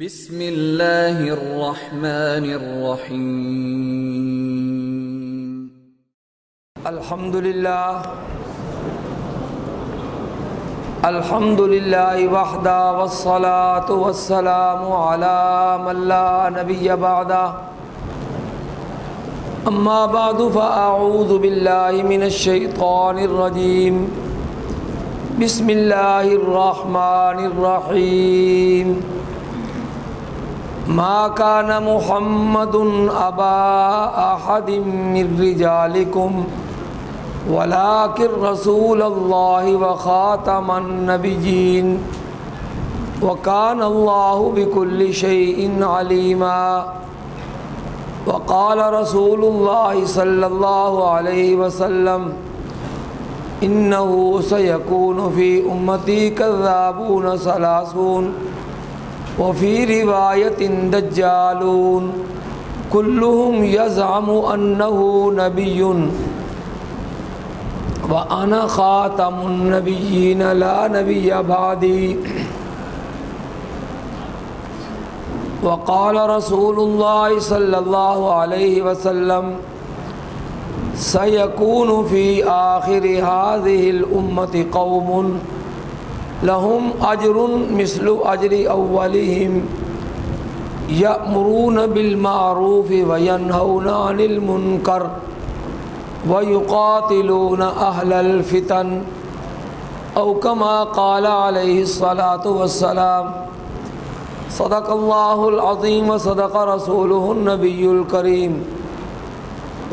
بسم اللہ الرحمن الرحیم۔ الحمد للہ الحمد للہ وحدہ والصلاة والسلام على من لا نبی بعدہ۔ اما بعد فاعوذ باللہ من الشیطان الرجیم۔ بسم اللہ الرحمن الرحیم۔ ما كان محمد أبا أحد من رجالكم، ولكن رسول الله وخاتم النبيين، وكان الله بكل شيء عليما. وقال رسول الله صلى الله عليه وسلم، إنه سيكون في أمتي كذابون ثلاثون. وفي رواية دجالون، كلهم يزعم أنه نبي. وأنا خاتم النبيين، لا نبي بعدي. وقال رسول الله صلى الله عليه وسلم، سيكون في آخر هذه الأمة قوم. لهم أجر مثل أجر أولهم يأمرون بالمعروف وينهون عن المنكر ويقاتلون أهل الفتن أو كما قال عليه الصلاة والسلام صدق الله العظيم وصدق رسوله النبي الكريم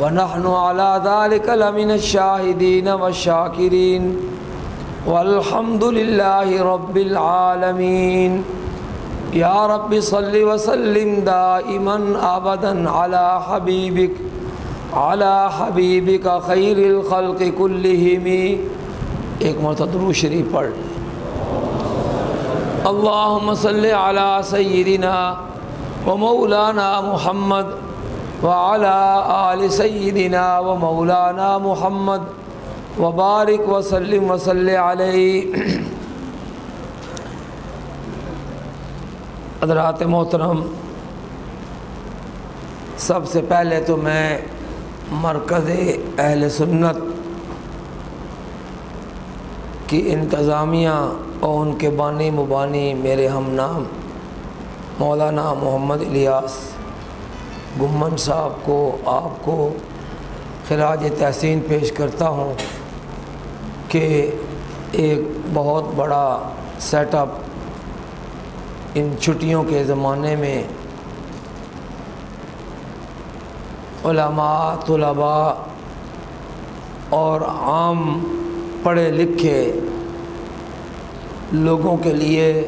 ونحن على ذلك لمن الشاهدين والشاكرين والحمد لله رب العالمين يا رب صل وسلم دائما أبدا على حبيبك على حبيبك خير الخلق كلهم ایک مرتبہ شریف پڑھ۔ اللهم صل على سيدنا ومولانا محمد وعلى آل سيدنا ومولانا محمد۔ وبارک وسلم وسل علیہ حضرات محترم، سب سے پہلے تو میں مرکز اہل سنت کی انتظامیہ اور ان کے بانی مبانی میرے ہم نام مولانا محمد الیاس گمن صاحب کو آپ کو خراج تحسین پیش کرتا ہوں۔ کہ ایک بہت بڑا سیٹ اپ ان چھٹیوں کے زمانے میں علماء، طلباء اور عام پڑھے لکھے لوگوں کے لیے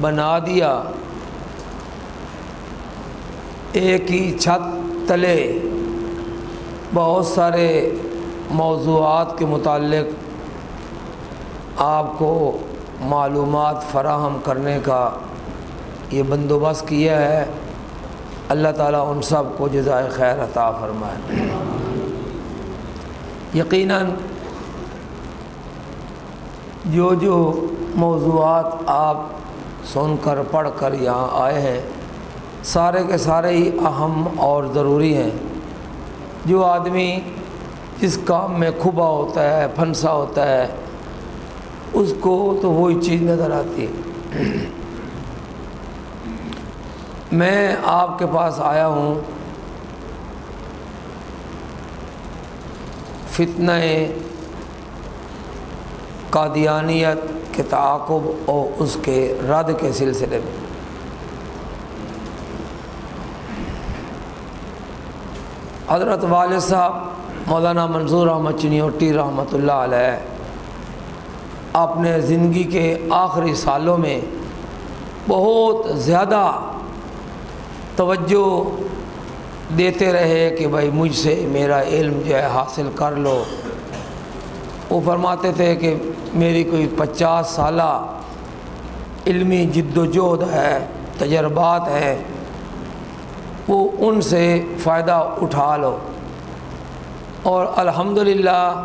بنا دیا۔ ایک ہی چھت تلے، بہت سارے موضوعات کے متعلق آپ کو معلومات فراہم کرنے کا یہ بندوبست کیا ہے، اللہ تعالیٰ ان سب کو جزائے خیر عطا فرمائے۔ یقیناً جو جو موضوعات آپ سن کر، پڑھ کر یہاں آئے ہیں، سارے کے سارے ہی اہم اور ضروری ہیں۔ جو آدمی جس کام میں کھبا ہوتا ہے، پھنسا ہوتا ہے، اس کو تو وہی چیز نظر آتی ہے۔ میں آپ کے پاس آیا ہوں۔ فتنہ قادیانیت کے تعاقب اور اس کے رد کے سلسلے میں۔ حضرت والد صاحب مولانا منظور احمد چنیوٹی رحمۃ اللہ علیہ، اپنے زندگی کے آخری سالوں میں بہت زیادہ توجہ دیتے رہے کہ بھائی مجھ سے میرا علم جو ہے حاصل کر لو۔ وہ فرماتے تھے کہ میری کوئی پچاس سالہ علمی جد و جہد ہے، تجربات ہے وہ ان سے فائدہ اٹھا لو۔ اور الحمدللہ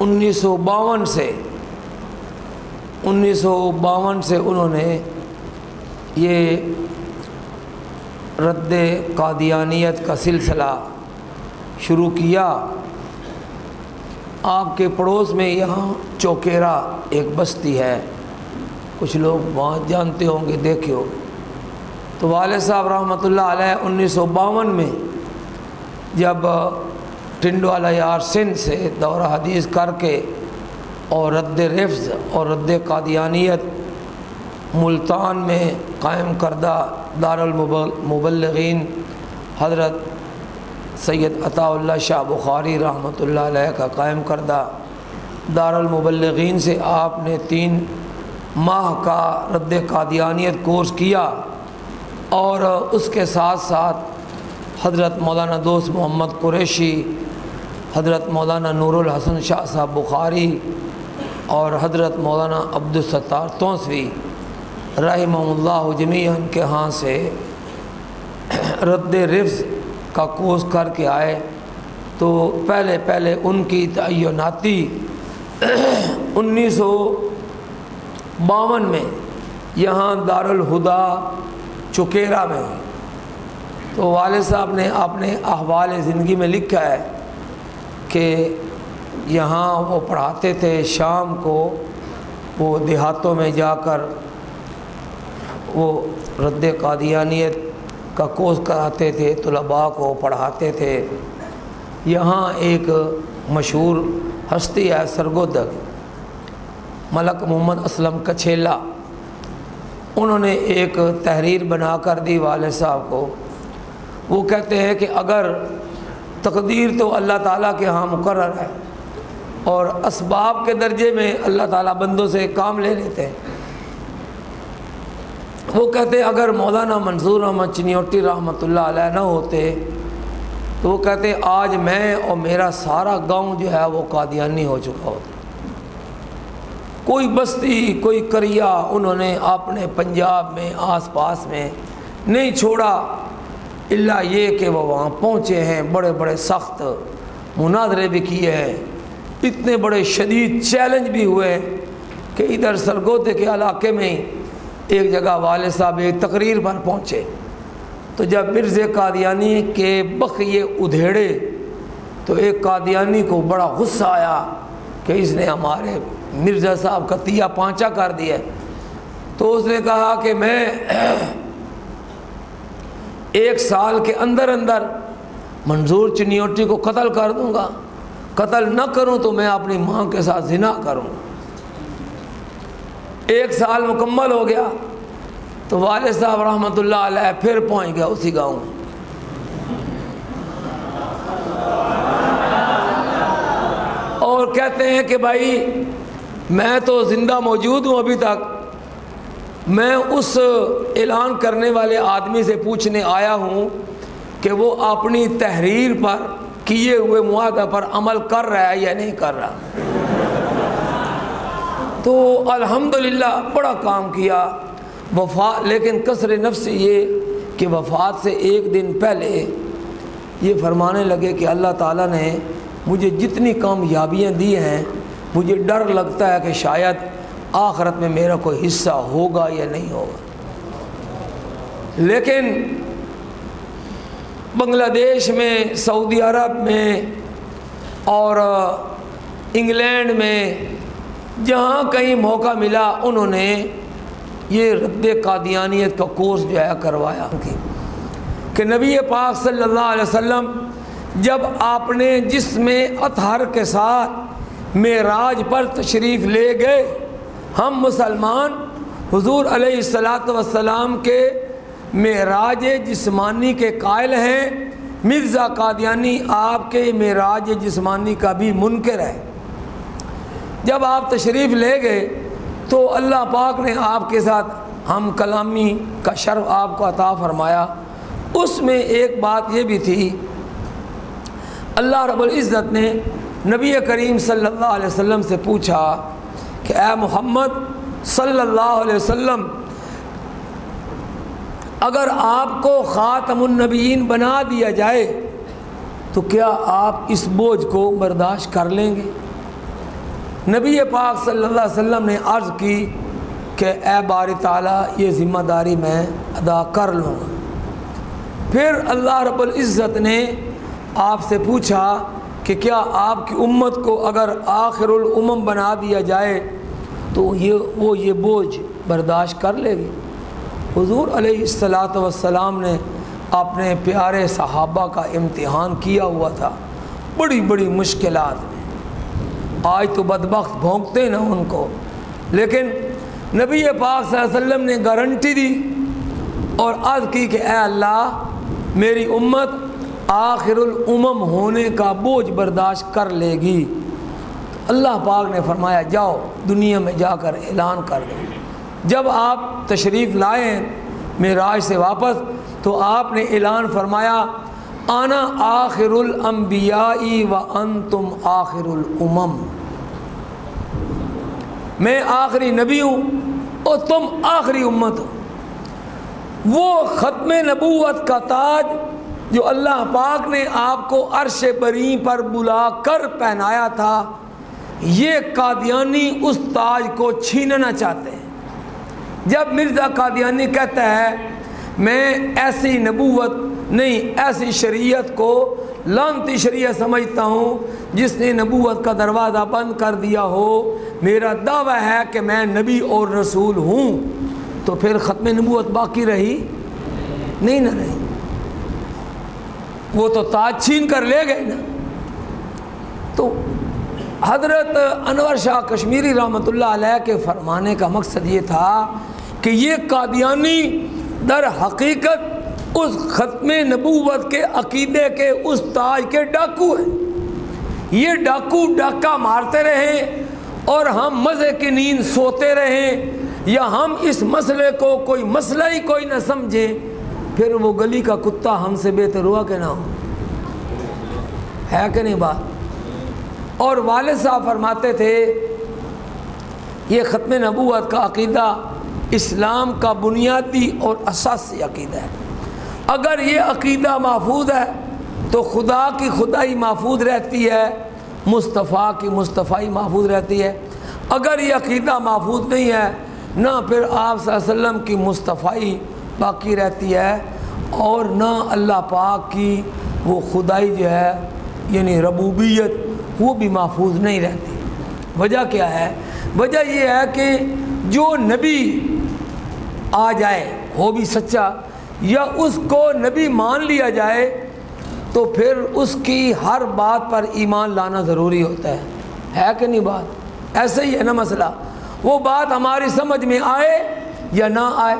انیس سو باون سے انیس سو باون سے انہوں نے یہ رد قادیانیت کا سلسلہ شروع کیا۔ آپ کے پڑوس میں یہاں چوکیرا ایک بستی ہے۔ کچھ لوگ وہاں جانتے ہوں گے، دیکھے ہوں گے۔ تو والد صاحب رحمۃ اللہ علیہ انیس سو باون میں جب ٹنڈوالا یار سندھ سے دورہ حدیث کر کے اور رد رفظ اور رد قادیانیت ملتان میں قائم کردہ دارالمبلغین حضرت سید عطا اللہ شاہ بخاری رحمۃ اللہ علیہ کا قائم کردہ دارالمبلغین سے آپ نے تین ماہ کا رد قادیانیت کورس کیا اور اس کے ساتھ ساتھ حضرت مولانا دوست محمد قریشی، حضرت مولانا نور الحسن شاہ صاحب بخاری اور حضرت مولانا عبدالستار توسوی رحمہ اللہ جمیعن کے ہاں سے رد رفظ کا کوس کر کے آئے۔ تو پہلے پہلے ان کی تعیناتی انیس سو باون میں یہاں دارالہدا چکیرا میں تو والد صاحب نے اپنے احوال زندگی میں لکھا ہے کہ یہاں وہ پڑھاتے تھے شام کو، وہ دیہاتوں میں جا کر وہ رد قادیانیت کا کورس کراتے تھے، طلباء کو پڑھاتے تھے۔ یہاں ایک مشہور ہستی ہے سرگودک ملک محمد اسلم کچھیلا۔ انہوں نے ایک تحریر بنا کر دی والد صاحب کو۔ وہ کہتے ہیں کہ اگر تقدیر تو اللہ تعالیٰ کے ہاں مقرر ہے اور اسباب کے درجے میں اللہ تعالیٰ بندوں سے کام لے لیتے ہیں۔ وہ کہتے ہیں اگر مولانا منظور احمد چنیوٹی رحمۃ اللہ علیہ نہ ہوتے تو وہ کہتے آج میں اور میرا سارا گاؤں جو ہے وہ قادیانی ہو چکا ہوتا۔ کوئی بستی، کوئی کریا انہوں نے اپنے پنجاب میں، آس پاس میں نہیں چھوڑا۔ اللہ یہ کہ وہ وہاں پہنچے ہیں، بڑے بڑے سخت مناظرے بھی کیے ہیں۔ اتنے بڑے شدید چیلنج بھی ہوئے کہ ادھر سرگودے کے علاقے میں ایک جگہ والد صاحب ایک تقریر پر پہنچے۔ تو جب مرز قادیانی کے بخیے ادھیڑے، تو ایک قادیانی کو بڑا غصہ آیا کہ اس نے ہمارے مرزا صاحب کا تیا پانچا کر دیا تو اس نے کہا کہ میں ایک سال کے اندر اندر منظور چنیوٹی کو قتل کر دوں گا۔ قتل نہ کروں تو میں اپنی ماں کے ساتھ زنا کروں۔ ایک سال مکمل ہو گیا تو والد صاحب رحمۃ اللہ علیہ پھر پہنچ گیا اسی گاؤں۔ میں اور کہتے ہیں کہ بھائی میں تو زندہ موجود ہوں ابھی تک۔ میں اس اعلان کرنے والے آدمی سے پوچھنے آیا ہوں کہ وہ اپنی تحریر پر کیے ہوئے معاہدہ پر عمل کر رہا ہے یا نہیں کر رہا۔ تو الحمدللہ بڑا کام کیا۔ وفا لیکن کثر نفس یہ کہ وفات سے ایک دن پہلے یہ فرمانے لگے کہ اللہ تعالیٰ نے مجھے جتنی کامیابیاں دی ہیں، مجھے ڈر لگتا ہے کہ شاید آخرت میں میرا کوئی حصہ ہوگا یا نہیں ہوگا؟ لیکن بنگلہ دیش میں، سعودی عرب میں اور انگلینڈ میں جہاں کہیں موقع ملا، انہوں نے یہ رد قادیانیت کا کورس جو ہے کروایا۔ کہ نبی پاک صلی اللہ علیہ وسلم جب آپ نے جس میں اطہر کے ساتھ معراج پر تشریف لے گئے ہم مسلمان حضور علیہ السلاۃ وسلام کے معراج جسمانی کے قائل ہیں۔ مرزا قادیانی آپ کے معراج جسمانی کا بھی منکر ہے۔ جب آپ تشریف لے گئے تو اللہ پاک نے آپ کے ساتھ ہم کلامی کا شرف آپ کو عطا فرمایا۔ اس میں ایک بات یہ بھی تھی، اللہ رب العزت نے نبی کریم صلی اللہ علیہ وسلم سے پوچھا کہ اے محمد صلی اللہ علیہ وسلم، اگر آپ کو خاتم النبیین بنا دیا جائے، تو کیا آپ اس بوجھ کو برداشت کر لیں گے؟ نبی پاک صلی اللہ علیہ وسلم نے عرض کی کہ اے بار تعالیٰ، یہ ذمہ داری میں ادا کر لوں گا۔ پھر اللہ رب العزت نے آپ سے پوچھا کہ کیا آپ کی امت کو اگر آخر الامم بنا دیا جائے تو یہ وہ یہ بوجھ برداشت کر لے گی۔ حضور علیہ السلاۃ والسلام نے اپنے پیارے صحابہ کا امتحان کیا ہوا تھا۔ بڑی بڑی مشکلات۔ میں آج تو بدبخت بھونکتے نا ان کو۔ لیکن نبی پاک صلی اللہ علیہ وسلم نے گارنٹی دی اور عرض کی کہ اے اللہ، میری امت آخر الامم ہونے کا بوجھ برداشت کر لے گی۔ اللہ پاک نے فرمایا، جاؤ، دنیا میں جا کر اعلان کر دو۔ جب آپ تشریف لائیں معراج سے واپس، تو آپ نے اعلان فرمایا، آنا آخر الانبیاء و انتم آخر الامم۔ میں آخری نبی ہوں اور تم آخری امت ہو۔ وہ ختم نبوت کا تاج جو اللہ پاک نے آپ کو عرش بری پر بلا کر پہنایا تھا یہ قادیانی اس تاج کو چھیننا چاہتے ہیں۔ جب مرزا قادیانی کہتا ہے، میں ایسی نبوت نہیں، ایسی شریعت کو لانتی شریعت سمجھتا ہوں، جس نے نبوت کا دروازہ بند کر دیا ہو، میرا دعویٰ ہے کہ میں نبی اور رسول ہوں۔ تو پھر ختم نبوت باقی رہی؟ نہیں نہ رہی۔ وہ تو تاج چھین کر لے گئے نا۔ تو حضرت انور شاہ کشمیری رحمۃ اللہ علیہ کے فرمانے کا مقصد یہ تھا کہ یہ قادیانی در حقیقت اس ختم نبوت کے عقیدے کے اس تاج کے ڈاکو ہیں۔ یہ ڈاکو ڈاکہ مارتے رہیں اور ہم مزے کی نیند سوتے رہیں یا ہم اس مسئلے کو کوئی مسئلہ ہی کوئی نہ سمجھیں، پھر وہ گلی کا کتا ہم سے بہتر ہوا کہ نہ ہو۔ ہے کہ نہیں بات؟ اور والد صاحب فرماتے تھے، یہ ختم نبوت کا عقیدہ اسلام کا بنیادی اور اساسی عقیدہ ہے۔ اگر یہ عقیدہ محفوظ ہے، تو خدا کی خدائی محفوظ رہتی ہے، مصطفیٰ کی مصطفی محفوظ رہتی ہے۔ اگر یہ عقیدہ محفوظ نہیں ہے، نہ پھر آپ صلی اللہ علیہ وسلم کی مصطفی باقی رہتی ہے اور نہ اللہ پاک کی وہ خدائی جو ہے یعنی ربوبیت وہ بھی محفوظ نہیں رہتی۔ وجہ کیا ہے؟ وجہ یہ ہے کہ جو نبی آ جائے ہو بھی سچا، یا اس کو نبی مان لیا جائے، تو پھر اس کی ہر بات پر ایمان لانا ضروری ہوتا ہے۔ ہے کہ نہیں بات؟ ایسے ہی ہے نا مسئلہ۔ وہ بات ہماری سمجھ میں آئے یا نہ آئے۔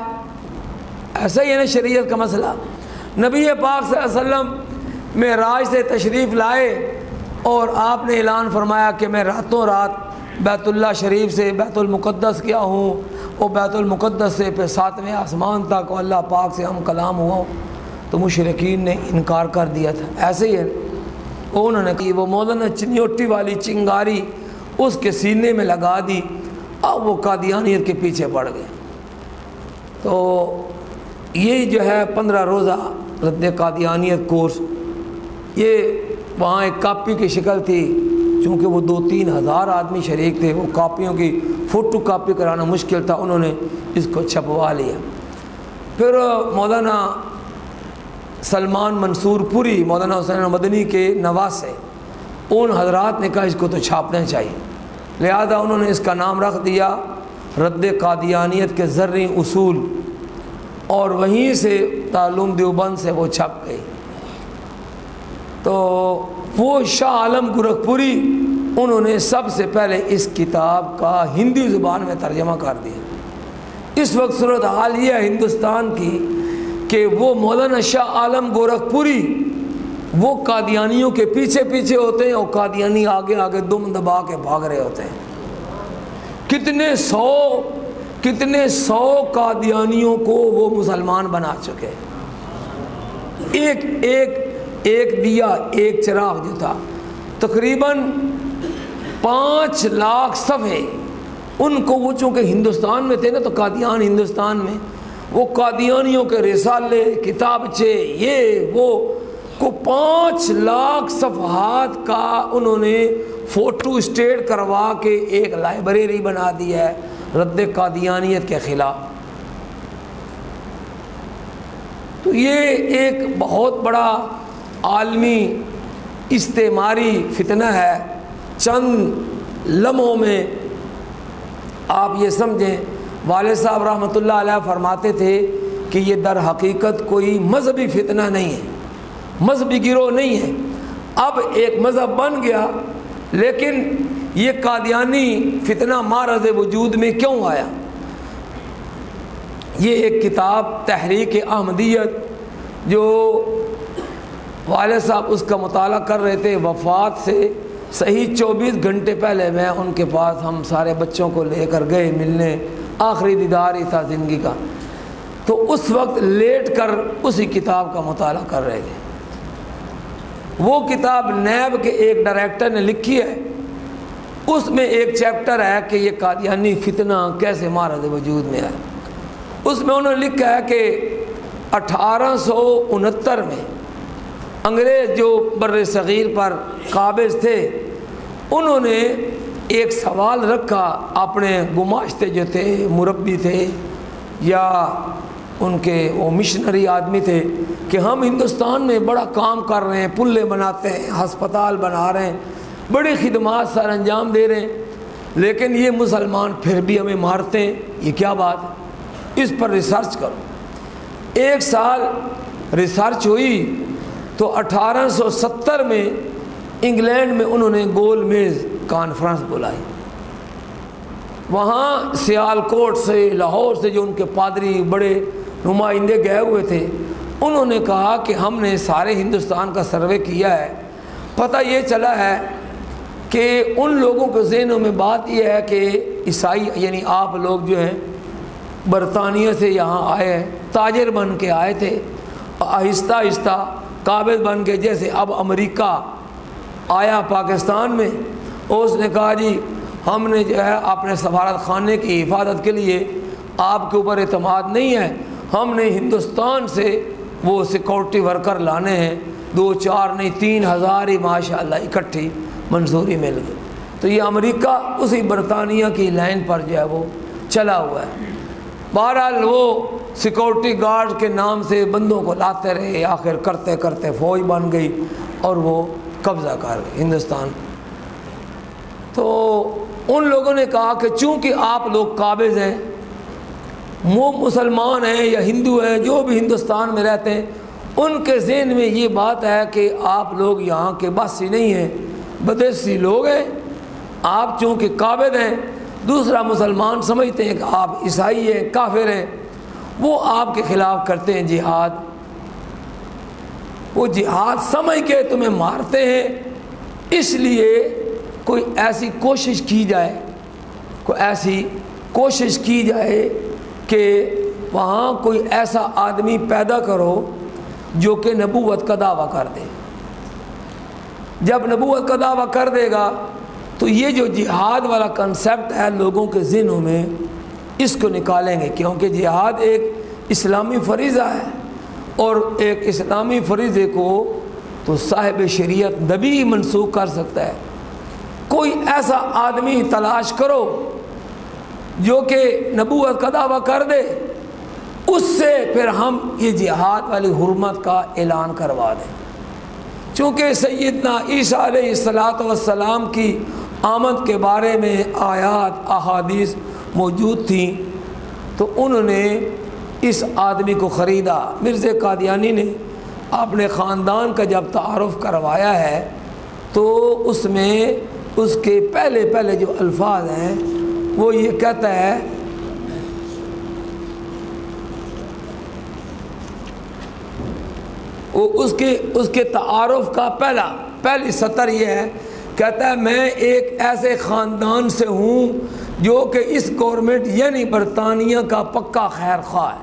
ایسا ہی ہے نا شریعت کا مسئلہ۔ نبی پاک صلی اللہ علیہ وسلم میں راج سے تشریف لائے۔ اور آپ نے اعلان فرمایا کہ میں راتوں رات بیت اللہ شریف سے بیت المقدس کیا ہوں۔ وہ بیت المقدس سے پھر ساتویں آسمان تک اللہ پاک سے ہم کلام ہوا۔ ہوں تو مشرقین نے انکار کر دیا تھا۔ ایسے ہی ہے۔ انہوں نے کہ وہ مولانا چنیوٹی والی چنگاری اس کے سینے میں لگا دی۔ اب وہ قادیانیت کے پیچھے پڑ گئے۔ تو یہ جو ہے پندرہ روزہ رد قادیانیت کورس، یہ وہاں ایک کاپی کی شکل تھی، چونکہ وہ دو تین ہزار آدمی شریک تھے، وہ کاپیوں کی فوٹو کاپی کرانا مشکل تھا، انہوں نے اس کو چھپوا لیا۔ پھر مولانا سلمان منصور پوری، مولانا حسین مدنی کے نواسے ان حضرات نے کہا اس کو تو چھاپنا چاہیے۔ لہذا انہوں نے اس کا نام رکھ دیا، رد قادیانیت کے ذرعی اصول، اور وہیں سے تعلوم دیوبند سے وہ چھپ گئی تو وہ شاہ عالم گرکھپوری، انہوں نے سب سے پہلے اس کتاب کا ہندی زبان میں ترجمہ کر دیا۔ اس وقت صورت حال یہ ہے ہندوستان کی کہ وہ مولانا شاہ عالم گورکھپوری وہ قادیانیوں کے پیچھے پیچھے ہوتے ہیں اور قادیانی آگے آگے دم دبا کے بھاگ رہے ہوتے ہیں۔ کتنے سو کتنے سو قادیانیوں کو وہ مسلمان بنا چکے۔ ایک ایک ایک دیا، ایک چراغ جو تھا۔ تقریباً پانچ لاکھ صفحے۔ ان کو وہ چونکہ ہندوستان میں تھے نا، تو قادیان ہندوستان میں۔ وہ قادیانیوں کے رسالے کتابچے یہ، وہ، کو پانچ لاکھ صفحات کا انہوں نے فوٹو اسٹیٹ کروا کے ایک لائبریری بنا دی ہے رد قادیانیت کے خلاف۔ تو یہ ایک بہت بڑا عالمی استعماری فتنہ ہے۔ چند لمحوں میں آپ یہ سمجھیں، والد صاحب رحمۃ اللہ علیہ فرماتے تھے کہ یہ در حقیقت کوئی مذہبی فتنہ نہیں ہے، مذہبی گروہ نہیں ہے۔ اب ایک مذہب بن گیا، لیکن یہ قادیانی فتنہ مارز وجود میں کیوں آیا؟ یہ ایک کتاب تحریک احمدیت جو والد صاحب اس کا مطالعہ کر رہے تھے، وفات سے صحیح چوبیس گھنٹے پہلے میں ان کے پاس ہم سارے بچوں کو لے کر گئے ملنے، آخری دیدار ہی تھا زندگی کا۔ تو اس وقت لیٹ کر اسی کتاب کا مطالعہ کر رہے تھے۔ وہ کتاب نیب کے ایک ڈائریکٹر نے لکھی ہے۔ اس میں ایک چیپٹر ہے کہ یہ قادیانی فتنہ کیسے مہارت وجود میں ہے اس میں انہوں نے لکھا ہے کہ اٹھارہ سو انہتر میں انگریز جو بر صغیر پر قابض تھے، انہوں نے ایک سوال رکھا اپنے گماشتے جو تھے، مربی تھے، یا ان کے وہ مشنری آدمی تھے کہ ہم ہندوستان میں بڑا کام کر رہے ہیں، پلے بناتے ہیں، ہسپتال بنا رہے ہیں، بڑی خدمات سر انجام دے رہے ہیں، لیکن یہ مسلمان پھر بھی ہمیں مارتے ہیں۔ یہ کیا بات ہے؟ اس پر ریسرچ کرو۔ ایک سال ریسرچ ہوئی۔ تو اٹھارہ سو ستر میں انگلینڈ میں انہوں نے گول میز کانفرنس بلائی۔ وہاں سیال کوٹ سے، لاہور سے جو ان کے پادری بڑے نمائندے گئے ہوئے تھے، انہوں نے کہا کہ ہم نے سارے ہندوستان کا سروے کیا ہے۔ پتہ یہ چلا ہے کہ ان لوگوں کے ذہنوں میں بات یہ ہے کہ عیسائی یعنی آپ لوگ جو ہیں، برطانیہ سے یہاں آئے ہیں، تاجر بن کے آئے تھے، آہستہ آہستہ قابل بن کے جیسے اب امریکہ آیا پاکستان میں، اس نے کہا جی ہم نے جو ہے اپنے سفارت خانے کی حفاظت کے لیے آپ کے اوپر اعتماد نہیں ہے۔ ہم نے ہندوستان سے وہ سیکورٹی ورکر لانے ہیں۔ دو چار نہیں، تین ہزار ہی ماشاء اللہ اکٹھی منظوری مل گئی۔ تو یہ امریکہ اسی برطانیہ کی لائن پر جو ہے وہ چلا ہوا ہے۔ بہرحال وہ سیکورٹی گارڈ کے نام سے بندوں کو لاتے رہے، آخر کرتے کرتے فوج بن گئی اور وہ قبضہ کر گئی ہندوستان۔ تو ان لوگوں نے کہا کہ چونکہ آپ لوگ قابض ہیں، وہ مسلمان ہیں یا ہندو ہیں، جو بھی ہندوستان میں رہتے ہیں، ان کے ذہن میں یہ بات ہے کہ آپ لوگ یہاں کے باسی نہیں ہیں بدیسی لوگ ہیں، آپ چونکہ قابض ہیں دوسرا مسلمان سمجھتے ہیں کہ آپ عیسائی ہیں، کافر ہیں۔ وہ آپ کے خلاف کرتے ہیں جہاد۔ وہ جہاد سمجھ کے تمہیں مارتے ہیں۔ اس لیے کوئی ایسی کوشش کی جائے، کوئی ایسی کوشش کی جائے کہ وہاں کوئی ایسا آدمی پیدا کرو جو کہ نبوت کا دعویٰ کر دے۔ جب نبوت کا دعویٰ کر دے گا تو یہ جو جہاد والا کنسیپٹ ہے لوگوں کے ذہنوں میں، اس کو نکالیں گے۔ کیونکہ جہاد ایک اسلامی فریضہ ہے اور ایک اسلامی فریضے کو تو صاحب شریعت نبی منسوخ کر سکتا ہے۔ کوئی ایسا آدمی تلاش کرو جو کہ نبوت کا دعویٰ کر دے، اس سے پھر ہم یہ جہاد والی حرمت کا اعلان کروا دیں۔ چونکہ سیدنا عیسیٰ علیہ السلاۃ والسلام کی آمد کے بارے میں آیات، احادیث موجود تھیں، تو انہوں نے اس آدمی کو خریدا۔ مرز قادیانی نے اپنے خاندان کا جب تعارف کروایا ہے، تو اس میں اس کے پہلے پہلے جو الفاظ ہیں، وہ یہ کہتا ہے، وہ اس کے اس کے تعارف کا پہلا، پہلی سطر یہ ہے کہتا ہے، میں ایک ایسے خاندان سے ہوں جو کہ اس گورنمنٹ یعنی برطانیہ کا پکا خیر خواہ ہے۔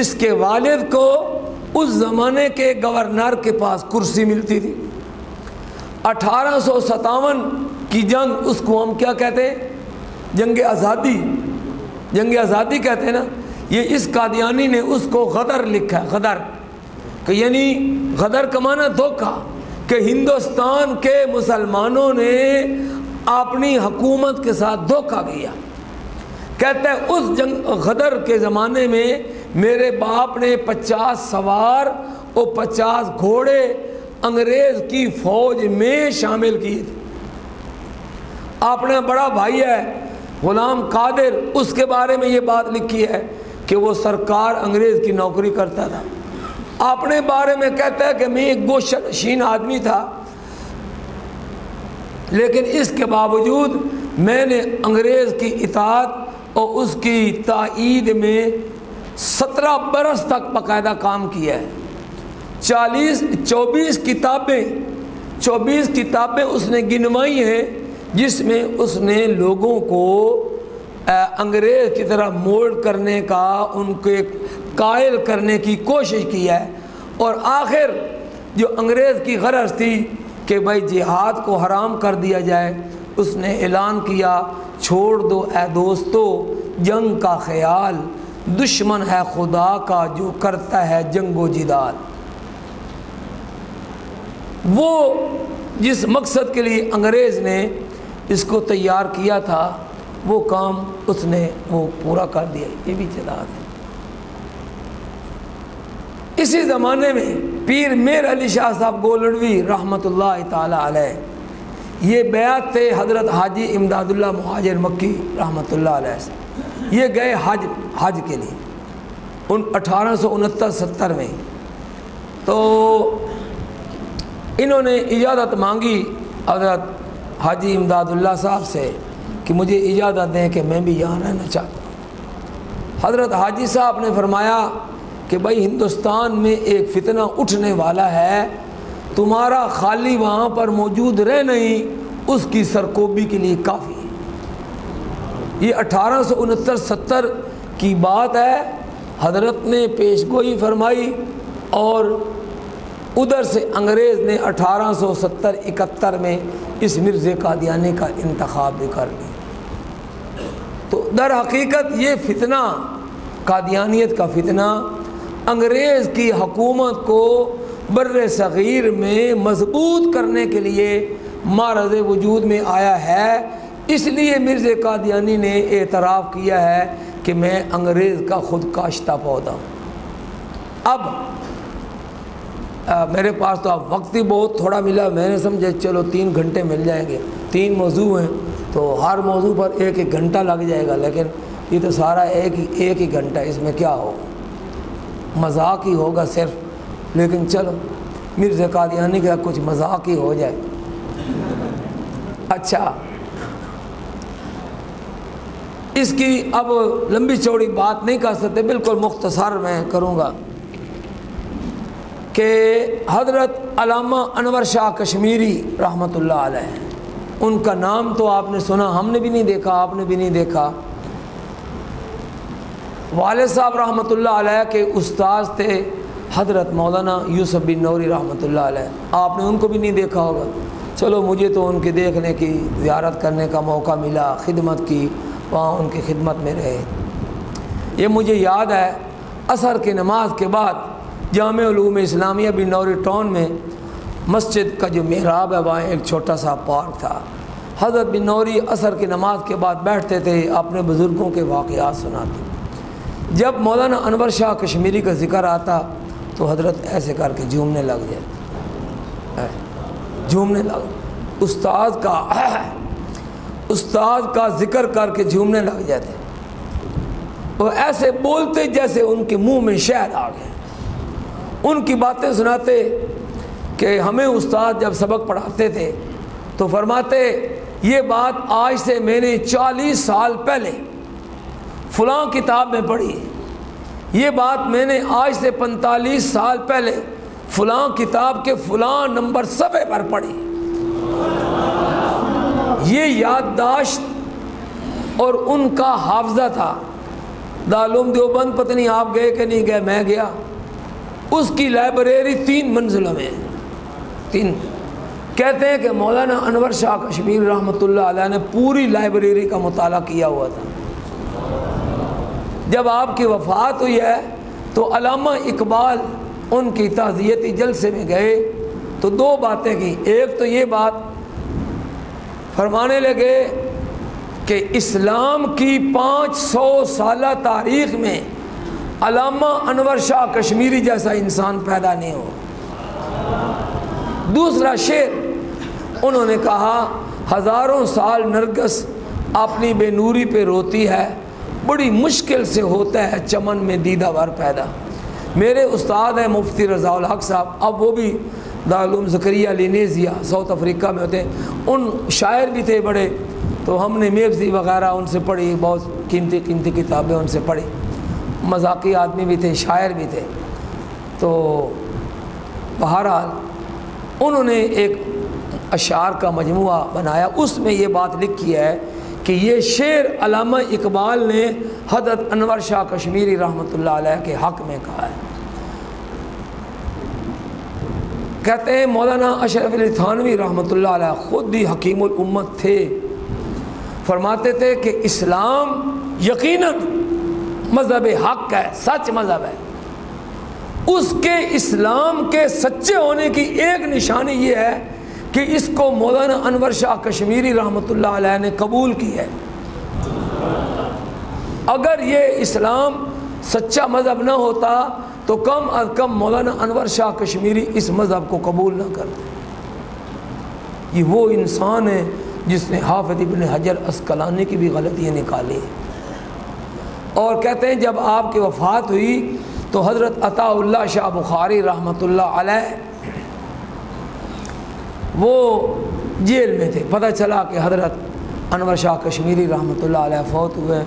اس کے والد کو اس زمانے کے گورنر کے پاس کرسی ملتی تھی۔ اٹھارہ سو ستاون کی جنگ، اس کو ہم کیا کہتے ہیں؟ جنگ آزادی۔ جنگ آزادی کہتے ہیں نا، یہ اس قادیانی نے اس کو غدر لکھا ہے، غدر۔ کہ یعنی غدر کمانا دھوکا۔ کہ ہندوستان کے مسلمانوں نے اپنی حکومت کے ساتھ دھوکا کیا۔ کہتے ہیں اس جنگ غدر کے زمانے میں میرے باپ نے پچاس سوار اور پچاس گھوڑے انگریز کی فوج میں شامل کیے تھے۔ اپنا بڑا بھائی ہے، غلام قادر، اس کے بارے میں یہ بات لکھی ہے کہ وہ سرکار انگریز کی نوکری کرتا تھا۔ اپنے بارے میں کہتا ہے کہ میں ایک گوشت آدمی تھا، لیکن اس کے باوجود میں نے انگریز کی اطاعت اور اس کی تائید میں سترہ برس تک باقاعدہ کام کیا ہے۔ چالیس، چوبیس کتابیں چوبیس کتابیں اس نے گنوائی ہیں جس میں اس نے لوگوں کو انگریز کی طرح مولڈ کرنے کا ان کے قائل کرنے کی کوشش کی ہے۔ اور آخر جو انگریز کی غرض تھی کہ بھائی جہاد کو حرام کر دیا جائے، اس نے اعلان کیا، چھوڑ دو اے دوستو، جنگ کا خیال، دشمن ہے خدا کا جو کرتا ہے جنگ و جدال۔ وہ جس مقصد کے لیے انگریز نے اس کو تیار کیا تھا، وہ کام اس نے وہ پورا کر دیا۔ یہ بھی چلا ہے۔ اسی زمانے میں پیر میر علی شاہ صاحب گولڑوی رحمۃ اللہ تعالی علیہ، یہ بیعت تھے حضرت حاجی امداد اللہ مہاجر مکی رحمۃ اللہ علیہ سے۔ یہ گئے حج حج کے لیے۔ ان اٹھارہ سو انہتر ستر میں تو انہوں نے اجازت مانگی حضرت حاجی امداد اللہ صاحب سے کہ مجھے اجازت دیں کہ میں بھی یہاں رہنا چاہتا ہوں۔ حضرت حاجی صاحب نے فرمایا کہ بھائی ہندوستان میں ایک فتنہ اٹھنے والا ہے، تمہارا خالی وہاں پر موجود رہ نہیں، اس کی سرکوبی کے لیے کافی ہے۔ یہ اٹھارہ سو انہتر ستر کی بات ہے، حضرت نے پیش گوئی فرمائی اور ادھر سے انگریز نے اٹھارہ سو ستر اکہتر میں اس مرز قادیانی کا انتخاب بھی کر لیا۔ تو در حقیقت یہ فتنہ، قادیانیت کا فتنہ انگریز کی حکومت کو بر صغیر میں مضبوط کرنے کے لیے مارز وجود میں آیا ہے۔ اس لیے مرز قادیانی نے اعتراف کیا ہے کہ میں انگریز کا خود کاشتہ پودا ہوں۔ اب میرے پاس تو اب وقت ہی بہت تھوڑا ملا۔ میں نے سمجھا، چلو تین گھنٹے مل جائیں گے۔ تین موضوع ہیں، تو ہر موضوع پر ایک ایک گھنٹہ لگ جائے گا، لیکن یہ تو سارا ایک ہی ایک ہی گھنٹہ، اس میں کیا ہوگا؟ مذاق ہی ہوگا صرف۔ لیکن چلو مرز قادیانی کا کچھ مذاق ہی ہو جائے۔ اچھا۔ اس کی اب لمبی چوڑی بات نہیں کر سکتے، بالکل مختصر میں کروں گا کہ حضرت علامہ انور شاہ کشمیری رحمۃ اللہ علیہ، ان کا نام تو آپ نے سنا، ہم نے بھی نہیں دیکھا، آپ نے بھی نہیں دیکھا۔ والد صاحب رحمۃ اللہ علیہ کے استاذ تھے حضرت مولانا یوسف بن نوری رحمۃ اللہ علیہ۔ آپ نے ان کو بھی نہیں دیکھا ہوگا۔ چلو مجھے تو ان کے دیکھنے کی، زیارت کرنے کا موقع ملا، خدمت کی، وہاں ان کی خدمت میں رہے۔ یہ مجھے یاد ہے عصر کے نماز کے بعد جامع علوم اسلامیہ بن نوری ٹاؤن میں مسجد کا جو محراب ہے، وہاں ایک چھوٹا سا پارک تھا۔ حضرت بن نوری عصر کی نماز کے بعد بیٹھتے تھے، اپنے بزرگوں کے واقعات سناتے۔ جب مولانا انور شاہ کشمیری کا ذکر آتا تو حضرت ایسے کر کے جھومنے لگ جائے جھومنے لگ۔ استاد کا استاد کا ذکر کر کے جھومنے لگ جاتے۔ وہ ایسے بولتے جیسے ان کے منہ میں شہد آ گئے ان کی باتیں سناتے کہ ہمیں استاد جب سبق پڑھاتے تھے تو فرماتے، یہ بات آج سے میں نے چالیس سال پہلے فلاں کتاب میں پڑھی۔ یہ بات میں نے آج سے پنتالیس سال پہلے فلاں کتاب کے فلاں نمبر صفحے پر پڑھی۔ یہ یادداشت اور ان کا حافظہ تھا۔ دالوم دیوبند پتنی آپ گئے کہ نہیں گئے، میں گیا۔ اس کی لائبریری تین منزلوں میں تین۔ کہتے ہیں کہ مولانا انور شاہ کشمیر رحمۃ اللہ علیہ نے پوری لائبریری کا مطالعہ کیا ہوا تھا۔ جب آپ کی وفات ہوئی ہے، تو علامہ اقبال ان کی تعزیتی جلسے میں گئے۔ تو دو باتیں کی۔ ایک تو یہ بات فرمانے لگے کہ اسلام کی پانچ سو سالہ تاریخ میں علامہ انور شاہ کشمیری جیسا انسان پیدا نہیں ہو دوسرا شعر، انہوں نے کہا، ہزاروں سال نرگس اپنی بے نوری پہ روتی ہے بڑی مشکل سے ہوتا ہے چمن میں دیدہ ور پیدا۔ میرے استاد ہیں مفتی رضا الحق صاحب، اب وہ بھی دارالعلوم زکریہ لینیزیا، ساؤتھ افریقہ میں ہوتے ہیں۔ ان شاعر بھی تھے بڑے، تو ہم نے میگزی وغیرہ ان سے پڑھی، بہت قیمتی قیمتی کتابیں ان سے پڑھی۔ مذاقی آدمی بھی تھے، شاعر بھی تھے۔ تو بہرحال انہوں نے ایک اشعار کا مجموعہ بنایا، اس میں یہ بات لکھی ہے کہ یہ شعر علامہ اقبال نے حضرت انور شاہ کشمیری رحمۃ اللہ علیہ کے حق میں کہا ہے۔ کہتے ہیں مولانا اشرف علی تھانوی رحمۃ اللہ علیہ خود بھی حکیم الامت تھے۔ فرماتے تھے کہ اسلام یقیناً مذہب حق ہے، سچ مذہب ہے۔ اس کے اسلام کے سچے ہونے کی ایک نشانی یہ ہے کہ اس کو مولانا انور شاہ کشمیری رحمۃ اللہ علیہ نے قبول کی ہے۔ اگر یہ اسلام سچا مذہب نہ ہوتا تو کم از کم مولانا انور شاہ کشمیری اس مذہب کو قبول نہ کرتے۔ یہ وہ انسان ہے جس نے حافظ ابن حجر اسکلانی کی بھی غلطیاں نکالی اور کہتے ہیں جب آپ کی وفات ہوئی تو حضرت عطا اللہ شاہ بخاری رحمۃ اللہ علیہ وہ جیل میں تھے۔ پتہ چلا کہ حضرت انور شاہ کشمیری رحمۃ اللہ علیہ فوت ہوئے۔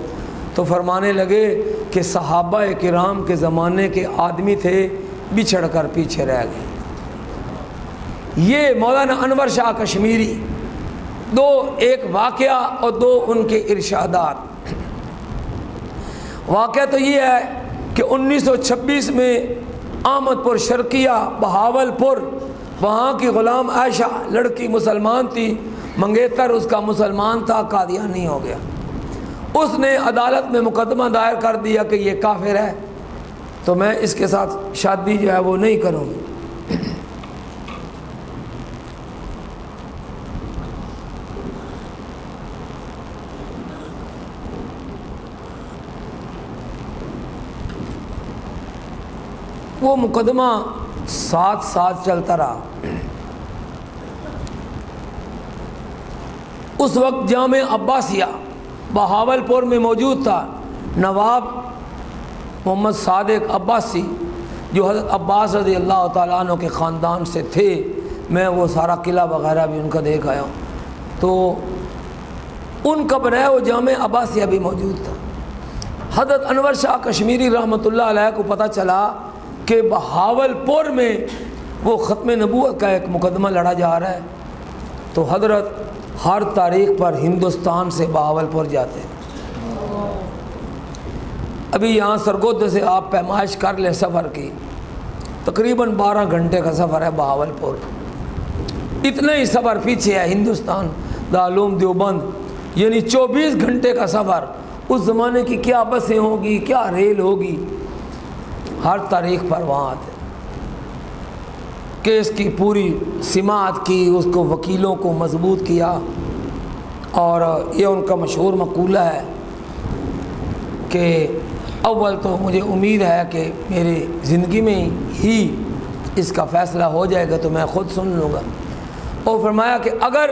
تو فرمانے لگے کہ صحابہ کرام کے زمانے کے آدمی تھے، بچھڑ کر پیچھے رہ گئے۔ یہ مولانا انور شاہ کشمیری دو ایک واقعہ اور دو ان کے ارشادات۔ واقعہ تو یہ ہے کہ انیس سو چھبیس میں آمد پور شرکیہ بہاول پور وہاں کی غلام عائشہ لڑکی مسلمان تھی، منگیتر اس کا مسلمان تھا، قادیانی ہو گیا۔ اس نے عدالت میں مقدمہ دائر کر دیا کہ یہ کافر ہے۔ تو میں اس کے ساتھ شادی جو ہے وہ نہیں کروں گی۔ وہ مقدمہ ساتھ ساتھ چلتا رہا۔ اس وقت جامع عباسیہ بہاول پور میں موجود تھا۔ نواب محمد صادق عباسی، جو حضرت عباس رضی اللہ تعالیٰ عنہ کے خاندان سے تھے، میں وہ سارا قلعہ وغیرہ بھی ان کا دیکھ آیا ہوں۔ تو ان کا بنایا وہ جامع عباسیہ بھی موجود تھا۔ حضرت انور شاہ کشمیری رحمۃ اللہ علیہ کو پتہ چلا کہ بہاول پور میں وہ ختم نبوت کا ایک مقدمہ لڑا جا رہا ہے۔ تو حضرت ہر تاریخ پر ہندوستان سے بہاول پور جاتے ہیں۔ ابھی یہاں سرگود سے آپ پیمائش کر لیں سفر کی۔ تقریباً بارہ گھنٹے کا سفر ہے بہاول پور اتنا ہی سفر پیچھے ہے ہندوستان دارالعلوم دیوبند۔ یعنی چوبیس گھنٹے کا سفر۔ اس زمانے کی کیا بسیں ہوگی، کیا ریل ہوگی؟ ہر تاریخ پر وہاں آتے کیس کی پوری سماعت کی، اس کو وکیلوں کو مضبوط کیا اور یہ ان کا مشہور مقولہ ہے کہ اول تو مجھے امید ہے کہ میری زندگی میں ہی اس کا فیصلہ ہو جائے گا تو میں خود سن لوں گا۔ اور فرمایا کہ اگر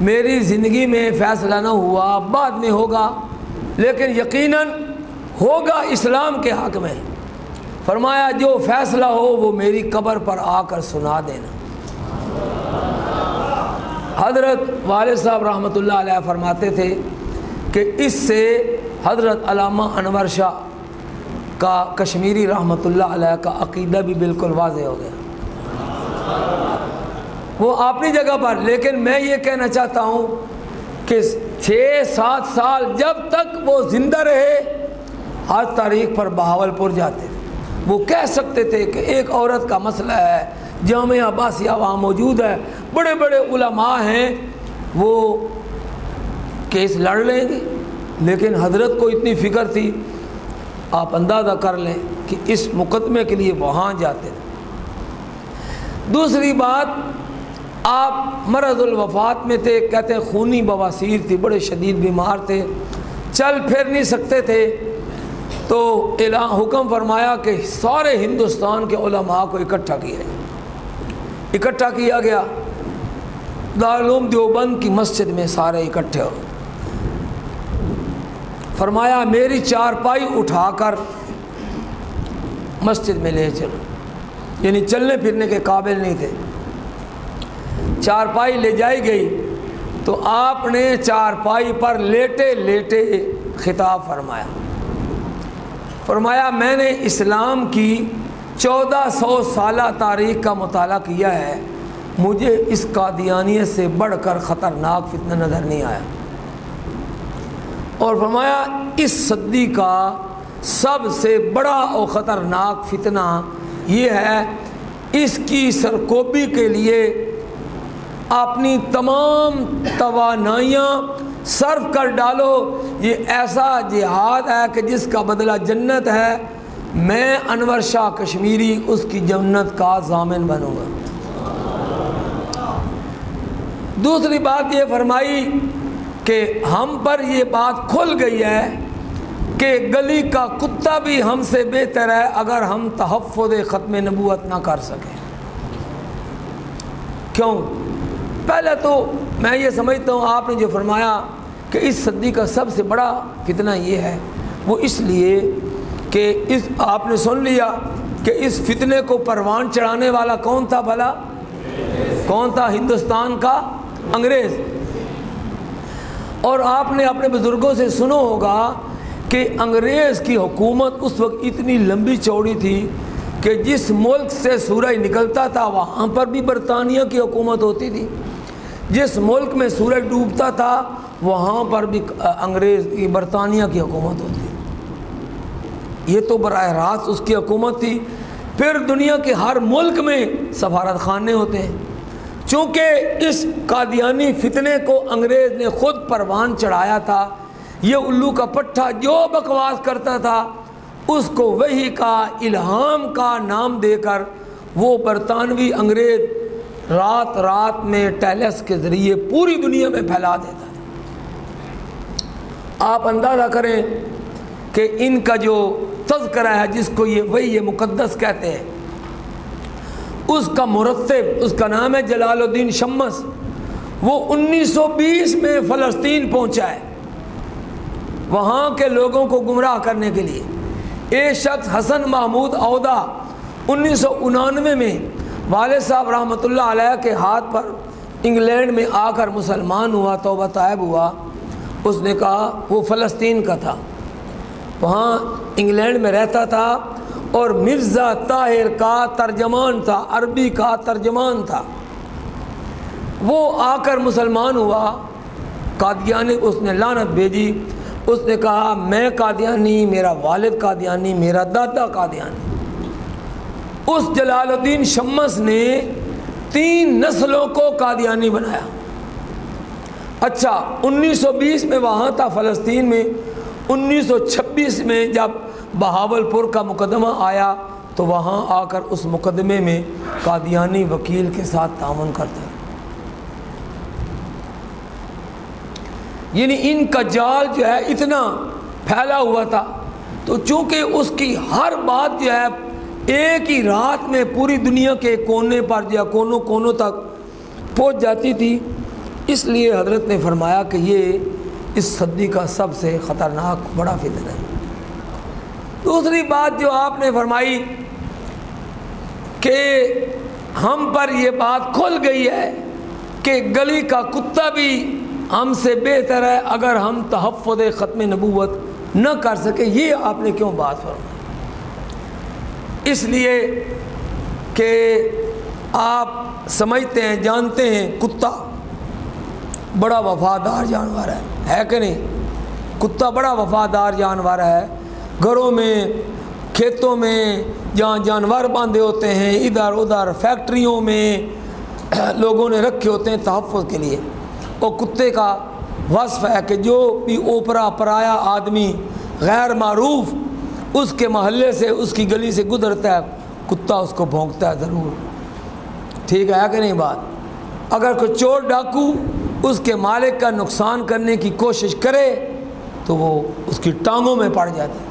میری زندگی میں فیصلہ نہ ہوا، بعد میں ہوگا، لیکن یقیناً ہوگا اسلام کے حق میں فرمایا جو فیصلہ ہو وہ میری قبر پر آ کر سنا دینا۔ حضرت والد صاحب رحمۃ اللہ علیہ فرماتے تھے کہ اس سے حضرت علامہ انور شاہ کا کشمیری رحمۃ اللہ علیہ کا عقیدہ بھی بالکل واضح ہو گیا۔ وہ اپنی جگہ پر، لیکن میں یہ کہنا چاہتا ہوں کہ چھ سات سال جب تک وہ زندہ رہے ہر تاریخ پر بہاول پور جاتے تھے۔ وہ کہہ سکتے تھے کہ ایک عورت کا مسئلہ ہے جامعہ عباسیہ وہاں موجود ہے بڑے بڑے علماء ہیں، وہ کیس لڑ لیں گے۔ لیکن حضرت کو اتنی فکر تھی، آپ اندازہ کر لیں کہ اس مقدمے کے لیے وہاں جاتے تھے۔ دوسری بات، آپ مرض الوفات میں تھے، کہتے ہیں خونی بواسیر تھی، بڑے شدید بیمار تھے۔ چل پھر نہیں سکتے تھے۔ تو اعلان حکم فرمایا کہ سارے ہندوستان کے علماء کو اکٹھا کیا جائے اکٹھا کیا گیا۔ دارالعلوم دیوبند کی مسجد میں سارے اکٹھے ہو۔ فرمایا، میری چارپائی اٹھا کر مسجد میں لے چلو یعنی چلنے پھرنے کے قابل نہیں تھے۔ چارپائی لے جائی گئی۔ تو آپ نے چارپائی پر لیٹے لیٹے خطاب فرمایا۔ فرمایا میں نے اسلام کی چودہ سو سالہ تاریخ کا مطالعہ کیا ہے۔ مجھے اس قادیانیت سے بڑھ کر خطرناک فتنہ نظر نہیں آیا۔ اور فرمایا اس صدی کا سب سے بڑا اور خطرناک فتنہ یہ ہے، اس کی سرکوبی کے لیے اپنی تمام توانائیاں صرف کر ڈالو، یہ ایسا جہاد ہے کہ جس کا بدلہ جنت ہے۔ میں انور شاہ کشمیری اس کی جنت کا ضامن بنوں گا۔ دوسری بات یہ فرمائی کہ ہم پر یہ بات کھل گئی ہے کہ گلی کا کتا بھی ہم سے بہتر ہے اگر ہم تحفظ ختم نبوت نہ کر سکیں۔ کیوں؟ پہلے تو میں یہ سمجھتا ہوں، آپ نے جو فرمایا کہ اس صدی کا سب سے بڑا فتنہ یہ ہے، وہ اس لیے کہ اس، آپ نے سن لیا کہ اس فتنے کو پروان چڑھانے والا کون تھا بھلا؟ کون تھا؟ ہندوستان کا انگریز۔ اور آپ نے اپنے بزرگوں سے سنو ہوگا کہ انگریز کی حکومت اس وقت اتنی لمبی چوڑی تھی کہ جس ملک سے سورج نکلتا تھا، وہاں پر بھی برطانیہ کی حکومت ہوتی تھی۔ جس ملک میں سورج ڈوبتا تھا، وہاں پر بھی انگریز کی، برطانیہ کی حکومت ہوتی یہ تو براہ راست اس کی حکومت تھی۔ پھر دنیا کے ہر ملک میں سفارت خانے ہوتے ہیں۔ چونکہ اس قادیانی فتنے کو انگریز نے خود پروان چڑھایا تھا، یہ الو کا پٹھا جو بکواس کرتا تھا، اس کو وہی کا الہام کا نام دے کر وہ برطانوی انگریز رات رات میں ٹیلس کے ذریعے پوری دنیا میں پھیلا دیتا تھا آپ اندازہ کریں کہ ان کا جو تذکرہ ہے، جس کو یہ وہی یہ مقدس کہتے ہیں، اس کا مرتب، اس کا نام ہے جلال الدین شمس۔ وہ انیس سو بیس میں فلسطین پہنچا ہے۔ وہاں کے لوگوں کو گمراہ کرنے کے لیے۔ ایک شخص حسن محمود عہدہ انیس سو انانوے میں والد صاحب رحمۃ اللہ علیہ کے ہاتھ پر انگلینڈ میں آ کر مسلمان ہوا، توبہ طائب ہوا۔ اس نے کہا، وہ فلسطین کا تھا۔ وہاں انگلینڈ میں رہتا تھا اور مرزا طاہر کا ترجمان تھا، عربی کا ترجمان تھا۔ وہ آ کر مسلمان ہوا۔ قادیانی اس نے لانت بھیجی۔ اس نے کہا، میں قادیانی، میرا والد قادیانی، میرا دادا قادیانی۔ اس جلال الدین شمس نے تین نسلوں کو قادیانی بنایا۔ اچھا انیس سو بیس میں وہاں تھا فلسطین میں، انیس سو چھبیس میں جب بہاول پور کا مقدمہ آیا تو وہاں آ کر اس مقدمے میں قادیانی وکیل کے ساتھ تعاون کرتا یعنی ان کا جال جو ہے اتنا پھیلا ہوا تھا۔ تو چونکہ اس کی ہر بات جو ہے ایک ہی رات میں پوری دنیا کے کونے پر جو ہے کونوں کونوں تک پہنچ جاتی تھی۔ اس لیے حضرت نے فرمایا کہ یہ اس صدی کا سب سے خطرناک بڑا فتنہ ہے۔ دوسری بات جو آپ نے فرمائی کہ ہم پر یہ بات کھل گئی ہے کہ گلی کا کتا بھی ہم سے بہتر ہے اگر ہم تحفظ ختم نبوت نہ کر سکے۔ یہ آپ نے کیوں بات فرمائی؟ اس لیے کہ آپ سمجھتے ہیں، جانتے ہیں، کتا بڑا وفادار جانور ہے ہے کہ نہیں؟ کتا بڑا وفادار جانور ہے۔ گھروں میں، کھیتوں میں جہاں جانور باندھے ہوتے ہیں، ادھر ادھر فیکٹریوں میں لوگوں نے رکھے ہوتے ہیں تحفظ کے لیے۔ اور کتے کا وصف ہے کہ جو بھی اوپرا پرایا آدمی غیر معروف اس کے محلے سے اس کی گلی سے گزرتا ہے، کتا اس کو بھونکتا ہے ضرور۔ ٹھیک ہے کہ نہیں بات۔ اگر کوئی چور ڈاکو اس کے مالک کا نقصان کرنے کی کوشش کرے، تو وہ اس کی ٹانگوں میں پڑ جاتا ہے۔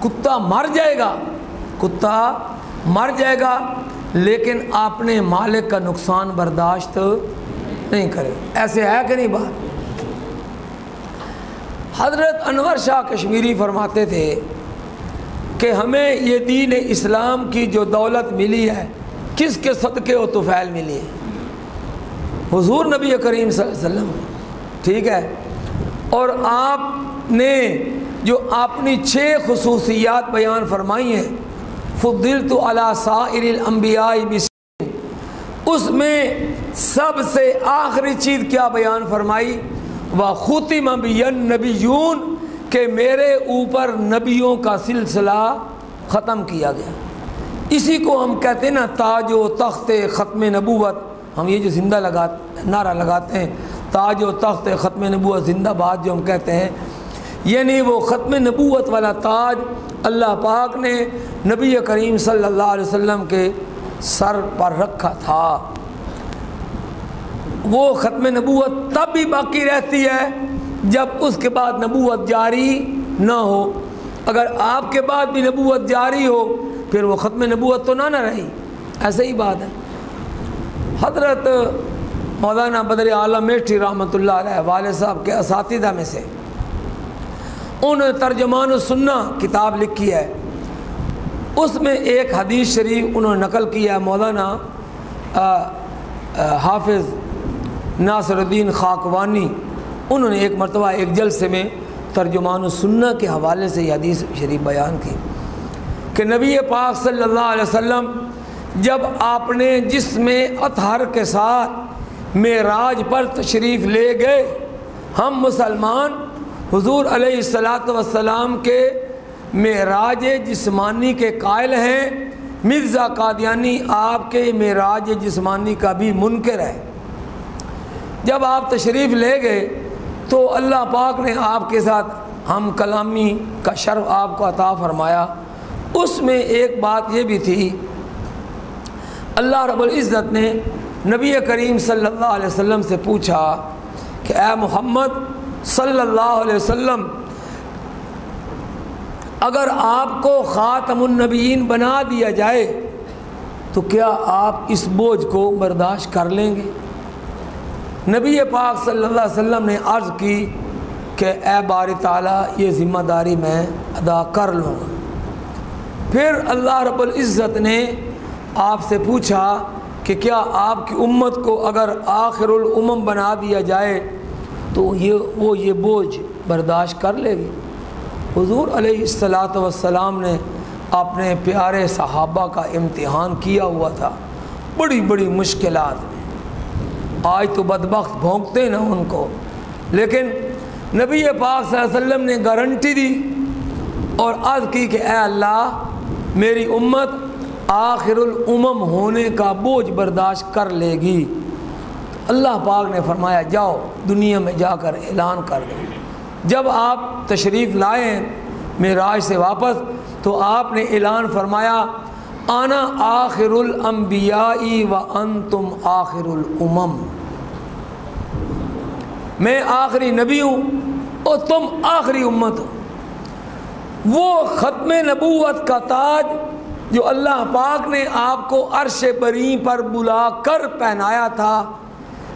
کتا مر جائے گا، کتا مر جائے گا، لیکن اپنے مالک کا نقصان برداشت نہیں کرے۔ ایسے ہے کہ نہیں بات؟ حضرت انور شاہ کشمیری فرماتے تھے کہ ہمیں یہ دین اسلام کی جو دولت ملی ہے، کس کے صدقے و توفیل ملی ہے؟ حضور نبی کریم صلی اللہ علیہ وسلم، ٹھیک ہے؟ اور آپ نے جو اپنی چھ خصوصیات بیان فرمائی ہیں فضل تو اللہ سائر الانبیاء بس اس میں سب سے آخری چیز کیا بیان فرمائی؟ وہ خوتم نبی کہ میرے اوپر نبیوں کا سلسلہ ختم کیا گیا۔ اسی کو ہم کہتے ہیں نا، تاج و تخت ختم نبوت۔ ہم یہ جو زندہ لگاتے نعرہ لگاتے ہیں، تاج و تخت ختم نبوت زندہ باد جو ہم کہتے ہیں یعنی وہ ختم نبوت والا تاج اللہ پاک نے نبی کریم صلی اللہ علیہ وسلم کے سر پر رکھا تھا۔ وہ ختم نبوت تب بھی باقی رہتی ہے جب اس کے بعد نبوت جاری نہ ہو، اگر آپ کے بعد بھی نبوت جاری ہو، پھر وہ ختم نبوت تو نہ نہ رہی۔ ایسے ہی بات ہے۔ حضرت مولانا بدر عالم میٹھی رحمۃ اللہ علیہ والد صاحب کے اساتذہ میں سے ان ترجمان السنہ کتاب لکھی ہے۔ اس میں ایک حدیث شریف انہوں نے نقل کیا ہے۔ مولانا حافظ ناصر الدین خاکوانی انہوں نے ایک مرتبہ ایک جلسے میں ترجمان السنہ کے حوالے سے یہ حدیث شریف بیان کی کہ نبی پاک صلی اللہ علیہ وسلم جب آپ نے جس میں اطہر کے ساتھ معراج پر تشریف لے گئے، ہم مسلمان حضور علیہ السلاۃ وسلام کے معراج جسمانی کے قائل ہیں۔ مرزا قادیانی آپ کے معراج جسمانی کا بھی منکر ہے۔ جب آپ تشریف لے گئے تو اللہ پاک نے آپ کے ساتھ ہم کلامی کا شرف آپ کو عطا فرمایا۔ اس میں ایک بات یہ بھی تھی، اللہ رب العزت نے نبی کریم صلی اللہ علیہ وسلم سے پوچھا کہ اے محمد صلی اللہ علیہ وسلم، اگر آپ کو خاتم النبیین بنا دیا جائے تو کیا آپ اس بوجھ کو برداشت کر لیں گے؟ نبی پاک صلی اللہ علیہ وسلم نے عرض کی کہ اے بار تعالیٰ، یہ ذمہ داری میں ادا کر لوں گا۔ پھر اللہ رب العزت نے آپ سے پوچھا کہ کیا آپ کی امت کو اگر آخر الامم بنا دیا جائے تو یہ وہ یہ بوجھ برداشت کر لے گی؟ حضور علیہ السلاۃ والسلام نے اپنے پیارے صحابہ کا امتحان کیا ہوا تھا۔ بڑی بڑی مشکلات میں۔ آج تو بدبخت بھونکتے نا ان کو۔ لیکن نبی پاک صلی اللہ علیہ وسلم نے گارنٹی دی اور عرض کی کہ اے اللہ، میری امت آخر الامم ہونے کا بوجھ برداشت کر لے گی۔ اللہ پاک نے فرمایا، جاؤ، دنیا میں جا کر اعلان کر دو۔ جب آپ تشریف لائیں معراج سے واپس، تو آپ نے اعلان فرمایا آنا آخر الانبیاء و انتم آخر الامم۔ میں آخری نبی ہوں اور تم آخری امت ہو۔ وہ ختم نبوت کا تاج جو اللہ پاک نے آپ کو عرش بری پر بلا کر پہنایا تھا،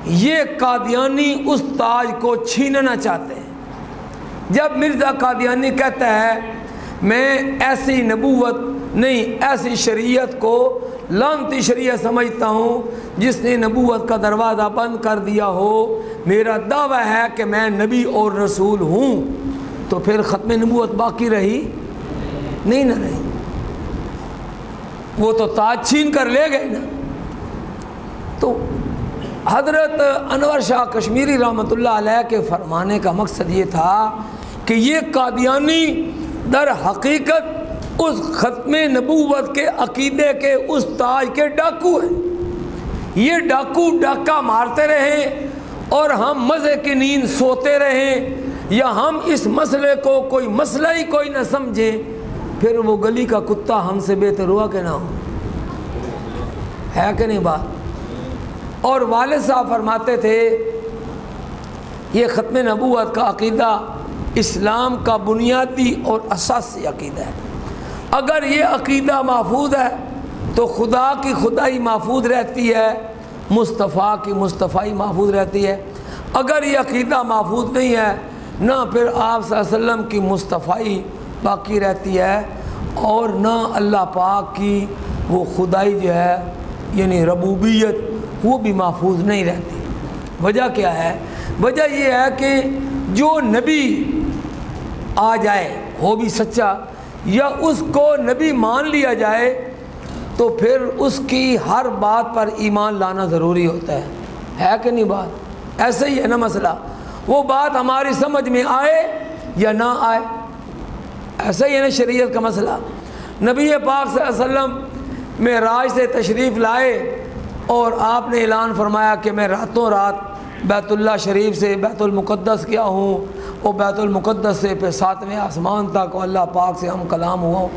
یہ قادیانی اس تاج کو چھیننا چاہتے ہیں۔ جب مرزا قادیانی کہتا ہے، میں ایسی نبوت نہیں، ایسی شریعت کو لانتی شریعت سمجھتا ہوں جس نے نبوت کا دروازہ بند کر دیا ہو۔ میرا دعویٰ ہے کہ میں نبی اور رسول ہوں۔ تو پھر ختم نبوت باقی رہی؟ نہیں نہ رہی۔ وہ تو تاج چھین کر لے گئے نا۔ تو حضرت انور شاہ کشمیری رحمۃ اللہ علیہ کے فرمانے کا مقصد یہ تھا کہ یہ قادیانی در حقیقت اس ختم نبوت کے عقیدے کے اس تاج کے ڈاکو ہیں۔ یہ ڈاکو ڈاکہ مارتے رہیں اور ہم مزے کی نیند سوتے رہیں یا ہم اس مسئلے کو کوئی مسئلہ ہی کوئی نہ سمجھیں، پھر وہ گلی کا کتا ہم سے بہتر ہوا کہ نہ ہو۔ ہے کہ نہیں بات؟ اور والد صاحب فرماتے تھے، یہ ختم نبوت کا عقیدہ اسلام کا بنیادی اور اساسی عقیدہ ہے۔ اگر یہ عقیدہ محفوظ ہے، تو خدا کی خدائی محفوظ رہتی ہے، مصطفیٰ کی مصطفی محفوظ رہتی ہے۔ اگر یہ عقیدہ محفوظ نہیں ہے، نہ پھر آپ صلی اللہ علیہ وسلم کی مصطفی باقی رہتی ہے اور نہ اللہ پاک کی وہ خدائی جو ہے یعنی ربوبیت، وہ بھی محفوظ نہیں رہتی۔ وجہ کیا ہے؟ وجہ یہ ہے کہ جو نبی آ جائے، وہ بھی سچا یا اس کو نبی مان لیا جائے تو پھر اس کی ہر بات پر ایمان لانا ضروری ہوتا ہے۔ ہے کہ نہیں بات؟ ایسے ہی ہے نا مسئلہ۔ وہ بات ہماری سمجھ میں آئے یا نہ آئے۔ ایسا ہی ہے نا شریعت کا مسئلہ۔ نبی پاک صلی اللہ علیہ وسلم میں راج سے تشریف لائے اور آپ نے اعلان فرمایا کہ میں راتوں رات بیت اللہ شریف سے بیت المقدس کیا ہوں اور بیت المقدس سے پھر ساتویں آسمان تک اللہ پاک سے ہم کلام ہوا۔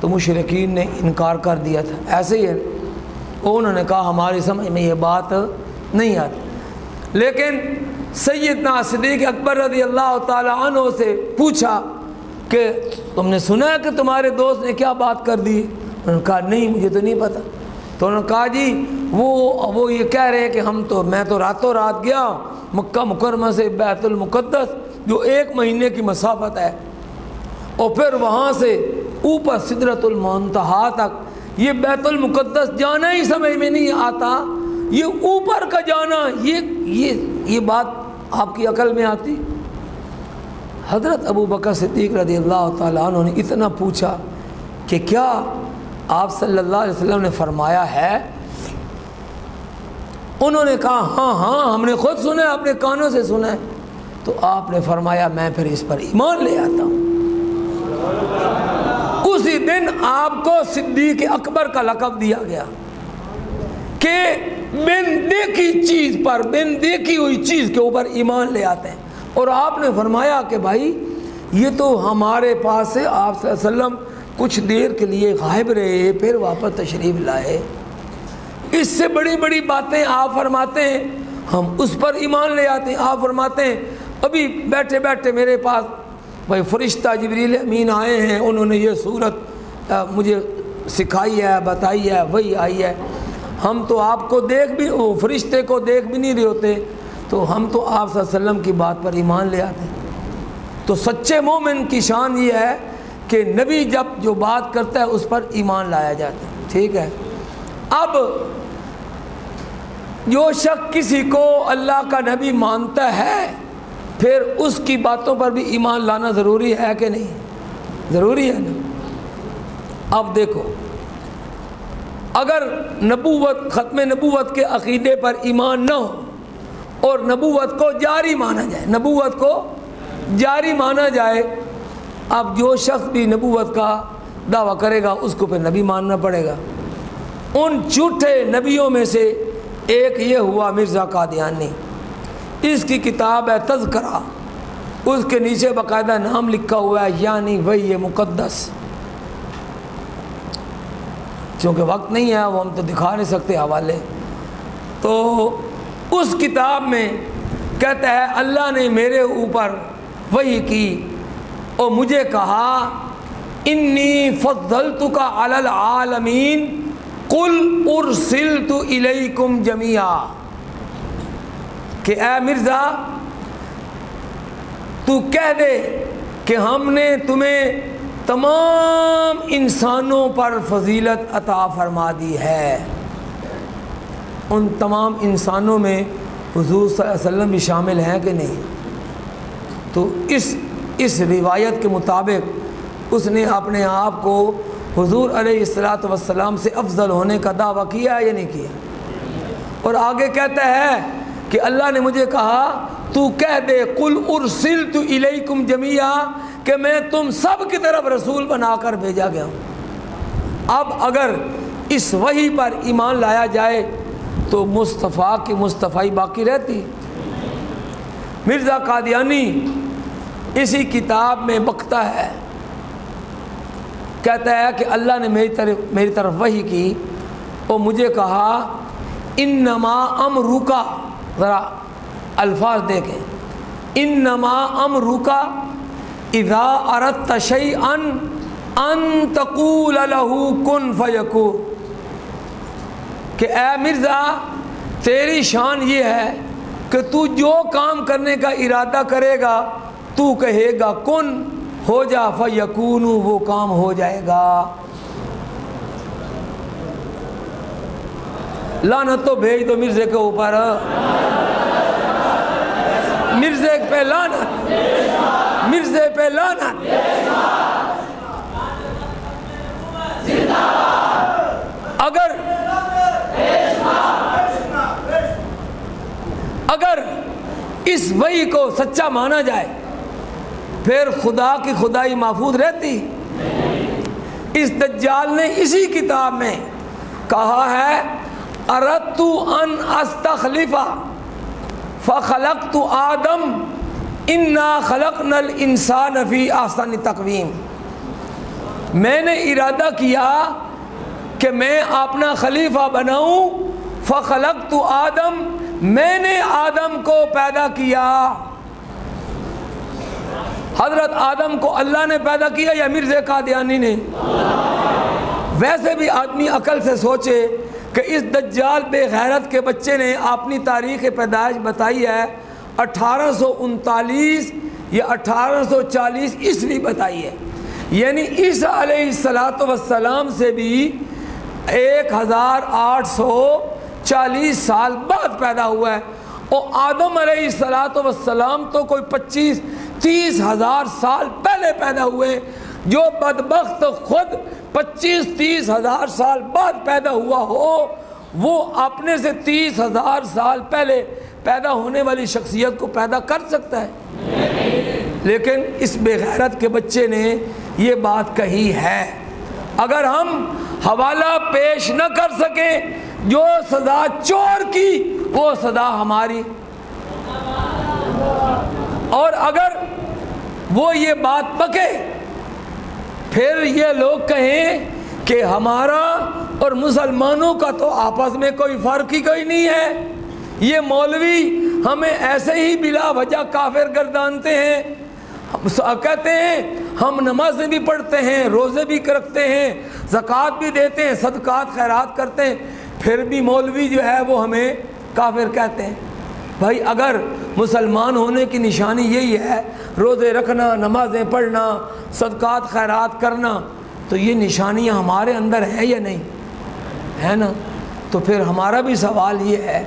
تو مشرقین نے انکار کر دیا تھا۔ ایسے ہی ہے انہوں نے کہا، ہماری سمجھ میں یہ بات نہیں آتی۔ لیکن سیدنا صدیق اکبر رضی اللہ تعالیٰ عنہ سے پوچھا کہ تم نے سنا کہ تمہارے دوست نے کیا بات کر دی؟ انہوں نے کہا، نہیں، مجھے تو نہیں پتہ تو انہوں نے کہا جی وہ وہ یہ کہہ رہے ہیں کہ ہم تو میں تو راتوں رات گیا مکہ مکرمہ سے بیت المقدس جو ایک مہینے کی مسافت ہے۔ اور پھر وہاں سے اوپر صدرت المنتہا تک، یہ بیت المقدس جانا ہی سمجھ میں نہیں آتا۔ یہ اوپر کا جانا، یہ یہ یہ بات آپ کی عقل میں آتی؟ حضرت ابو بکر صدیق رضی اللہ تعالیٰ عنہ نے اتنا پوچھا کہ کیا آپ صلی اللہ علیہ وسلم نے فرمایا ہے انہوں نے کہا ہاں ہاں ہم نے خود سنا ہے، اپنے کانوں سے سنا ہے۔ تو آپ نے فرمایا، میں پھر اس پر ایمان لے آتا ہوں۔ اسی دن آپ کو صدیق اکبر کا لقب دیا گیا کہ بن دیکھی چیز پر بن دیکھی ہوئی چیز کے اوپر ایمان لے آتے ہیں۔ اور آپ نے فرمایا کہ بھائی، یہ تو ہمارے پاس سے آپ صلی اللہ علیہ وسلم کچھ دیر کے لیے غائب رہے، پھر واپس تشریف لائے۔ اس سے بڑی بڑی باتیں آپ فرماتے ہیں، ہم اس پر ایمان لے آتے ہیں آپ فرماتے ہیں، ابھی بیٹھے بیٹھے میرے پاس بھائی فرشتہ جبریل امین آئے ہیں، انہوں نے یہ صورت مجھے سکھائی ہے، بتائی ہے، وہی آئی ہے۔ ہم تو آپ کو دیکھ بھی، وہ فرشتے کو دیکھ بھی نہیں رہے ہوتے، تو ہم تو آپ صلی اللہ علیہ وسلم کی بات پر ایمان لے آتے ہیں۔ تو سچے مومن کی شان یہ ہے کہ نبی جب جو بات کرتا ہے، اس پر ایمان لایا جاتا ہے۔ ٹھیک ہے؟ اب جو شخص کسی کو اللہ کا نبی مانتا ہے، پھر اس کی باتوں پر بھی ایمان لانا ضروری ہے کہ نہیں؟ ضروری ہے نا؟ اب دیکھو، اگر نبوت، ختم نبوت کے عقیدے پر ایمان نہ ہو اور نبوت کو جاری مانا جائے، نبوت کو جاری مانا جائے، اب جو شخص بھی نبوت کا دعویٰ کرے گا، اس کو پھر نبی ماننا پڑے گا۔ ان جھوٹے نبیوں میں سے ایک یہ ہوا مرزا قادیانی۔ اس کی کتاب ہے تذکرہ۔ اس کے نیچے باقاعدہ نام لکھا ہوا ہے یعنی وہی مقدس۔ چونکہ وقت نہیں ہے، وہ ہم تو دکھا نہیں سکتے حوالے۔ تو اس کتاب میں کہتا ہے، اللہ نے میرے اوپر وہی کی اور مجھے کہا، انی فضلت کا العالمین کل ارسلت الیکم جمیا کہ اے مرزا، تو کہہ دے کہ ہم نے تمہیں تمام انسانوں پر فضیلت عطا فرما دی ہے۔ ان تمام انسانوں میں حضور صلی اللہ علیہ وسلم بھی شامل ہیں کہ نہیں؟ تو اس اس روایت کے مطابق اس نے اپنے آپ کو حضور علیہ السلاۃ وسلام سے افضل ہونے کا دعویٰ کیا ہے یا نہیں کیا؟ اور آگے کہتا ہے کہ اللہ نے مجھے کہا، تو کہہ دے کل ارسل تو الیکم جمیا کہ میں تم سب کی طرف رسول بنا کر بھیجا گیا ہوں۔ اب اگر اس وحی پر ایمان لایا جائے، تو مصطفیٰ کی مصطفی باقی رہتی۔ مرزا قادیانی اسی کتاب میں بکتا ہے کہتا ہے کہ اللہ نے میری طرف میری طرف وہی کی اور مجھے کہا ان نما ام روکا ذرا الفاظ دیکھیں۔ ان نما ام روکا اذا ارت تشی ان ان تقول کن فیکو کہ اے مرزا، تیری شان یہ ہے کہ تو جو کام کرنے کا ارادہ کرے گا، تو کہے گا کن۔ ہو جا فیکون وہ کام ہو جائے گا۔ لانت تو بھیج دو مرزے کے اوپر۔ مرزے پہ لانت مرزے پہ لانت اگر اگر اس وحی کو سچا مانا جائے پھر خدا کی خدائی محفوظ رہتی۔ اس دجال نے اسی کتاب میں کہا ہے، اردت ان استخلیفہ فخلق تو آدم، انا خلق نل انسان فی آسانی تقویم۔ میں نے ارادہ کیا کہ میں اپنا خلیفہ بناؤں فخلق تو آدم، میں نے آدم کو پیدا کیا۔ حضرت آدم کو اللہ نے پیدا کیا یا مرز قادیانی نے؟ ویسے بھی آدمی عقل سے سوچے کہ اس دجال بے غیرت کے بچے نے اپنی تاریخ پیدائش بتائی ہے، اٹھارہ سو انتالیس یا اٹھارہ سو چالیس عیسوی بتائی ہے۔ یعنی عیسیٰ علیہ السلاۃ وسلام سے بھی ایک ہزار آٹھ سو چالیس سال بعد پیدا ہوا ہے۔ اور آدم علیہ السلاۃ وسلام تو کوئی پچیس تیس ہزار سال پہلے پیدا ہوئے، جو بدبخت خود پچیس تیس ہزار سال بعد پیدا ہوا ہو، وہ اپنے سے تیس ہزار سال پہلے پیدا ہونے والی شخصیت کو پیدا کر سکتا ہے۔ لیکن اس بے غیرت کے بچے نے یہ بات کہی ہے، اگر ہم حوالہ پیش نہ کر سکیں، جو سزا چور کی، وہ سزا ہماری۔ اور اگر وہ یہ بات پکے۔ پھر یہ لوگ کہیں کہ ہمارا اور مسلمانوں کا تو آپس میں کوئی فرق ہی کوئی نہیں ہے۔ یہ مولوی ہمیں ایسے ہی بلا وجہ کافر گردانتے ہیں۔ کہتے ہیں، ہم نمازیں بھی پڑھتے ہیں، روزے بھی رکھتے ہیں، زکوٰۃ بھی دیتے ہیں، صدقات، خیرات کرتے ہیں۔ پھر بھی مولوی جو ہے وہ ہمیں کافر کہتے ہیں۔ بھائی اگر مسلمان ہونے کی نشانی یہی ہے، روزے رکھنا، نمازیں پڑھنا، صدقات، خیرات کرنا، تو یہ نشانیاں ہمارے اندر ہیں یا نہیں؟ ہے نا؟ تو پھر ہمارا بھی سوال یہ ہے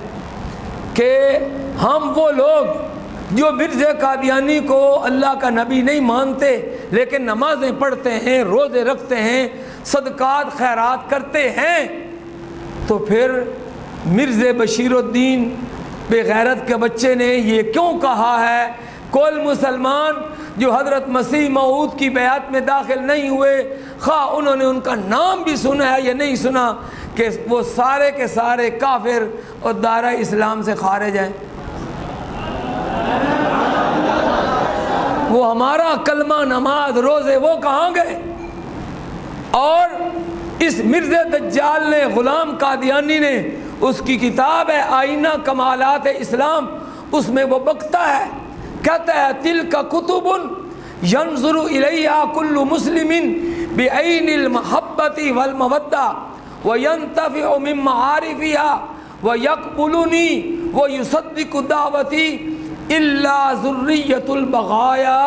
کہ ہم وہ لوگ جو مرز قادیانی کو اللہ کا نبی نہیں مانتے، لیکن نمازیں پڑھتے ہیں، روزے رکھتے ہیں، صدقات، خیرات کرتے ہیں، تو پھر مرز بشیر الدین بے غیرت کے بچے نے یہ کیوں کہا ہے؟ کل مسلمان جو حضرت مسیح معود کی بیعت میں داخل نہیں ہوئے، خواہ انہوں نے ان کا نام بھی سنا ہے یا نہیں سنا، کہ وہ سارے کے سارے کافر اور دارہ اسلام سے خارج ہیں۔ وہ ہمارا کلمہ نماز روزے وہ کہاں گئے؟ اور اس مرز دجال نے، غلام قادیانی نے اس کی کتاب ہے آئینہ کمالات اسلام، اس میں وہ بکتا ہے، کہتا ہے تل کا کتب ینظر الیہ کل مسلم بعین المحبت والمودہ وینتفع من معارفها ویقبلنی ویصدق دعوتی الا ذریت البغایا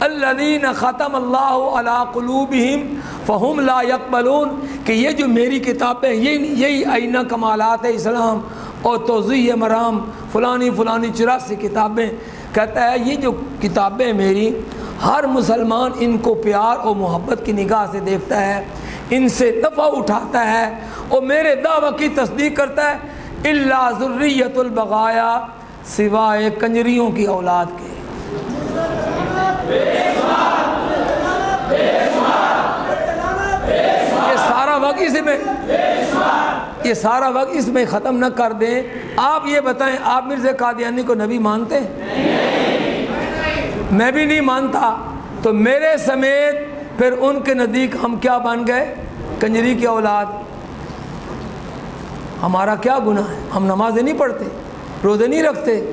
الذین ختم اللہ علی قلوبہم فہم لا یقبلون، کہ یہ جو میری کتابیں یہ یہی آئینہ کمالات اسلام اور توضیح مرام، فلانی فلانی چراسی کتابیں۔ کہتا ہے، یہ جو کتابیں میری، ہر مسلمان ان کو پیار اور محبت کی نگاہ سے دیکھتا ہے، ان سے دفع اٹھاتا ہے اور میرے دعوی کی تصدیق کرتا ہے۔ اللہ ذریت البغایا سوائے کنجریوں کی اولاد کے۔ یہ سارا وقت اس میں یہ سارا وقت اس میں ختم نہ کر دیں۔ آپ یہ بتائیں، آپ مرزا قادیانی کو نبی مانتے؟ میں بھی نہیں مانتا۔ تو میرے سمیت پھر ان کے نزدیک ہم کیا بن گئے؟ کنجری کی اولاد۔ ہمارا کیا گناہ ہے؟ ہم نمازیں نہیں پڑھتے، روزے نہیں رکھتے۔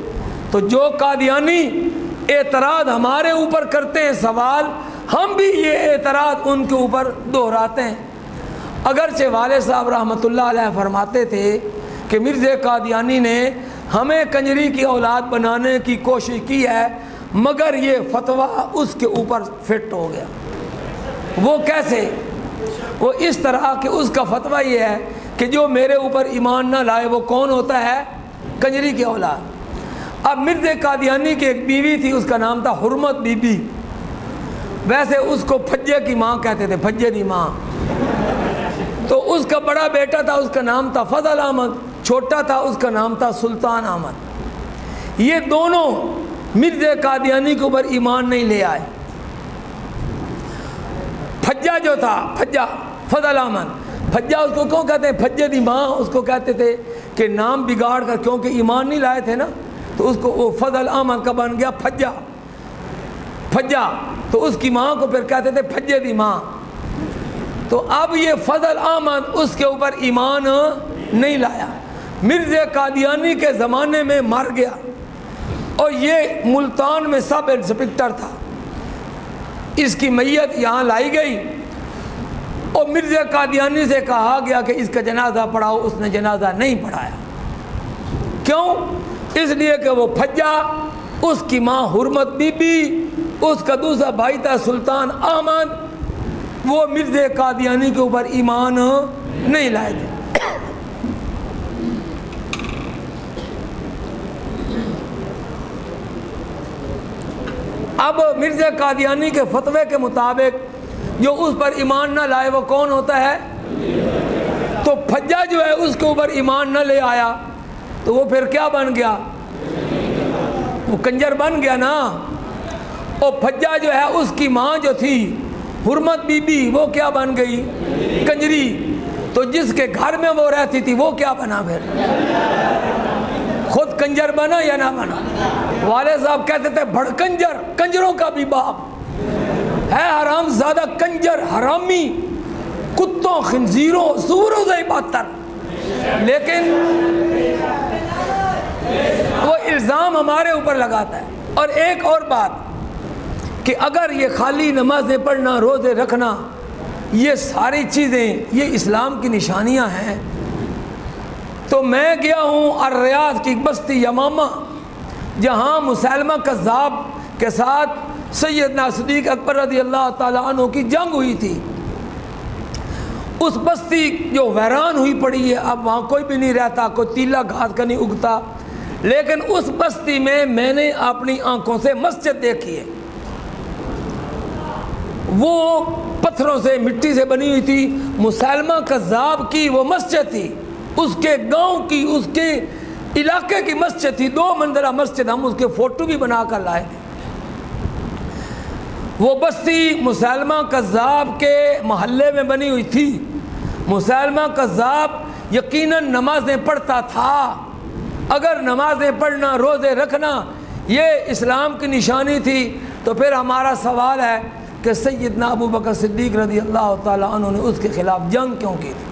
تو جو قادیانی اعتراض ہمارے اوپر کرتے ہیں سوال، ہم بھی یہ اعتراض ان کے اوپر دہراتے ہیں۔ اگرچہ والد صاحب رحمۃ اللہ علیہ فرماتے تھے کہ مرزا قادیانی نے ہمیں کنجری کی اولاد بنانے کی کوشش کی ہے، مگر یہ فتویٰ اس کے اوپر فٹ ہو گیا۔ وہ کیسے؟ وہ اس طرح کہ اس کا فتویٰ یہ ہے کہ جو میرے اوپر ایمان نہ لائے وہ کون ہوتا ہے؟ کنجری کی اولاد۔ اب مرد قادیانی کی ایک بیوی تھی، اس کا نام تھا حرمت بی بی۔ ویسے اس کو پھجے کی ماں کہتے تھے، پھجے دی ماں۔ تو اس کا بڑا بیٹا تھا، اس کا نام تھا فضل احمد، چھوٹا تھا، اس کا نام تھا سلطان احمد۔ یہ دونوں مرد قادیانی کے اوپر ایمان نہیں لے آئے۔ پھجا جو تھا، پھجا، فضل احمد۔ پھجا اس کو کیوں کہتے ہیں؟ پھجے دی ماں، اس کو کہتے تھے کہ نام بگاڑ کر، کیونکہ ایمان نہیں لائے تھے نا۔ تو اس کو وہ فضل احمد کا بن گیا پھجا۔ پھجا۔ تو اس کی ماں کو پھر کہتے تھے پھجے دی ماں۔ تو اب یہ فضل احمد اس کے اوپر ایمان نہیں لایا۔ مرزا قادیانی کے زمانے میں مر گیا۔ اور یہ ملتان میں سب انسپکٹر تھا۔ اس کی میت یہاں لائی گئی۔ اور مرزا قادیانی سے کہا گیا کہ اس کا جنازہ پڑھاؤ، اس نے جنازہ نہیں پڑھایا۔ کیوں؟ اس لیے کہ وہ پھجا، اس کی ماں حرمت بی بی اس کا دوسرا بھائی تھا سلطان احمد وہ مرزا قادیانی کے اوپر ایمان نہیں لائے تھے۔ اب مرزا قادیانی کے فتوے کے مطابق جو اس پر ایمان نہ لائے وہ کون ہوتا ہے؟ تو پھجا جو ہے اس کے اوپر ایمان نہ لے آیا۔ تو وہ پھر کیا بن گیا؟ وہ کنجر بن گیا نا۔ اور پھجا جو ہے اس کی ماں جو تھی، حرمت بی بی وہ کیا بن گئی؟ کنجری۔ تو جس کے گھر میں وہ رہتی تھی، وہ کیا بنا پھر؟ خود کنجر بنا یا نہ بنا؟ والد صاحب کہتے تھے، بڑ کنجر، کنجروں کا بھی باپ۔ ہے حرام، زیادہ کنجر، حرامی۔ کتوں، خنزیروں سوروں سے بہتر لیکن وہ الزام ہمارے اوپر لگاتا ہے۔ اور ایک اور بات کہ اگر یہ خالی نمازیں پڑھنا، روزے رکھنا، یہ ساری چیزیں، یہ اسلام کی نشانیاں ہیں، تو میں گیا ہوں الریاض کی بستی یمامہ، جہاں مسلمہ کذاب کے ساتھ سیدنا صدیق اکبر رضی اللہ تعالیٰ عنہ کی جنگ ہوئی تھی۔ اس بستی جو ویران ہوئی پڑی ہے، اب وہاں کوئی بھی نہیں رہتا، کوئی تیلا گھاس کا نہیں اگتا۔ لیکن اس بستی میں میں نے اپنی آنکھوں سے مسجد دیکھی ہے۔ وہ پتھروں سے مٹی سے بنی ہوئی تھی، مسلمہ کذاب کی وہ مسجد تھی۔ اس کے گاؤں کی، اس کے علاقے کی مسجد تھی۔ دو منزلہ مسجد ہم اس کے فوٹو بھی بنا کر لائے تھے وہ بستی مسلمہ کذاب کے محلے میں بنی ہوئی تھی۔ مسلمہ کذاب یقیناً نمازیں پڑھتا تھا۔ اگر نمازیں پڑھنا، روزے رکھنا، یہ اسلام کی نشانی تھی، تو پھر ہمارا سوال ہے کہ سیدنا ابو بکر صدیق رضی اللہ تعالیٰ عنہ نے اس کے خلاف جنگ کیوں کی تھی؟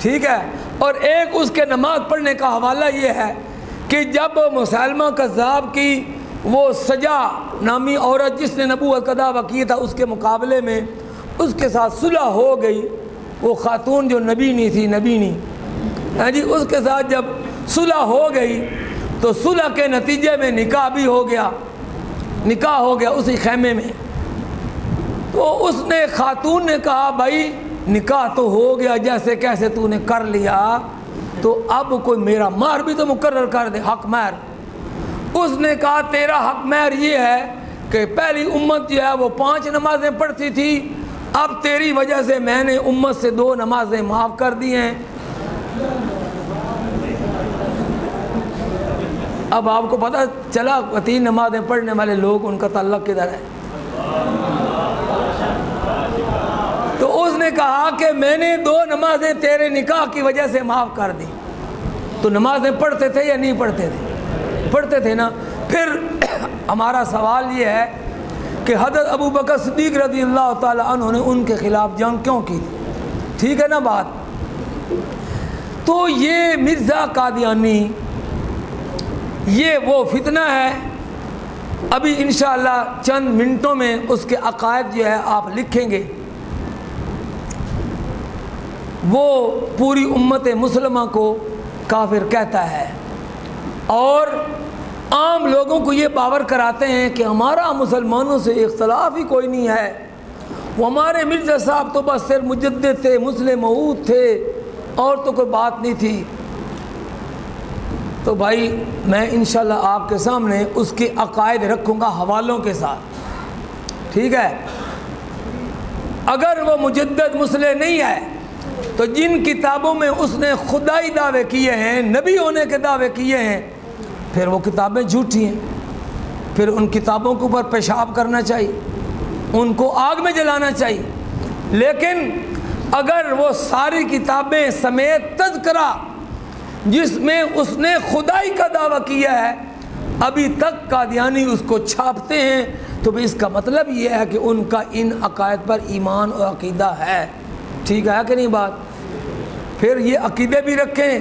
ٹھیک ہے؟ اور ایک اس کے نماز پڑھنے کا حوالہ یہ ہے کہ جب مسلمہ کذاب کی وہ سجا نامی عورت جس نے نبوت کا دعویٰ کیا تھا، اس کے مقابلے میں اس کے ساتھ صلح ہو گئی، وہ خاتون جو نبی نہیں تھی نبی نہیں ہاں جی اس کے ساتھ جب صلح ہو گئی تو صلح کے نتیجے میں نکاح بھی ہو گیا، نکاح ہو گیا اسی خیمے میں۔ تو اس نے خاتون نے کہا، بھائی، نکاح تو ہو گیا، جیسے کیسے تو نے کر لیا، تو اب کوئی میرا مار بھی تو مقرر کر دے، حق مہر۔ اس نے کہا، تیرا حق مہر یہ ہے کہ پہلی امت جو ہے وہ پانچ نمازیں پڑھتی تھی، اب تیری وجہ سے میں نے امت سے دو نمازیں معاف کر دی ہیں۔ اب آپ کو پتہ چلا تین نمازیں پڑھنے والے لوگ ان کا تعلق کدھر ہے؟ تو اس نے کہا کہ میں نے دو نمازیں تیرے نکاح کی وجہ سے معاف کر دی۔ تو نمازیں پڑھتے تھے یا نہیں پڑھتے تھے؟ پڑھتے تھے نا۔ پھر ہمارا سوال یہ ہے کہ حضرت ابو بکر صدیق رضی اللہ تعالیٰ عنہ نے ان کے خلاف جنگ کیوں کی تھی؟ ٹھیک ہے نا بات؟ تو یہ مرزا قادیانی، یہ وہ فتنہ ہے۔ ابھی انشاءاللہ چند منٹوں میں اس کے عقائد جو ہے آپ لکھیں گے۔ وہ پوری امت مسلمہ کو کافر کہتا ہے۔ اور عام لوگوں کو یہ باور کراتے ہیں کہ ہمارا مسلمانوں سے اختلاف ہی کوئی نہیں ہے۔ وہ ہمارے مرزا صاحب تو بس صرف مجدد تھے، مسلم معود تھے۔ اور تو کوئی بات نہیں تھی۔ تو بھائی میں انشاءاللہ آپ کے سامنے اس کے عقائد رکھوں گا حوالوں کے ساتھ۔ ٹھیک ہے؟ اگر وہ مجدد مسلح نہیں ہے، تو جن کتابوں میں اس نے خدائی دعوے کیے ہیں، نبی ہونے کے دعوے کیے ہیں، پھر وہ کتابیں جھوٹی ہیں۔ پھر ان کتابوں کے اوپر پیشاب کرنا چاہیے، ان کو آگ میں جلانا چاہیے۔ لیکن اگر وہ ساری کتابیں سمیت تذکرہ جس میں اس نے خدائی کا دعویٰ کیا ہے، ابھی تک قادیانی اس کو چھاپتے ہیں، تو بھی اس کا مطلب یہ ہے کہ ان کا ان عقائد پر ایمان اور عقیدہ ہے۔ ٹھیک ہے کہ نہیں بات؟ پھر یہ عقیدے بھی رکھیں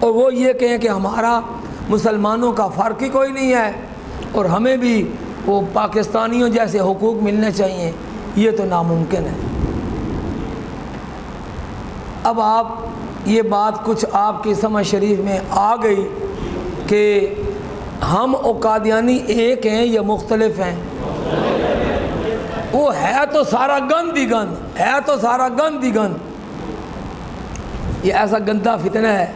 اور وہ یہ کہیں کہ ہمارا مسلمانوں کا فرق ہی کوئی نہیں ہے اور ہمیں بھی وہ پاکستانیوں جیسے حقوق ملنے چاہیے۔ یہ تو ناممکن ہے۔ اب آپ یہ بات کچھ آپ کی سمجھ شریف میں آ گئی کہ ہم اور قادیانی ایک ہیں یا مختلف ہیں؟ وہ ہے تو سارا گند ہی گند، ہے تو سارا گند ہی گند۔ یہ ایسا گندا فتنہ ہے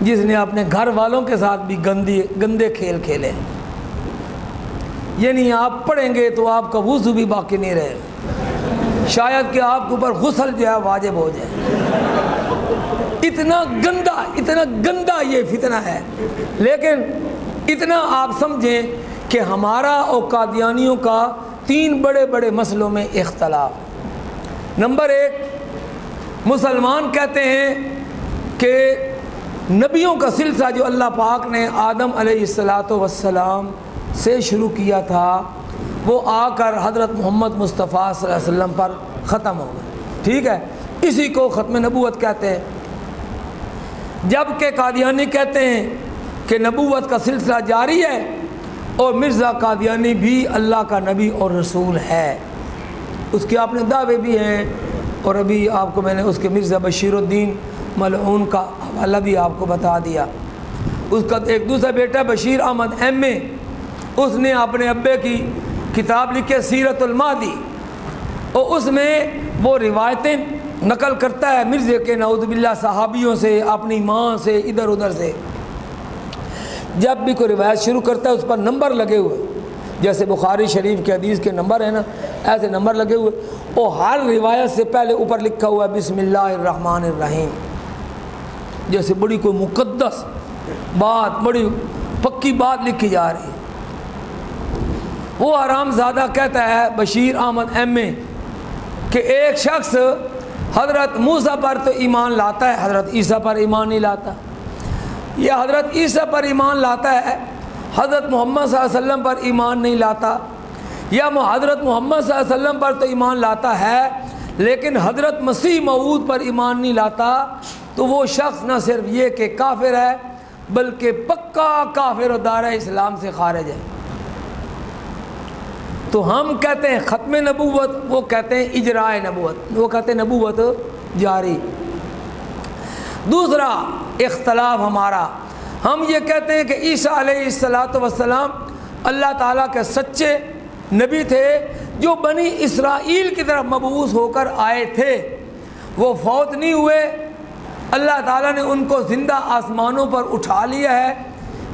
جس نے اپنے گھر والوں کے ساتھ بھی گندی، گندے کھیل کھیلے۔ یعنی آپ پڑھیں گے تو آپ کا وضو بھی باقی نہیں رہے۔ شاید کہ آپ کے اوپر غسل جو ہے واجب ہو جائے۔ اتنا گندا اتنا گندا یہ فتنہ ہے۔ لیکن اتنا آپ سمجھیں کہ ہمارا اور قادیانیوں کا تین بڑے بڑے مسئلوں میں اختلاف۔ نمبر ایک، مسلمان کہتے ہیں کہ نبیوں کا سلسلہ جو اللہ پاک نے آدم علیہ السلاۃ وسلام سے شروع کیا تھا، وہ آ کر حضرت محمد مصطفیٰ صلی اللہ علیہ وسلم پر ختم ہو گئے۔ ٹھیک ہے؟ اسی کو ختم نبوت کہتے ہیں۔ جبکہ قادیانی کہتے ہیں کہ نبوت کا سلسلہ جاری ہے اور مرزا قادیانی بھی اللہ کا نبی اور رسول ہے۔ اس کے آپ نے دعوے بھی ہیں اور ابھی آپ کو میں نے اس کے مرزا بشیر الدین ملعون کا حوالہ بھی آپ کو بتا دیا۔ اس کا ایک دوسرا بیٹا بشیر احمد ایم اے، اس نے اپنے ابے کی کتاب لکھے سیرت المادی اور اس میں وہ روایتیں نقل کرتا ہے مرزے کے نعوذ باللہ صحابیوں سے، اپنی ماں سے، ادھر ادھر سے۔ جب بھی کوئی روایت شروع کرتا ہے، اس پر نمبر لگے ہوئے۔ جیسے بخاری شریف کے حدیث کے نمبر ہیں نا، ایسے نمبر لگے ہوئے۔ وہ ہر روایت سے پہلے اوپر لکھا ہوا ہے، بسم اللہ الرحمن الرحیم۔ جیسے بڑی کوئی مقدس بات، بڑی پکی بات لکھی جا رہی ہے۔ وہ آرام زادہ کہتا ہے، بشیر احمد ایم اے، کہ ایک شخص حضرت موسیٰ پر تو ایمان لاتا ہے، حضرت عیسیٰ پر ایمان نہیں لاتا۔ یہ حضرت عیسیٰ پر ایمان لاتا ہے، حضرت محمد صلی اللہ علیہ وسلم پر ایمان نہیں لاتا۔ یا حضرت محمد صلی اللہ علیہ وسلم پر تو ایمان لاتا ہے، لیکن حضرت مسیح معود پر ایمان نہیں لاتا۔ تو وہ شخص نہ صرف یہ کہ کافر ہے، بلکہ پکا کافر و دار اسلام سے خارج ہے۔ تو ہم کہتے ہیں ختم نبوت، وہ کہتے ہیں اجرائے نبوت، وہ کہتے ہیں نبوت جاری۔ دوسرا اختلاف ہمارا، ہم یہ کہتے ہیں کہ عیسیٰ علیہ السلاۃ وسلام اللہ تعالیٰ کے سچے نبی تھے، جو بنی اسرائیل کی طرف مبوس ہو کر آئے تھے۔ وہ فوت نہیں ہوئے، اللہ تعالیٰ نے ان کو زندہ آسمانوں پر اٹھا لیا ہے۔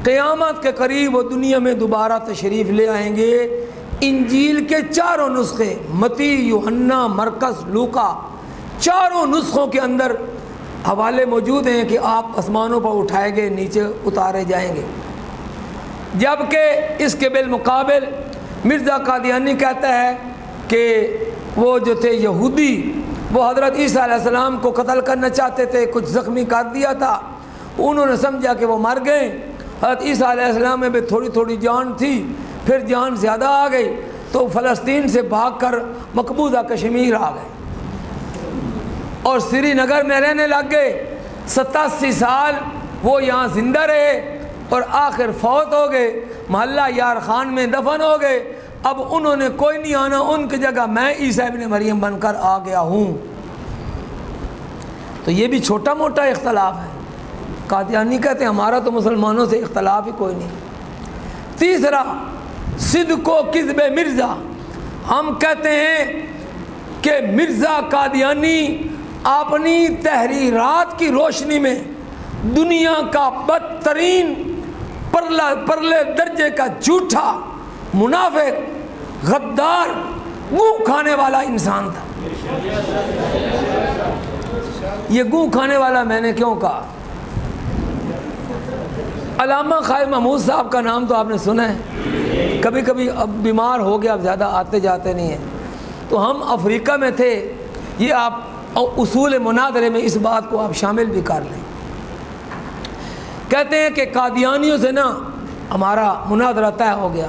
قیامت کے قریب وہ دنیا میں دوبارہ تشریف لے آئیں گے۔ انجیل کے چاروں نسخے، متی یوہنا مرکز لوکا چاروں نسخوں کے اندر حوالے موجود ہیں کہ آپ آسمانوں پر اٹھائے گئے، نیچے اتارے جائیں گے۔ جبکہ اس کے بالمقابل مرزا قادیانی کہتا ہے کہ وہ جو تھے یہودی، وہ حضرت عیسیٰ علیہ السلام کو قتل کرنا چاہتے تھے، کچھ زخمی کر دیا تھا۔ انہوں نے سمجھا کہ وہ مر گئے۔ حضرت عیسیٰ علیہ السلام میں بھی تھوڑی تھوڑی جان تھی۔ پھر جان زیادہ آ گئی تو فلسطین سے بھاگ کر مقبوضہ کشمیر آ گئے۔ اور سری نگر میں رہنے لگ گئے۔ ستاسی سال وہ یہاں زندہ رہے اور آخر فوت ہو گئے۔ محلہ یار خان میں دفن ہو گئے۔ اب انہوں نے کوئی نہیں آنا، ان کی جگہ میں عیسیٰ ابن مریم بن کر آ گیا ہوں۔ تو یہ بھی چھوٹا موٹا اختلاف ہے۔ قادیانی کہتے ہیں، ہمارا تو مسلمانوں سے اختلاف ہی کوئی نہیں۔ تیسرا صدق و کذب مرزا۔ ہم کہتے ہیں کہ مرزا قادیانی اپنی تحریرات کی روشنی میں دنیا کا بدترین پرلا پرلے درجے کا جھوٹا منافق، غدار گو کھانے والا انسان تھا۔ یہ گو کھانے والا میں نے کیوں کہا؟ علامہ خالد محمود صاحب کا نام تو آپ نے سنا ہے۔ کبھی کبھی اب بیمار ہو گیا اب زیادہ آتے جاتے نہیں ہیں۔ تو ہم افریقہ میں تھے، یہ آپ اصول مناظرے میں اس بات کو آپ شامل بھی کر لیں۔ کہتے ہیں کہ قادیانیوں سے نا ہمارا مناظرہ طے ہو گیا۔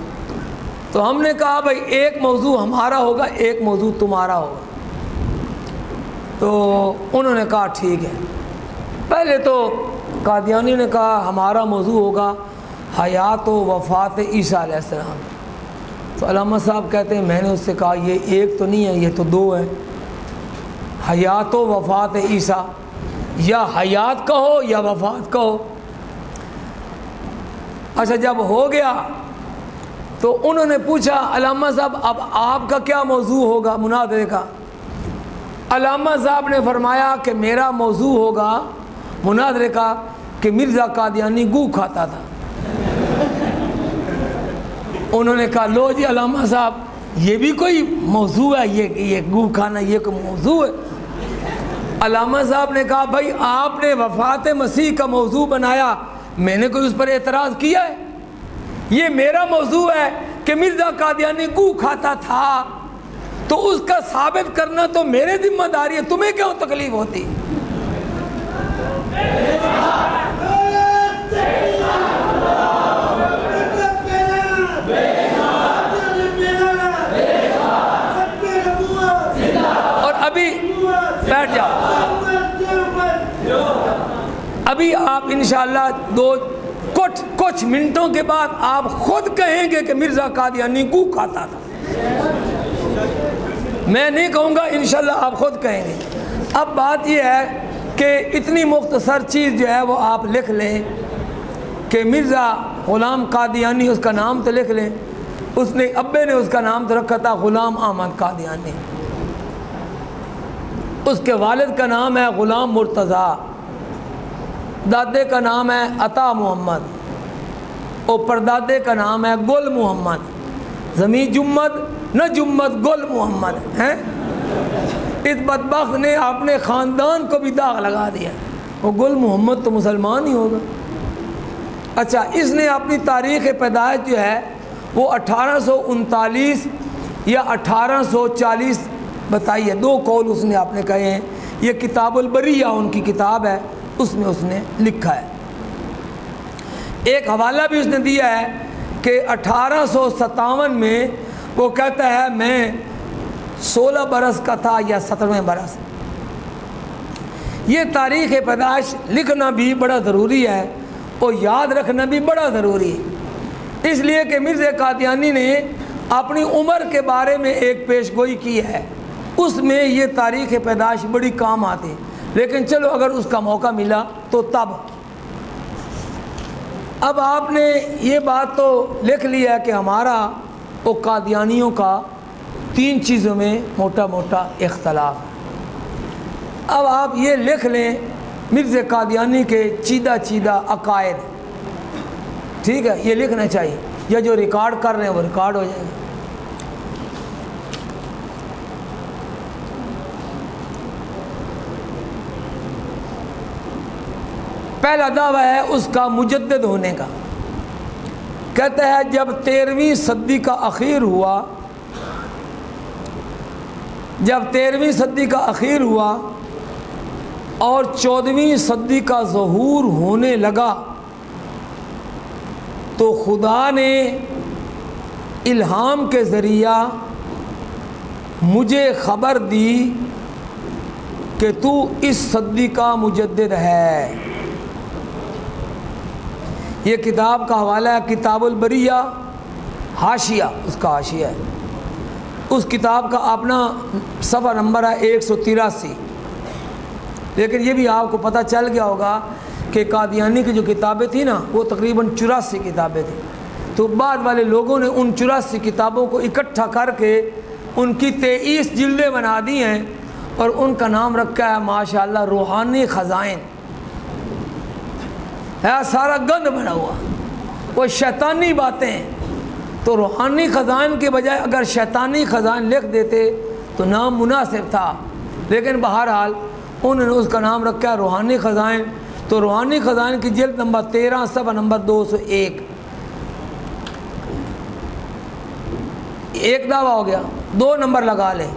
تو ہم نے کہا بھائی، ایک موضوع ہمارا ہوگا، ایک موضوع تمہارا ہوگا۔ تو انہوں نے کہا ٹھیک ہے۔ پہلے تو قادیانی نے کہا، ہمارا موضوع ہوگا حیات و وفات عیسیٰ علیہ السلام۔ تو علامہ صاحب کہتے ہیں، میں نے اس سے کہا، یہ ایک تو نہیں ہے، یہ تو دو ہے حیات و وفات عیسیٰ، یا حیات کہو یا وفات کہو۔ اچھا جب ہو گیا تو انہوں نے پوچھا، علامہ صاحب، اب آپ کا کیا موضوع ہوگا مناظرے کا؟ علامہ صاحب نے فرمایا کہ میرا موضوع ہوگا مناظرے کا، کہ مرزا قادیانی گو کھاتا تھا۔ انہوں نے کہا، لو جی علامہ صاحب، یہ بھی کوئی موضوع ہے؟ یہ یہ گو کھانا، یہ کوئی موضوع ہے؟ علامہ صاحب نے کہا، بھائی، آپ نے وفات مسیح کا موضوع بنایا، میں نے کوئی اس پر اعتراض کیا ہے؟ یہ میرا موضوع ہے کہ مرزا قادیانی گو کھاتا تھا، تو اس کا ثابت کرنا تو میرے ذمہ داری ہے، تمہیں کیوں تکلیف ہوتی؟ بیٹھ جاؤ۔ ابھی آپ انشاءاللہ دو کچھ کچھ منٹوں کے بعد آپ خود کہیں گے کہ مرزا قادیانی گو کھاتا تھا۔ میں نہیں کہوں گا انشاءاللہ آپ خود کہیں گے۔ اب بات یہ ہے کہ اتنی مختصر چیز جو ہے وہ آپ لکھ لیں کہ مرزا غلام قادیانی اس کا نام تو لکھ لیں۔ اس نے ابے نے اس کا نام تو رکھا تھا غلام احمد قادیانی۔ اس کے والد کا نام ہے غلام مرتضیٰ، دادے کا نام ہے عطا محمد، اور پردادے کا نام ہے گل محمد۔ زمین جمد، نہ جمد، گل محمد، ہیں؟ اس بدبخت نے اپنے خاندان کو بھی داغ لگا دیا۔ وہ گل محمد تو مسلمان ہی ہوگا۔ اچھا اس نے اپنی تاریخ پیدائش جو ہے، وہ اٹھارہ سو انتالیس یا اٹھارہ سو چالیس بتائی ہے دو قول اس نے آپ نے کہے ہیں۔ یہ کتاب البریہ ان کی کتاب ہے، اس میں اس نے لکھا ہے۔ ایک حوالہ بھی اس نے دیا ہے کہ اٹھارہ سو ستاون میں وہ کہتا ہے، میں سولہ برس کا تھا یا سترویں برس۔ یہ تاریخ پیدائش لکھنا بھی بڑا ضروری ہے اور یاد رکھنا بھی بڑا ضروری ہے۔ اس لیے کہ مرزا قادیانی نے اپنی عمر کے بارے میں ایک پیش گوئی کی ہے۔ اس میں یہ تاریخ پیدائش بڑی کام آتی لیکن چلو اگر اس کا موقع ملا تو تب۔ اب آپ نے یہ بات تو لکھ لیا کہ ہمارا وہ قادیانیوں کا تین چیزوں میں موٹا موٹا اختلاف۔ اب آپ یہ لکھ لیں مرز قادیانی کے چیدہ چیدہ عقائد۔ ٹھیک ہے، یہ لکھنا چاہیے۔ یا جو ریکارڈ کر رہے ہیں وہ ریکارڈ ہو جائے گا۔ پہلا دعویٰ ہے اس کا مجدد ہونے کا۔ کہتا ہے جب تیرہویں صدی کا اخیر ہوا، جب تیرہویں صدی کا اخیر ہوا اور چودھویں صدی کا ظہور ہونے لگا، تو خدا نے الہام کے ذریعہ مجھے خبر دی کہ تو اس صدی کا مجدد ہے۔ یہ کتاب کا حوالہ ہے، کتاب البریہ، حاشیہ، اس کا حاشیہ ہے۔ اس کتاب کا اپنا صفحہ نمبر ہے ایک سو تراسی لیکن یہ بھی آپ کو پتہ چل گیا ہوگا کہ قادیانی کی جو کتابیں تھیں نا، وہ تقریباً چوراسی کتابیں تھیں۔ تو بعد والے لوگوں نے ان چوراسی کتابوں کو اکٹھا کر کے ان کی تیئیس جلدیں بنا دی ہیں اور ان کا نام رکھا ہے ماشاءاللہ روحانی خزائن۔ سارا گند بنا ہوا۔ وہ شیطانی باتیں۔ تو روحانی خزائن کے بجائے اگر شیطانی خزائن لکھ دیتے تو نام مناسب تھا۔ لیکن بہرحال انہوں نے اس کا نام رکھا روحانی خزائن تو روحانی خزائن کی جلد نمبر تیرہ، صفحہ نمبر دو سو ایک۔ ایک دعویٰ ہو گیا۔ دو نمبر لگا لیں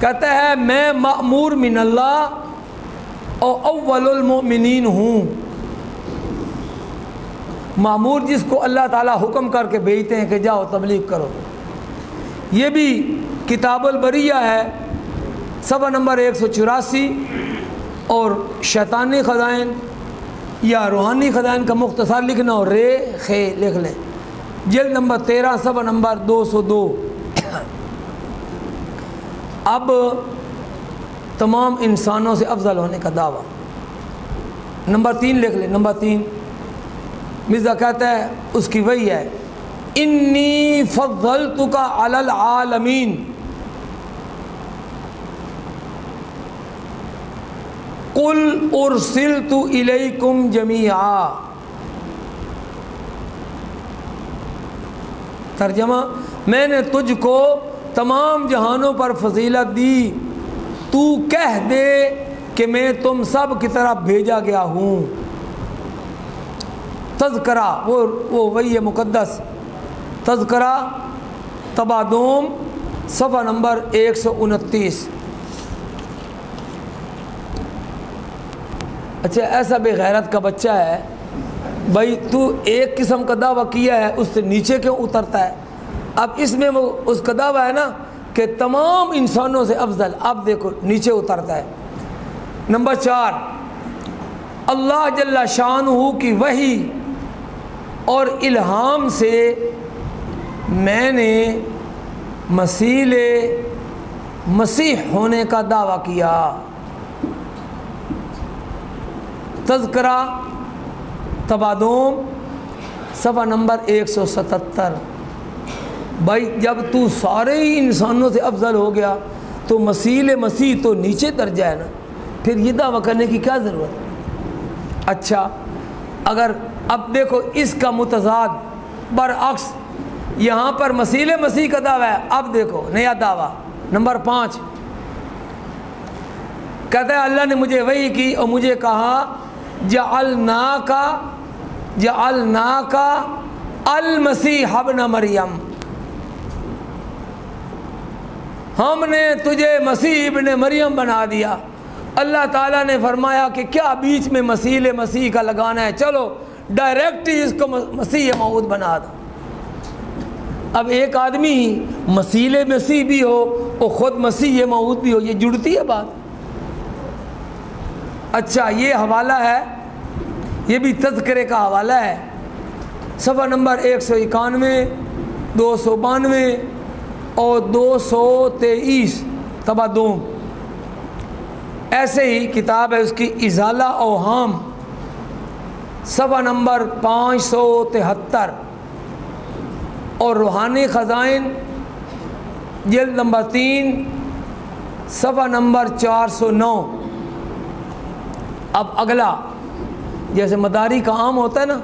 کہتا ہے، میں معمور من اللہ اور اول المؤمنین ہوں۔ معمور جس کو اللہ تعالیٰ حکم کر کے بھیجتے ہیں کہ جاؤ تبلیغ کرو۔ یہ بھی کتاب البریہ ہے، صفحہ نمبر ایک سو چوراسی، اور شیطانی خزائن یا روحانی خزائن کا مختصر لکھنا ہو رے خے لکھ لیں۔ جلد نمبر تیرہ، صفحہ نمبر دو سو دو۔ اب تمام انسانوں سے افضل ہونے کا دعویٰ۔ نمبر تین لکھ لیں، نمبر تین۔ مرزا کہتا ہے، اس کی وہی ہے انی فضلتک علی العالمین. قل ارسلت الیکم جمیعا۔ ترجمہ، میں نے تجھ کو تمام جہانوں پر فضیلت دی، تو کہہ دے کہ میں تم سب کی طرف بھیجا گیا ہوں۔ تذکرہ، وہ وہ وہی مقدس۔ تذکرہ تبادوم صفحہ نمبر ایک سو انتیس۔ اچھا ایسا بے غیرت کا بچہ ہے، بھائی تو ایک قسم کا دعویٰ کیا ہے، اس سے نیچے کیوں اترتا ہے؟ اب اس میں وہ، اس کا دعویٰ ہے نا کہ تمام انسانوں سے افضل، اب دیکھو، نیچے اترتا ہے۔ نمبر چار، اللہ جل شان کی وہی اور الہام سے میں نے مسیل مسیح ہونے کا دعویٰ کیا۔ تذکرہ تبادوم صفحہ نمبر ایک سو ستتر۔ بھائی، جب تو سارے ہی انسانوں سے افضل ہو گیا، تو مسیل مسیح تو نیچے درجہ ہے نا۔ پھر یہ دعویٰ کرنے کی کیا ضرورت؟ اچھا اگر اب دیکھو اس کا متضاد برعکس یہاں پر مسیل مسیح کا دعویٰ ہے۔ اب دیکھو نیا دعویٰ، نمبر پانچ۔ کہتا ہے اللہ نے مجھے وہی کی اور مجھے کہا جعلنا کا جعلنا کا المسیح ابن مریم۔ ہم نے تجھے مسیح ابن مریم بنا دیا۔ اللہ تعالیٰ نے فرمایا کہ کیا بیچ میں مسیح مسیح کا لگانا ہے؟ چلو ڈائریکٹ ہی اس کو مسیح معود بنا دو۔ اب ایک آدمی مسیل مسیح بھی ہو اور خود مسیح معود بھی ہو، یہ جڑتی ہے بات۔ اچھا یہ حوالہ ہے، یہ بھی تذکرے کا حوالہ ہے۔ صفحہ نمبر ایک سو اکانوے، دو سو بانوے اور دو سو تیئیس تبادوم ایسے ہی کتاب ہے، اس کی ازالہ اوہام۔ صفحہ نمبر پانچ سو تہتر۔ اور روحانی خزائن، جلد نمبر تین، صفحہ نمبر چار سو نو۔ اب اگلا، جیسے مداری کا آم ہوتا ہے نا،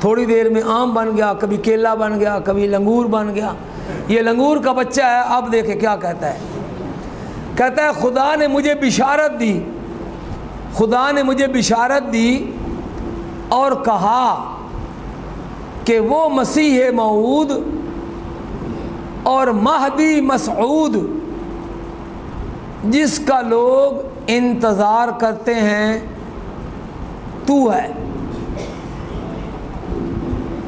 تھوڑی دیر میں آم بن گیا، کبھی کیلا بن گیا، کبھی لنگور بن گیا۔ یہ لنگور کا بچہ ہے، اب دیکھیں کیا کہتا ہے۔ کہتا ہے، خدا نے مجھے بشارت دی۔ خدا نے مجھے بشارت دی اور کہا کہ وہ مسیح معود اور مہدی مسعود جس کا لوگ انتظار کرتے ہیں، تو ہے۔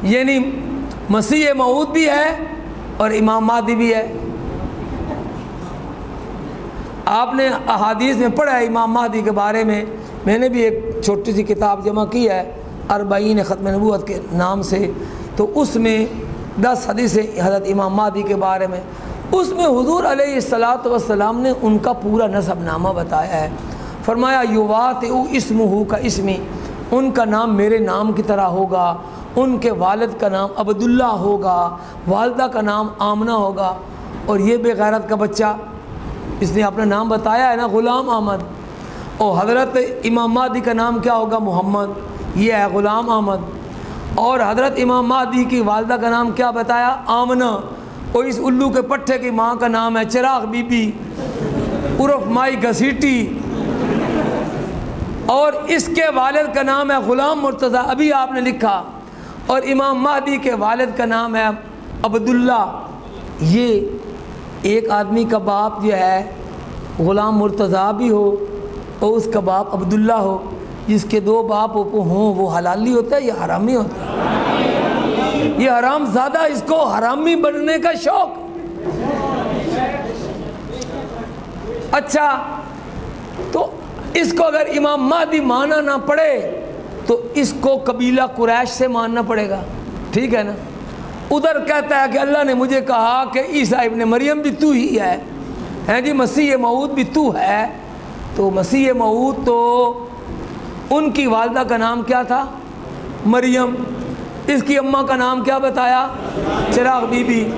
یعنی مسیح معود بھی ہے اور امام مہدی بھی ہے۔ آپ نے احادیث میں پڑھا ہے امام مہدی کے بارے میں۔ میں نے بھی ایک چھوٹی سی کتاب جمع کی ہے۔ اربعین ختم نبوت کے نام سے، تو اس میں دس حدیث حضرت امام مہدی کے بارے میں۔ اس میں حضور علیہ السلاۃ والسلام نے ان کا پورا نصب نامہ بتایا ہے۔ فرمایا یوات او اسم ہو کا اسمی، ان کا نام میرے نام کی طرح ہوگا، ان کے والد کا نام عبداللہ ہوگا، والدہ کا نام آمنہ ہوگا۔ اور یہ بے غیرت کا بچہ، اس نے اپنا نام بتایا ہے نا، غلام احمد۔ اور حضرت امام مہدی کا نام کیا ہوگا؟ محمد۔ یہ ہے غلام احمد۔ اور حضرت امام مہدی کی والدہ کا نام کیا بتایا؟ آمنہ اور اس الو کے پٹھے کی ماں کا نام ہے چراغ بی بی عرف مائی گھسیٹی۔ اور اس کے والد کا نام ہے غلام مرتضیٰ۔ ابھی آپ نے لکھا۔ اور امام مہدی کے والد کا نام ہے عبداللہ۔ یہ ایک آدمی کا باپ جو ہے، غلام مرتضیٰ بھی ہو اور اس کا باپ عبداللہ ہو۔ جس کے دو باپ ہوں، وہ حلالی ہوتا ہے یا حرامی ہوتا۔ ہے یہ حرام زیادہ اس کو حرامی بننے کا شوق۔ اچھا تو اس کو اگر امام مہدی مانا نہ پڑے، تو اس کو قبیلہ قریش سے ماننا پڑے گا۔ ٹھیک ہے نا؟ ادھر کہتا ہے کہ اللہ نے مجھے کہا کہ عیسیٰ ابن مریم بھی تو ہی ہے۔ ہیں جی مسیح معود بھی تو ہے۔ تو مسیح معود تو ان کی والدہ کا نام کیا تھا؟ مریم. اس کی اماں کا نام کیا بتایا؟ چراغ بی بی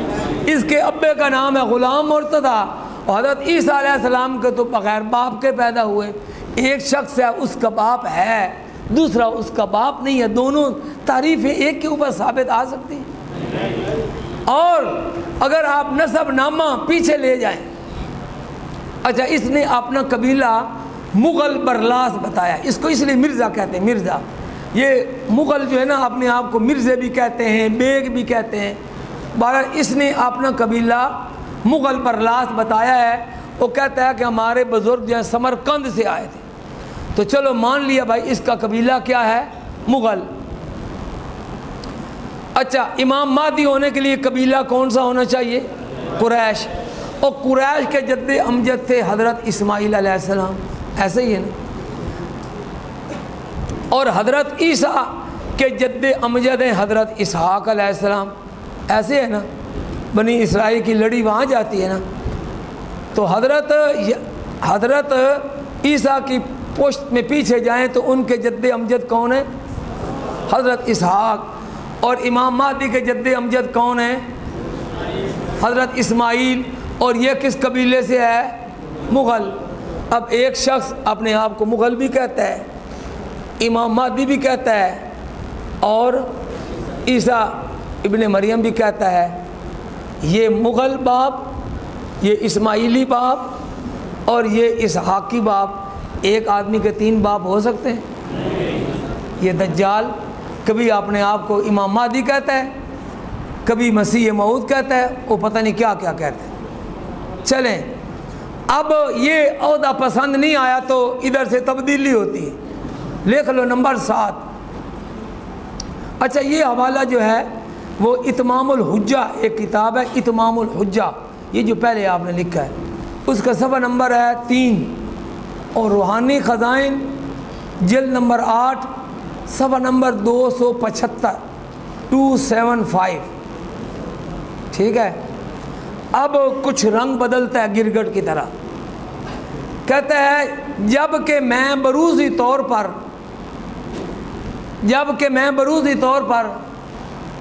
اس کے ابے کا نام ہے غلام مرتضیٰ. حضرت عیسیٰ علیہ السلام کے تو بغیر باپ کے پیدا ہوئے. ایک شخص ہے، اس کا باپ ہے. دوسرا، اس کا باپ نہیں ہے. دونوں تعریفیں ایک کے اوپر ثابت آ سکتی ہیں. اور اگر آپ نصب نامہ پیچھے لے جائیں اچھا اس نے اپنا قبیلہ مغل برلاس بتایا۔ اس کو اس لیے مرزا کہتے ہیں، مرزا۔ یہ مغل جو ہے نا، اپنے آپ کو مرزے بھی کہتے ہیں، بیگ بھی کہتے ہیں۔ بہرحال اس نے اپنا قبیلہ مغل برلاس بتایا ہے۔ وہ کہتا ہے کہ ہمارے بزرگ جو ہیں، سمرکند سے آئے تھے۔ تو چلو مان لیا بھائی، اس کا قبیلہ کیا ہے؟ مغل۔ اچھا امام مادی ہونے کے لیے قبیلہ کون سا ہونا چاہیے؟ قریش۔ اور قریش کے جد امجد تھے حضرت اسماعیل علیہ السلام۔ ایسے ہی ہے نا اور حضرت عیسیٰ کے جد امجد ہیں، حضرت اسحاق علیہ السلام۔ ایسے ہے نا، بنی اسرائیل کی لڑی وہاں جاتی ہے نا۔ تو حضرت حضرت عیسیٰ کی پشت میں پیچھے جائیں تو ان کے جد امجد کون ہیں؟ حضرت اسحاق۔ اور امام مہدی کے جد امجد کون ہیں؟ حضرت اسماعیل۔ اور یہ کس قبیلے سے ہے؟ مغل۔ اب ایک شخص اپنے آپ کو مغل بھی کہتا ہے، امام مہدی بھی کہتا ہے، اور عیسیٰ ابن مریم بھی کہتا ہے، یہ مغل باپ، یہ اسماعیلی باپ، اور یہ اسحاقی باپ، ایک آدمی کے تین باپ ہو سکتے ہیں۔ یہ دجال کبھی اپنے آپ کو امام مہدی کہتا ہے، کبھی مسیح معود کہتا ہے، وہ پتہ نہیں کیا کیا کہتا ہے۔ چلیں اب یہ عہدہ پسند نہیں آیا تو ادھر سے تبدیلی ہوتی ہے۔ لکھ لو نمبر سات۔ اچھا یہ حوالہ جو ہے وہ اتمام الحجہ، ایک کتاب ہے اتمام الحجہ۔ یہ جو پہلے آپ نے لکھا ہے، اس کا صفحہ نمبر ہے تین۔ اور روحانی خزائن، جلد نمبر آٹھ، صفحہ نمبر دو سو پچہتر، ٹو سیون فائیو۔ ٹھیک ہے؟ اب کچھ رنگ بدلتا ہے گرگٹ کی طرح۔ کہتا ہے، جبکہ میں بروزی طور پر، جبکہ میں بروزی طور پر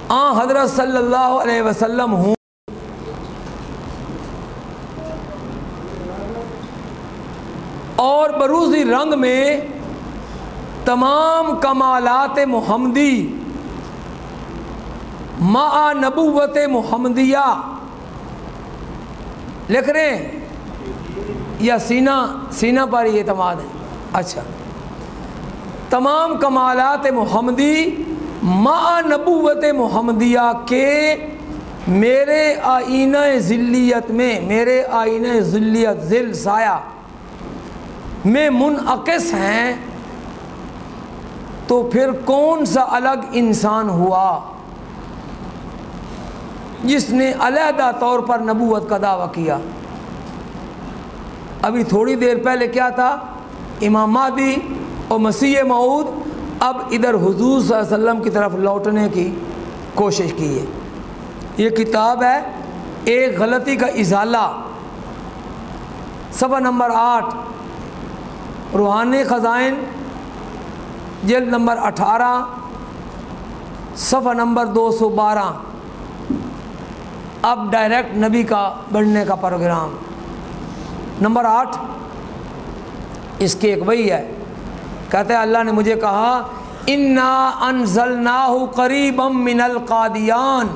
آ حضرت صلی اللہ علیہ وسلم ہوں۔ اور بروزی رنگ میں تمام کمالات محمدی ما نبوت محمدیہ۔ لکھ رہے ہیں؟ یا سینہ سینہ پر یہ اعتماد ہے۔ اچھا۔ تمام کمالات محمدی ما نبوت محمدیہ کے میرے آئینہ ذلیت میں، میرے آئینہ ذلیت ذل سایہ میں منعقص ہیں تو پھر کون سا الگ انسان ہوا؟ جس نے علیحدہ طور پر نبوت کا دعویٰ کیا۔ ابھی تھوڑی دیر پہلے کیا تھا؟ امام مہدی اور مسیح معود اب ادھر حضور صلی اللہ علیہ وسلم کی طرف لوٹنے کی کوشش کی ہے۔ یہ کتاب ہے ایک غلطی کا ازالہ۔ صفحہ نمبر آٹھ، روحانی خزائن، جلد نمبر اٹھارہ، صفحہ نمبر دو سو بارہ۔ اب ڈائریکٹ نبی کا بڑھنے کا پروگرام نمبر آٹھ اس کے ایک وہی ہے. کہتے ہیں اللہ نے مجھے کہا، انا انزلناہ قریبا من القادیان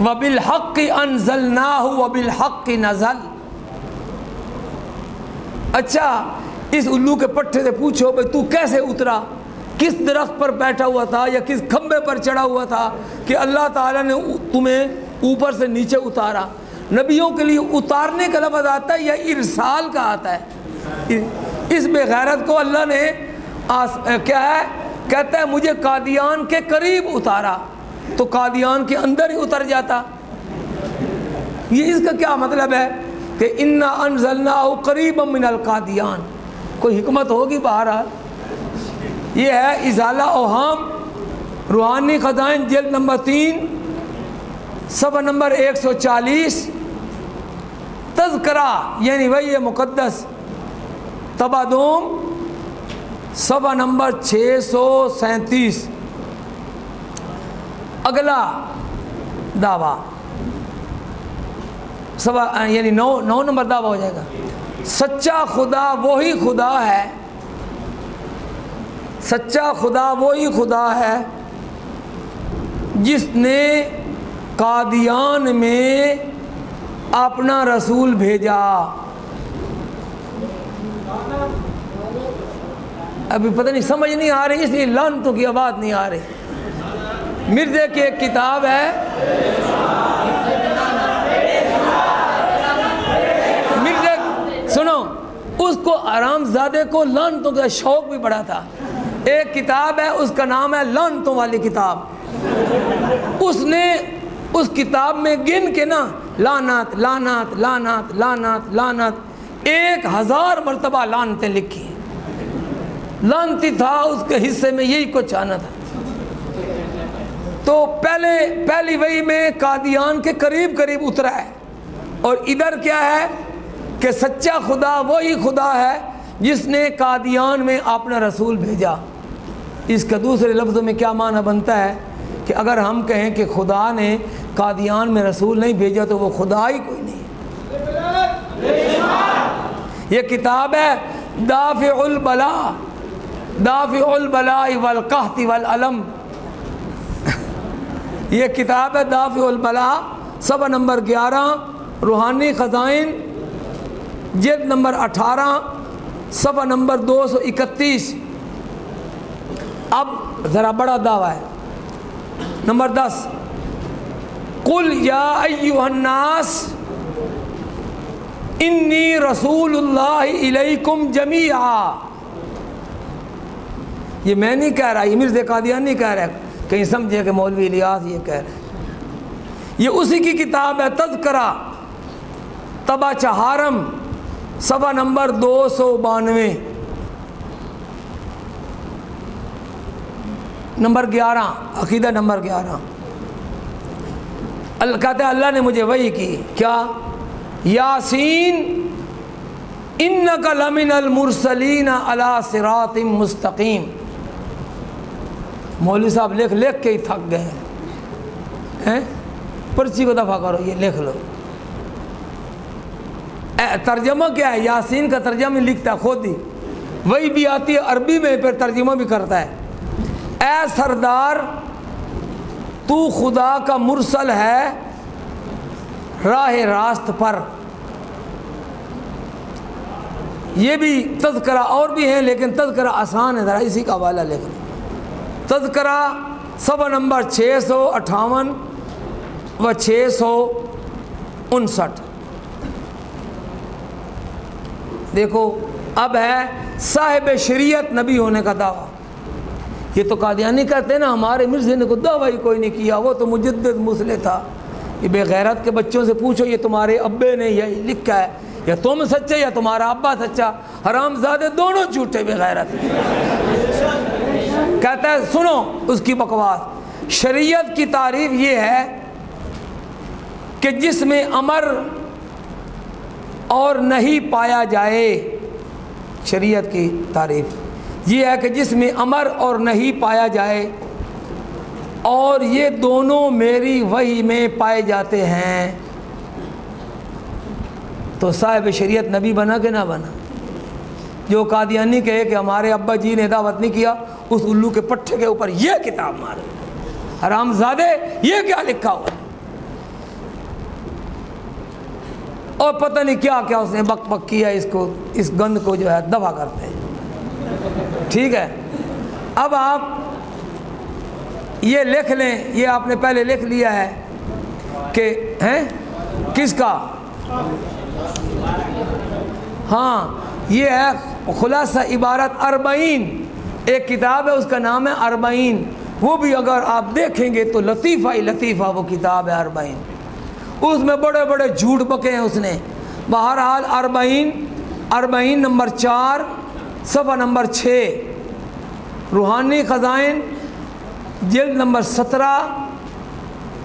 وبالحق انزلناہ وبالحق نزل. اچھا اس الو کے پٹھے سے پوچھو بھائی تو کیسے اترا؟ کس درخت پر بیٹھا ہوا تھا یا کس کھمبے پر چڑھا ہوا تھا کہ اللہ تعالیٰ نے تمہیں اوپر سے نیچے اتارا؟ نبیوں کے لیے اتارنے کا لفظ آتا ہے یا ارسال کا آتا ہے؟ اس بے غیرت کو اللہ نے آس... کیا ہے؟ کہتا ہے، مجھے قادیان کے قریب اتارا۔ تو قادیان کے اندر ہی اتر جاتا۔ یہ اس کا کیا مطلب ہے کہ انا انزلنا قریب من القادیان کوئی حکمت ہوگی بہرحال؟ یہ ہے ازالہ اوہام، روحانی خزائن جلد نمبر تین، صفحہ نمبر ایک سو چالیس، تذکرہ یعنی وہی مقدس تبادوم صفحہ نمبر چھ سو سینتیس۔ اگلا دعویٰ۔ یعنی نو نو نمبر دعویٰ ہو جائے گا۔ سچا خدا وہی خدا ہے سچا خدا وہی خدا ہے جس نے قادیان میں اپنا رسول بھیجا۔ ابھی پتہ نہیں سمجھ نہیں آ رہی، اس لیے لانتوں کی آواز نہیں آ رہی۔ مرزے کی ایک کتاب ہے۔ مرزے سنو، اس کو آرام زادے کو لانتوں کا شوق بھی بڑا تھا۔ ایک کتاب ہے، اس کا نام ہے لانتوں والی کتاب۔ اس نے اس کتاب میں گن کے نا لانت لانت لانت لانت لانت ایک ہزار مرتبہ لانتیں لکھی۔ لانتی تھا، اس کے حصے میں یہی کچھ آنا تھا۔ تو پہلے، پہلی وہی میں قادیان کے قریب قریب اترا ہے۔ اور ادھر کیا ہے کہ سچا خدا وہی خدا ہے جس نے قادیان میں اپنا رسول بھیجا۔ اس کا دوسرے لفظوں میں کیا معنی بنتا ہے کہ اگر ہم کہیں کہ خدا نے قادیان میں رسول نہیں بھیجا تو وہ خدا ہی کوئی نہیں۔ یہ کتاب ہے دافع البلا دافع البلا والقحط والعلم یہ کتاب ہے دافع البلا صفحہ نمبر گیارہ، روحانی خزائن، جلد نمبر اٹھارہ، صفحہ نمبر دو سو اکتیس۔ اب ذرا بڑا دعویٰ ہے۔ نمبر دس۔ قل یا ایوہ الناس، انی رسول اللہ علیکم جمیعا۔ یہ میں نہیں کہہ رہا، یہ مرز قادیان نہیں کہہ رہا۔ کہیں سمجھے کہ مولوی الیاس یہ کہہ رہے یہ اسی کی کتاب ہے، تذکرہ۔ تبا چہارم، صفحہ نمبر دو سو بانوے۔ نمبر گیارہ، عقیدہ نمبر گیارہ۔ اللہ کہتے ہیں اللہ نے مجھے وہی کی۔ کیا؟ یاسین ان کا لمن المرسلین علا صراط مستقیم۔ مولوی صاحب، لکھ لکھ کے ہی تھک گئے۔ ہیں؟ پرچی کو دفعہ کرو، یہ لکھ لو۔ ترجمہ کیا ہے؟ یاسین کا ترجمہ لکھتا ہے، خود ہی۔ وہی بھی آتی ہے، عربی میں پھر ترجمہ بھی کرتا ہے۔ اے سردار، تو خدا کا مرسل ہے راہ راست پر۔ یہ بھی تذکرہ اور بھی ہیں، لیکن تذکرہ آسان ہے، ذرا اسی کا حوالہ لے کر۔ تذکرہ سب نمبر چھ سو اٹھاون و چھ سو انسٹھ۔ دیکھو، اب ہے صاحب شریعت نبی ہونے کا دعویٰ۔ یہ تو قادیانی کہتے ہیں نا، ہمارے مرزے نے کو دعوی کوئی نہیں کیا، وہ تو مجدد مسلح تھا۔ یہ بے غیرت کے بچوں سے پوچھو، یہ تمہارے ابے نے یہی لکھا ہے، یا تم سچے یا تمہارا ابا سچا۔ حرام زادے دونوں جھوٹے بے غیرت۔ کہتا ہے، سنو اس کی بکواس۔ شریعت کی تعریف یہ ہے کہ جس میں امر اور نہیں پایا جائے، شریعت کی تعریف۔ یہ ہے کہ جس میں امر اور نہیں پایا جائے اور یہ دونوں میری وحی میں پائے جاتے ہیں، تو صاحب شریعت نبی بنا کہ نہ بنا؟ جو قادیانی کہے کہ ہمارے ابا جی نے دعوت نہیں کیا، اس الو کے پٹھے کے اوپر یہ کتاب مارے۔ حرام زادے یہ کیا لکھا ہوا اور پتہ نہیں کیا کیا اس نے بک بک کیا اس کو، اس گند کو جو ہے دفاع کرتے ہیں۔ ٹھیک ہے؟ اب آپ یہ لکھ لیں، یہ آپ نے پہلے لکھ لیا ہے کہ، ہیں؟ کس کا؟ ہاں یہ ہے خلاصہ عبارت اربعین۔ ایک کتاب ہے، اس کا نام ہے اربعین۔ وہ بھی اگر آپ دیکھیں گے تو لطیفہ ہی لطیفہ وہ کتاب ہے اربعین۔ اس میں بڑے بڑے جھوٹ بکے ہیں اس نے۔ بہرحال اربعین اربعین نمبر چار۔ صفحہ نمبر چھ، روحانی خزائن، جلد نمبر سترہ،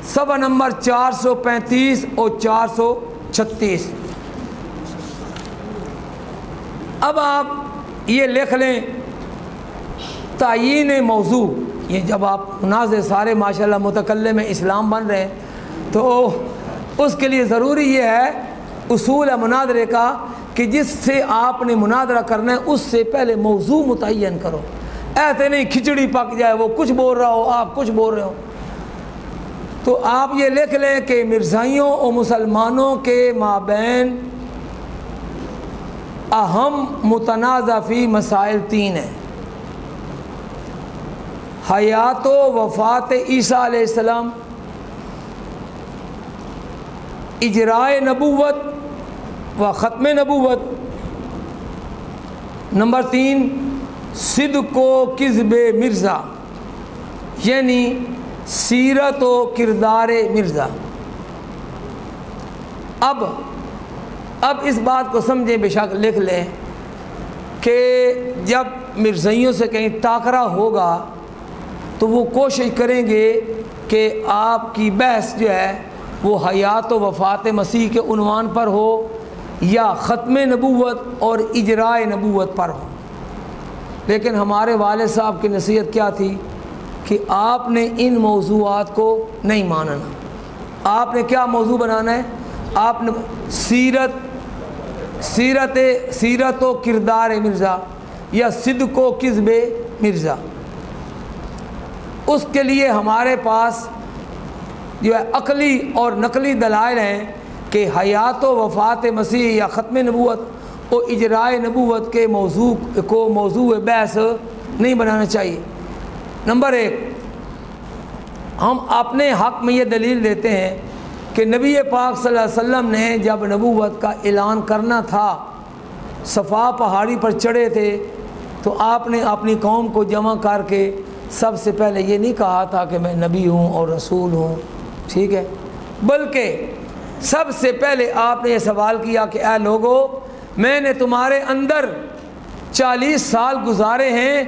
صفحہ نمبر چار سو پینتیس اور چار سو چھتیس۔ اب آپ یہ لکھ لیں، تعین موضوع۔ یہ جب آپ مناظر سارے ماشاءاللہ متکلم میں اسلام بن رہے ہیں، تو اس کے لیے ضروری یہ ہے، اصول مناظرے کا کہ جس سے آپ نے مناظرہ کرنا ہے، اس سے پہلے موضوع متعین کرو۔ ایسے نہیں، کھچڑی پک جائے، وہ کچھ بول رہا ہو، آپ کچھ بول رہے ہو۔ تو آپ یہ لکھ لیں کہ مرزائیوں اور مسلمانوں کے مابین اہم متنازع فی مسائل تین ہیں۔ حیات و وفات عیسیٰ علیہ السلام، اجرائے نبوت و ختم نبوت۔ نمبر تین، صدق و کذب مرزا یعنی سیرت و کردار مرزا۔ اب اب اس بات کو سمجھیں، بے شک لکھ لیں کہ جب مرزائیوں سے کہیں ٹاکرا ہوگا، تو وہ کوشش کریں گے کہ آپ کی بحث جو ہے، وہ حیات و وفات مسیح کے عنوان پر ہو یا ختم نبوت اور اجرائے نبوت پر ہو۔ لیکن ہمارے والد صاحب کی نصیحت کیا تھی کہ آپ نے ان موضوعات کو نہیں ماننا آپ نے کیا موضوع بنانا ہے؟ آپ نے سیرت سیرت سیرت و کردار مرزا یا صدق و کذب مرزا۔ اس کے لیے ہمارے پاس جو ہے عقلی اور نقلی دلائل ہیں کہ حیات و وفات مسیح یا ختم نبوت و اجرائے نبوت کے موضوع کو موضوع بحث نہیں بنانا چاہیے۔ نمبر ایک، ہم اپنے حق میں یہ دلیل دیتے ہیں کہ نبی پاک صلی اللہ علیہ وسلم نے جب نبوت کا اعلان کرنا تھا، صفا پہاڑی پر چڑھے تھے، تو آپ نے اپنی قوم کو جمع کر کے سب سے پہلے یہ نہیں کہا تھا کہ میں نبی ہوں اور رسول ہوں، ٹھیک ہے؟ بلکہ سب سے پہلے آپ نے یہ سوال کیا کہ اے لوگو، میں نے تمہارے اندر چالیس سال گزارے ہیں،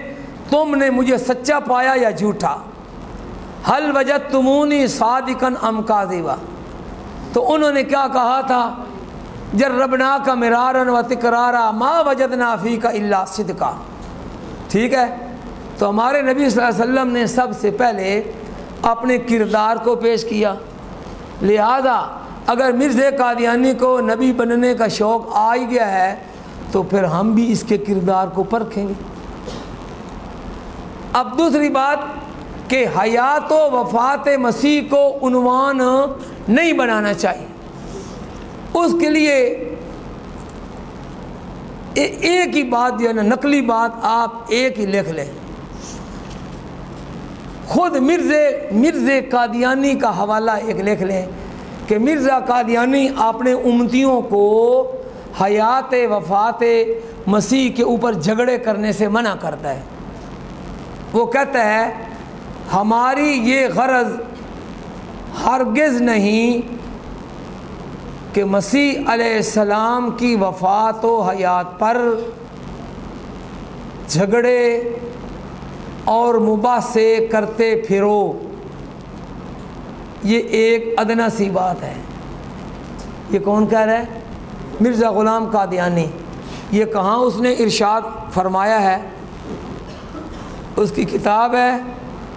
تم نے مجھے سچا پایا یا جھوٹا؟ حل وجد تمونی صادقن ام کاذبا؟ تو انہوں نے کیا کہا تھا؟ جر ربنا کا مرارن و تکرارا ما وجد نافی کا اللہ صدقہ ٹھیک ہے؟ تو ہمارے نبی صلی اللہ علیہ وسلم نے سب سے پہلے اپنے کردار کو پیش کیا۔ لہذا اگر مرز قادیانی کو نبی بننے کا شوق آ ہی گیا ہے، تو پھر ہم بھی اس کے کردار کو پرکھیں گے۔ اب دوسری بات کہ حیات و وفات مسیح کو عنوان نہیں بنانا چاہیے۔ اس کے لیے ایک ہی بات جو ہے نا نقلی بات آپ ایک ہی لکھ لیں۔ خود مرز مرز قادیانی کا حوالہ ایک لکھ لیں۔ کہ مرزا قادیانی اپنے امتیوں کو حیات وفات مسیح کے اوپر جھگڑے کرنے سے منع کرتا ہے۔ وہ کہتا ہے، ہماری یہ غرض ہرگز نہیں کہ مسیح علیہ السلام کی وفات و حیات پر جھگڑے اور مباحثے کرتے پھرو۔ یہ ایک ادنا سی بات ہے۔ یہ کون کہہ رہا ہے؟ مرزا غلام قادیانی۔ یہ کہاں اس نے ارشاد فرمایا ہے؟ اس کی کتاب ہے۔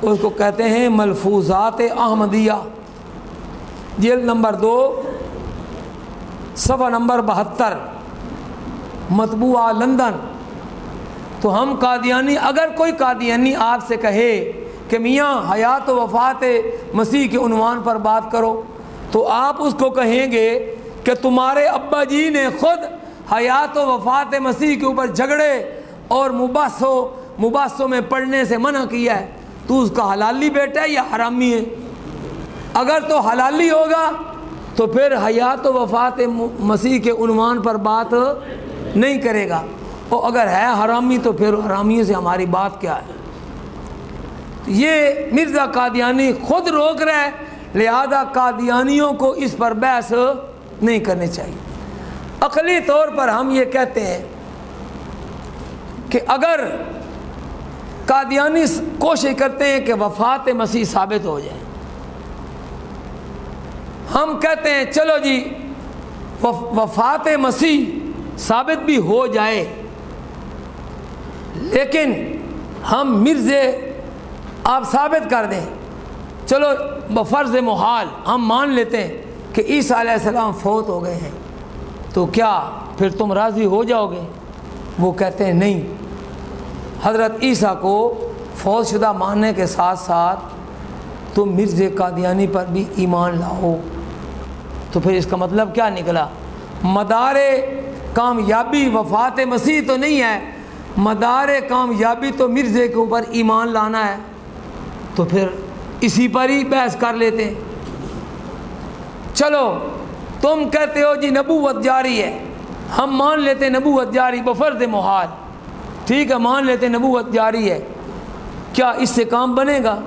اس کو کہتے ہیں ملفوظات احمدیہ۔ جلد نمبر دو، صفحہ نمبر بہتر، مطبوعہ لندن۔ تو ہم قادیانی، اگر کوئی قادیانی آپ سے کہے کہ میاں حیات و وفات مسیح کے عنوان پر بات کرو، تو آپ اس کو کہیں گے کہ تمہارے ابا جی نے خود حیات و وفات مسیح کے اوپر جھگڑے اور مباحثوں مباحثوں میں پڑھنے سے منع کیا ہے۔ تو اس کا حلالی بیٹا ہے یا حرامی ہے؟ اگر تو حلالی ہوگا، تو پھر حیات و وفات مسیح کے عنوان پر بات نہیں کرے گا۔ اور اگر ہے حرامی، تو پھر حرامی سے ہماری بات کیا ہے؟ یہ مرزا قادیانی خود روک رہا ہے، لہذا قادیانیوں کو اس پر بحث نہیں کرنی چاہیے۔ عقلی طور پر ہم یہ کہتے ہیں کہ اگر قادیانی کوشش کرتے ہیں کہ وفات مسیح ثابت ہو جائے، ہم کہتے ہیں چلو جی وفات مسیح ثابت بھی ہو جائے، لیکن ہم مرزے آپ ثابت کر دیں۔ چلو، بفرض محال، ہم مان لیتے ہیں کہ عیسیٰ علیہ السلام فوت ہو گئے ہیں۔ تو کیا پھر تم راضی ہو جاؤ گے؟ وہ کہتے ہیں، نہیں۔ حضرت عیسیٰ کو فوت شدہ ماننے کے ساتھ ساتھ تم مرز قادیانی پر بھی ایمان لاؤ۔ تو پھر اس کا مطلب کیا نکلا؟ مدار کامیابی وفات مسیح تو نہیں ہے۔ مدار کامیابی تو مرزے کے اوپر ایمان لانا ہے۔ تو پھر اسی پر ہی بحث کر لیتے ہیں۔ چلو، تم کہتے ہو جی نبوت جاری ہے۔ ہم مان لیتے نبوت جاری بفرد محال۔ ٹھیک ہے، مان لیتے نبوت جاری ہے۔ کیا اس سے کام بنے گا؟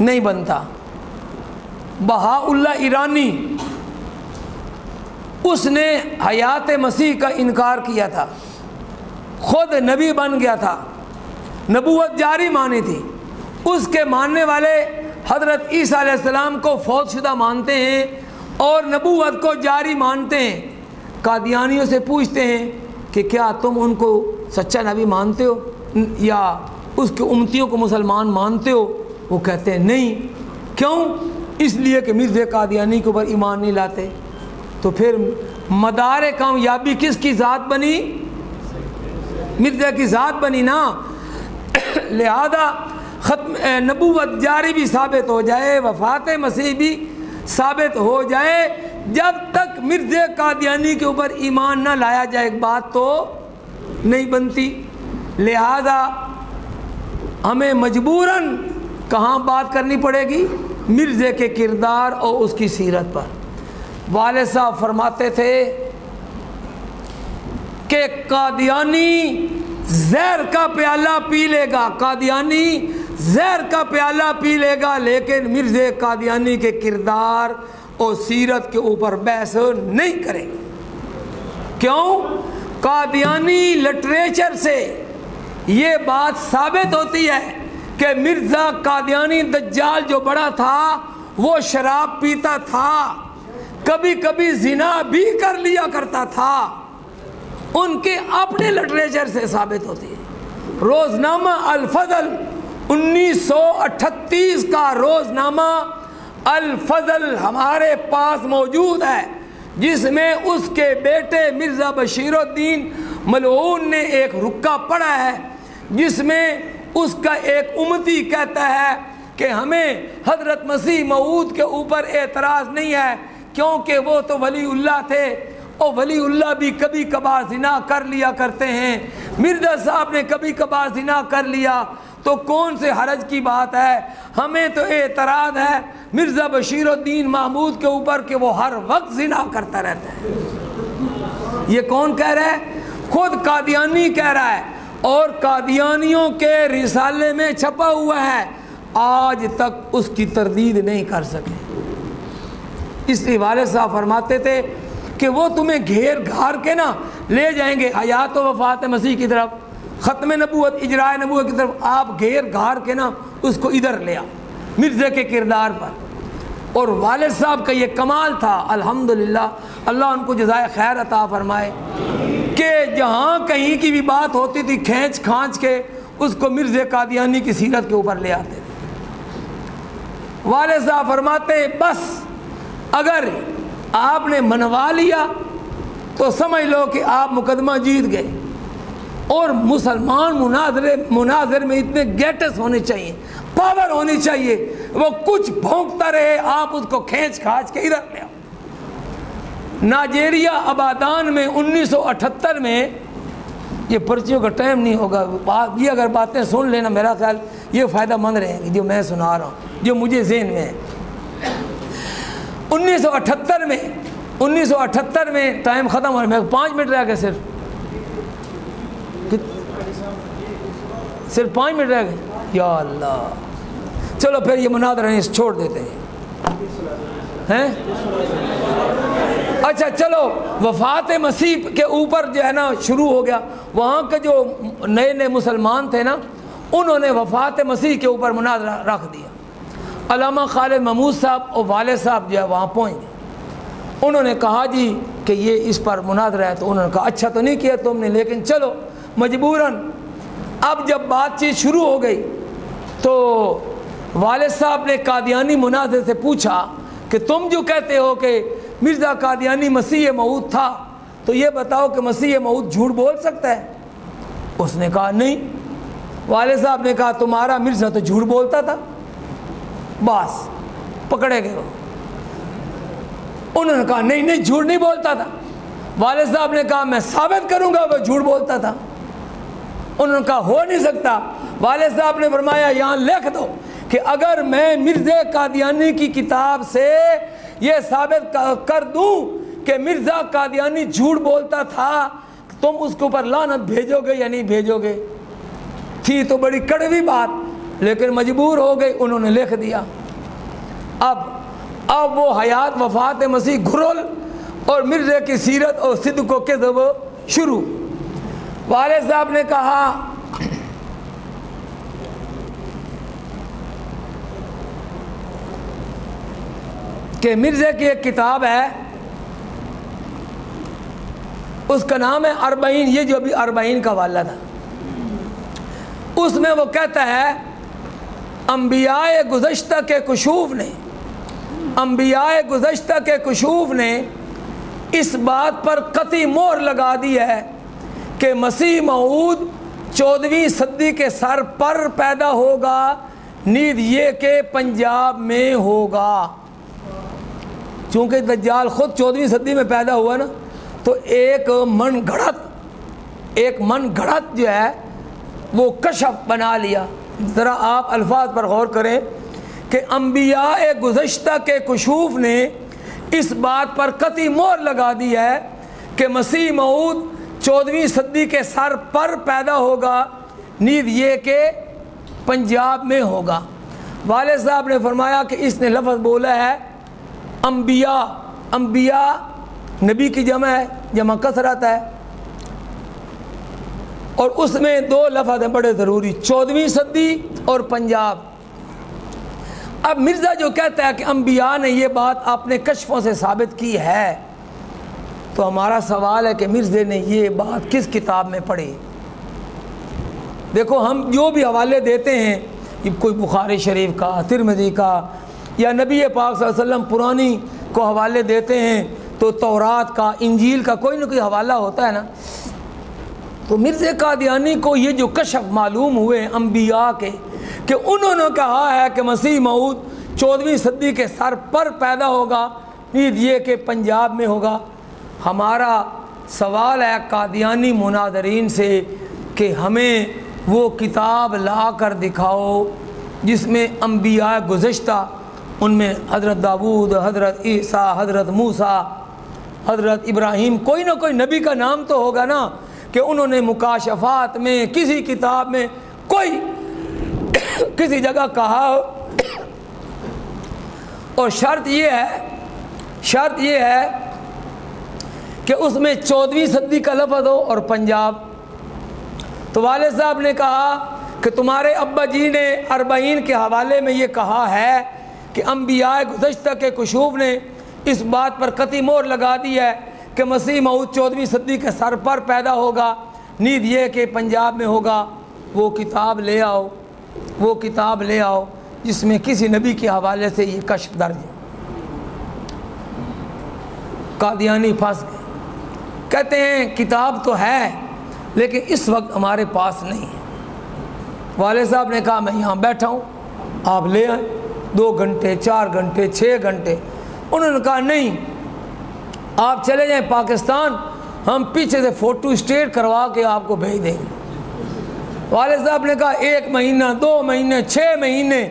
نہیں بنتا۔ بہا اللہ ایرانی، اس نے حیات مسیح کا انکار کیا تھا۔ خود نبی بن گیا تھا۔ نبوت جاری مانی تھی۔ اس کے ماننے والے حضرت عیسیٰ علیہ السلام کو فوت شدہ مانتے ہیں اور نبوت کو جاری مانتے ہیں۔ قادیانیوں سے پوچھتے ہیں کہ کیا تم ان کو سچا نبی مانتے ہو؟ یا اس کے امتیوں کو مسلمان مانتے ہو؟ وہ کہتے ہیں، نہیں۔ کیوں؟ اس لیے کہ مرز قادیانی کے اوپر ایمان نہیں لاتے۔ تو پھر مدار کامیابی کس کی ذات بنی؟ مرزا کی ذات بنی نا۔ لہذا ختم نبوت جاری بھی ثابت ہو جائے، وفات مسیح بھی ثابت ہو جائے۔ جب تک مرز قادیانی کے اوپر ایمان نہ لایا جائے، ایک بات تو نہیں بنتی۔ لہذا ہمیں مجبوراً کہاں بات کرنی پڑے گی؟ مرزے کے کردار اور اس کی سیرت پر۔ والد صاحب فرماتے تھے کہ قادیانی زہر کا پیالہ پی لے گا۔ قادیانی زہر کا پیالہ پی لے گا، لیکن مرز قادیانی کے کردار اور سیرت کے اوپر بحث نہیں کرے گا۔ کیوں؟ قادیانی لٹریچر سے یہ بات ثابت ہوتی ہے کہ مرزا قادیانی دجال جو بڑا تھا، وہ شراب پیتا تھا کبھی کبھی زنا بھی کر لیا کرتا تھا۔ ان کے اپنے لٹریچر سے ثابت ہوتی ہے۔ روزنامہ الفضل انیس سو اٹھتیس کا روز نامہ الفضل ہمارے پاس موجود ہے، جس میں اس کے بیٹے مرزا بشیر الدین ملعون نے ایک رکا پڑھا ہے، جس میں اس کا ایک امتی کہتا ہے کہ ہمیں حضرت مسیح معود کے اوپر اعتراض نہیں ہے، کیونکہ وہ تو ولی اللہ تھے اور ولی اللہ بھی کبھی کبھار زنا کر لیا کرتے ہیں۔ مرزا صاحب نے کبھی کبھار زنا کر لیا۔ تو کون سے حرج کی بات ہے؟ ہمیں تو اعتراض ہے مرزا بشیر الدین محمود کے اوپر کہ وہ ہر وقت زنا کرتا رہتا ہے۔ یہ کون کہہ رہا ہے؟ خود قادیانی کہہ رہا ہے اور قادیانیوں کے رسالے میں چھپا ہوا ہے۔ آج تک اس کی تردید نہیں کر سکے۔ اس لیے والد صاحب فرماتے تھے کہ وہ تمہیں گھیر گھار کے نا لے جائیں گے۔ حیات و وفات مسیح کی طرف۔ ختم نبوت، اجرائے نبوت کی طرف آپ گھیر گھار کے نا اس کو ادھر لیا مرزا کے کردار پر۔ اور والد صاحب کا یہ کمال تھا، الحمدللہ، اللہ ان کو جزائے خیر عطا فرمائے کہ جہاں کہیں کی بھی بات ہوتی تھی، کھینچ کھانچ کے اس کو مرزا قادیانی کی سیرت کے اوپر لے آتے تھے۔ والد صاحب فرماتے بس اگر آپ نے منوا لیا تو سمجھ لو کہ آپ مقدمہ جیت گئے۔ اور مسلمان مناظر مناظر میں اتنے گیٹس ہونے چاہیے، پاور ہونی چاہیے، وہ کچھ بھونکتا رہے، آپ اس کو کھینچ کھانچ کے ادھر لے آؤ۔ ناجیریا آبادان میں انیس سو اٹھتر میں، یہ پرچیوں کا ٹائم نہیں ہوگا یہ اگر باتیں سن لینا میرا خیال، یہ فائدہ مند رہیں گی، جو میں سنا رہا ہوں، جو مجھے ذہن میں ہے۔ انیس سو اٹھتر میں انیس سو اٹھتر میں ٹائم ختم ہو رہا ہے پانچ منٹ رہ گئے صرف۔ صرف پانچ منٹ رہ گئے۔ یا اللہ۔ چلو پھر یہ مناظر ہیں چھوڑ دیتے ہیں؟ اچھا چلو۔ وفات مسیح کے اوپر جو ہے نا، شروع ہو گیا۔ وہاں کے جو نئے نئے مسلمان تھے نا، انہوں نے وفات مسیح کے اوپر مناظرہ رکھ دیا۔ علامہ خالد محمود صاحب اور والد صاحب جو ہے، وہاں پہنچ گئے۔ انہوں نے کہا جی کہ یہ اس پر مناظرہ ہے، تو انہوں نے کہا اچھا تو نہیں کیا تم نے، لیکن چلو، مجبوراً اب جب بات چیت شروع ہو گئی تو والد صاحب نے قادیانی مناظر سے پوچھا کہ تم جو کہتے ہو کہ مرزا قادیانی مسیح معود تھا، تو یہ بتاؤ کہ مسیح معود جھوٹ بول سکتا ہے؟ اس نے کہا، نہیں۔ والد صاحب نے کہا، تمہارا مرزا تو جھوٹ بولتا تھا۔ بس، پکڑے گئے وہ۔ انہوں نے کہا، نہیں نہیں، جھوٹ نہیں بولتا تھا۔ والد صاحب نے کہا، میں ثابت کروں گا وہ جھوٹ بولتا تھا۔ انہوں نے کہا، ہو نہیں سکتا۔ والد صاحب نے فرمایا، یہاں لکھ دو کہ اگر میں مرزا قادیانی کی کتاب سے یہ ثابت کر دوں کہ مرزا قادیانی جھوٹ بولتا تھا، تم اس کے اوپر لانت بھیجو گے یا نہیں بھیجو گے؟ تھی تو بڑی کڑوی بات، لیکن مجبور ہو گئی، انہوں نے لکھ دیا۔ اب اب وہ حیات وفات مسیح گھرول اور مرزا کی سیرت اور صدق و کذب شروع۔ والد صاحب نے کہا، کہ مرزا کی ایک کتاب ہے، اس کا نام ہے اربعین، یہ جو ابھی اربعین کا والا تھا اس میں وہ کہتا ہے، انبیاء گزشتہ کے کشوف نے، انبیاء گزشتہ کے کشوف نے اس بات پر قطعی مور لگا دی ہے کہ مسیح معود چودھویں صدی کے سر پر پیدا ہوگا نیند یہ کہ پنجاب میں ہوگا۔ چونکہ دجال خود چودھویں صدی میں پیدا ہوا نا، تو ایک من گھڑت، ایک من گھڑت جو ہے، وہ کشف بنا لیا۔ ذرا آپ الفاظ پر غور کریں کہ انبیاء گزشتہ کے کشوف نے اس بات پر قطعی مور لگا دی ہے کہ مسیح معود چودھویں صدی کے سر پر پیدا ہوگا۔ نیند یہ کہ پنجاب میں ہوگا۔ والد صاحب نے فرمایا کہ اس نے لفظ بولا ہے، انبیاء۔ انبیاء نبی کی جمع ہے، جمع کثرت ہے۔ اور اس میں دو لفظ ہیں بڑے ضروری چودھویں صدی اور پنجاب۔ اب مرزا جو کہتا ہے کہ انبیاء نے یہ بات اپنے کشفوں سے ثابت کی ہے۔ تو ہمارا سوال ہے کہ مرزے نے یہ بات کس کتاب میں پڑھی؟ دیکھو، ہم جو بھی حوالے دیتے ہیں کوئی بخاری شریف کا ترمدی کا، یا نبی پاک صلی اللہ علیہ وسلم پرانی کو حوالے دیتے ہیں، تو تورات کا، انجیل کا کوئی نہ کوئی حوالہ ہوتا ہے نا؟ تو مرزا قادیانی کو یہ جو کشف معلوم ہوئے انبیاء کے، کہ انہوں نے کہا ہے کہ مسیح معود چودھویں صدی کے سر پر پیدا ہوگا نیت یہ کہ پنجاب میں ہوگا۔ ہمارا سوال ہے قادیانی مناظرین سے کہ ہمیں وہ کتاب لا کر دکھاؤ جس میں انبیاء گزشتہ، ان میں حضرت داود، حضرت عیسیٰ، حضرت موسیٰ، حضرت ابراہیم، کوئی نہ کوئی نبی کا نام تو ہوگا نا کہ انہوں نے مکاشفات میں، کسی کتاب میں کوئی کسی جگہ کہا ہو۔ اور شرط یہ ہے، شرط یہ ہے کہ اس میں چودھویں صدی کا لفظ ہو اور پنجاب۔ تو والد صاحب نے کہا کہ تمہارے ابا جی نے اربعین کے حوالے میں یہ کہا ہے کہ انبیاء گزشتہ کے کشوف نے اس بات پر قطعی مور لگا دی ہے کہ مسیح معود چودھویں صدی کے سر پر پیدا ہوگا۔ نیند یہ کہ پنجاب میں ہوگا۔ وہ کتاب لے آؤ۔ وہ کتاب لے آؤ۔ جس میں کسی نبی کے حوالے سے یہ کشف درج ہے۔ قادیانی پھنس گئے کہتے ہیں کتاب تو ہے، لیکن اس وقت ہمارے پاس نہیں ہے۔ والد صاحب نے کہا، میں یہاں بیٹھا ہوں، آپ لے آئیں۔ دو گھنٹے، چار گھنٹے، چھ گھنٹے۔ انہوں نے کہا، نہیں، آپ چلے جائیں پاکستان، ہم پیچھے سے فوٹو اسٹیٹ کروا کے آپ کو بھیج دیں گے۔ والد صاحب نے کہا، ایک مہینہ، دو مہینے، چھ مہینے،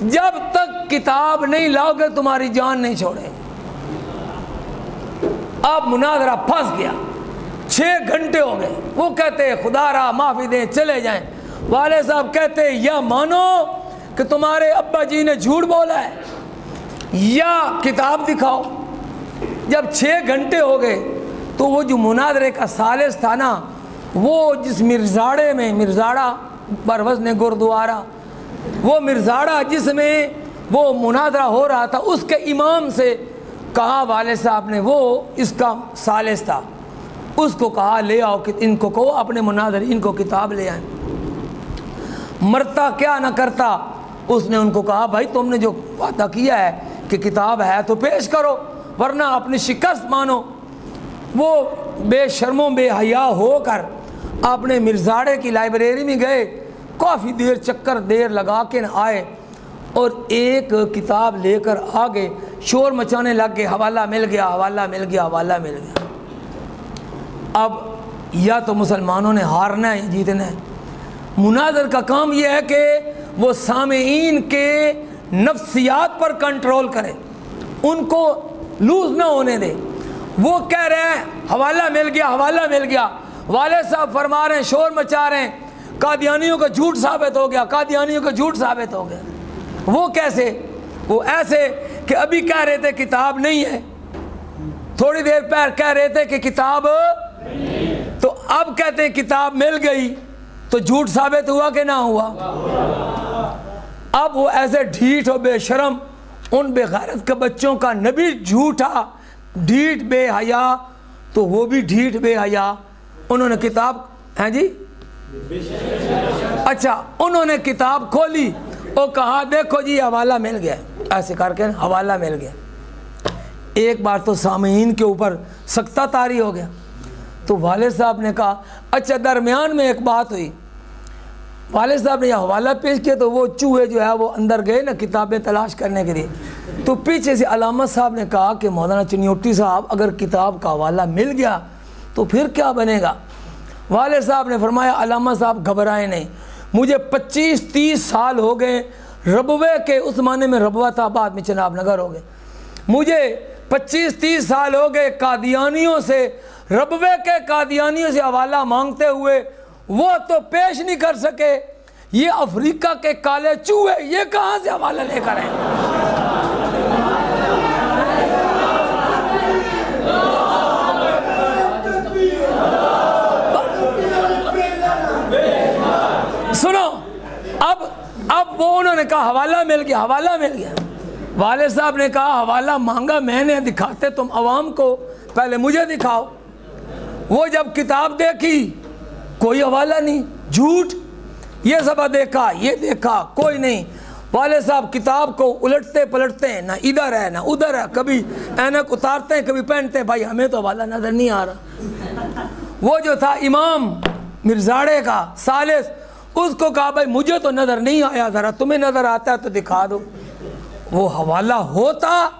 جب تک کتاب نہیں لاؤ گے، تمہاری جان نہیں چھوڑے۔ اب مناظرہ پھنس گیا۔ چھ گھنٹے ہو گئے۔ وہ کہتے خدا را معافی دیں، چلے جائیں۔ والد صاحب کہتے یا مانو کہ تمہارے ابا جی نے جھوٹ بولا ہے، یا کتاب دکھاؤ۔ جب چھ گھنٹے ہو گئے، تو وہ جو مناظرے کا سالس تھا نا، وہ جس مرزاڑے میں، مرزاڑا بروز نے گردوارا وہ مرزاڑا جس میں وہ مناظرہ ہو رہا تھا، اس کے امام سے کہا والد صاحب نے، وہ اس کا سالس تھا۔ اس کو کہا، لے آؤ ان کو کہو، اپنے مناظر ان کو کتاب لے آئیں۔ مرتا کیا نہ کرتا، اس نے ان کو کہا، بھائی تم نے جو وعدہ کیا ہے کہ کتاب ہے تو پیش کرو، ورنہ اپنی شکست مانو۔ وہ بے شرموں، بے حیا ہو کر اپنے مرزاڑے کی لائبریری میں گئے۔ کافی دیر چکر دیر لگا کے آئے۔ اور ایک کتاب لے کر آگے شور مچانے لگ گئے، حوالہ مل گیا، حوالہ مل گیا، حوالہ مل گیا۔ اب یا تو مسلمانوں نے ہارنا ہے، جیتنا ہے۔ مناظر کا کام یہ ہے کہ وہ سامعین کے نفسیات پر کنٹرول کرے۔ ان کو لوز نہ ہونے دے۔ وہ کہہ رہے ہیں، حوالہ مل گیا، حوالہ مل گیا۔ والد صاحب فرما رہے ہیں، شور مچا رہے ہیں۔ قادیانیوں کا جھوٹ ثابت ہو گیا، قادیانیوں کا جھوٹ ثابت ہو گیا۔ وہ کیسے؟ وہ ایسے کہ ابھی کہہ رہے تھے کتاب نہیں ہے۔ تھوڑی دیر پیر کہہ رہے تھے کہ کتاب تو اب کہتے ہیں کتاب مل گئی۔ تو جھوٹ ثابت ہوا کہ نہ ہوا؟ اب وہ ایسے ڈھیٹ ہو بے شرم، ان بے غیرت کے بچوں کا نبی جھوٹا، ڈھیٹ بے حیا، تو وہ بھی ڈھیٹ بے حیا۔ انہوں نے کتاب ہیں جی؟ اچھا انہوں نے کتاب کھولی۔ وہ کہا، دیکھو جی حوالہ مل گیا۔ ایسے کر کے حوالہ مل گیا۔ ایک بار تو سامعین کے اوپر سختہ تاری ہو گیا۔ تو والد صاحب نے کہا اچھا درمیان میں ایک بات ہوئی۔ والد صاحب نے یہ حوالہ پیش کیا تو وہ چوہے جو ہے وہ اندر گئے نا کتابیں تلاش کرنے کے لیے۔ تو پیچھے سے علامت صاحب نے کہا کہ مولانا چنیوٹی صاحب، اگر کتاب کا حوالہ مل گیا تو پھر کیا بنے گا؟ والد صاحب نے فرمایا، علامہ صاحب گھبرائے نہیں۔ مجھے پچیس تیس سال ہو گئے، ربوے کے اس زمانے میں ربوہ تھا، بعد میں چناب نگر ہو گئے۔ مجھے پچیس تیس سال ہو گئے قادیانیوں سے، ربوے کے قادیانیوں سے حوالہ مانگتے ہوئے، وہ تو پیش نہیں کر سکے۔ یہ افریقہ کے کالے چوہے، یہ کہاں سے حوالہ لے کر ہیں سنو اب اب وہ انہوں نے کہا حوالہ مل گیا، حوالہ مل گیا۔ والد صاحب نے کہا، حوالہ مانگا، میں نے، دکھاتے تم عوام کو، پہلے مجھے دکھاؤ۔ وہ جب کتاب دیکھی، کوئی حوالہ نہیں، جھوٹ۔ یہ سب دیکھا، یہ دیکھا، کوئی نہیں۔ والد صاحب کتاب کو الٹتے پلٹتے ہیں، نہ ادھر ہے، نہ ادھر ہے۔ کبھی اینک اتارتے ہیں، کبھی پہنتے ہیں۔ بھائی، ہمیں تو حوالہ نظر نہیں آ رہا۔ وہ جو تھا امام مرزاڑے کا، سالس اس کو کہا بھائی مجھے تو نظر نہیں آیا، ذرا تمہیں نظر آتا ہے تو دکھا دو۔ وہ حوالہ ہوتا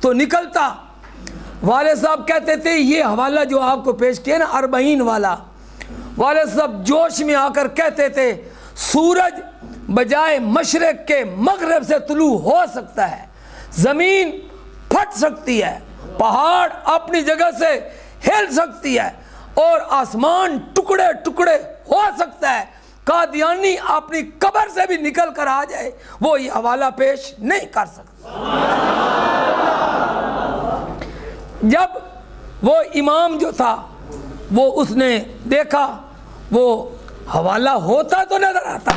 تو نکلتا۔ والد صاحب کہتے تھے، یہ حوالہ جو آپ کو پیش کیا نا، اربعین والا۔ والد صاحب جوش میں آ کر کہتے تھے، سورج بجائے مشرق کے مغرب سے طلوع ہو سکتا ہے، زمین پھٹ سکتی ہے، پہاڑ اپنی جگہ سے ہل سکتی ہے اور آسمان ٹکڑے ٹکڑے ہو سکتا ہے۔ قادیانی اپنی قبر سے بھی نکل کر آ جائے، وہ یہ حوالہ پیش نہیں کر سکتا۔ جب وہ امام جو تھا، وہ اس نے دیکھا، وہ حوالہ ہوتا تو نظر آتا۔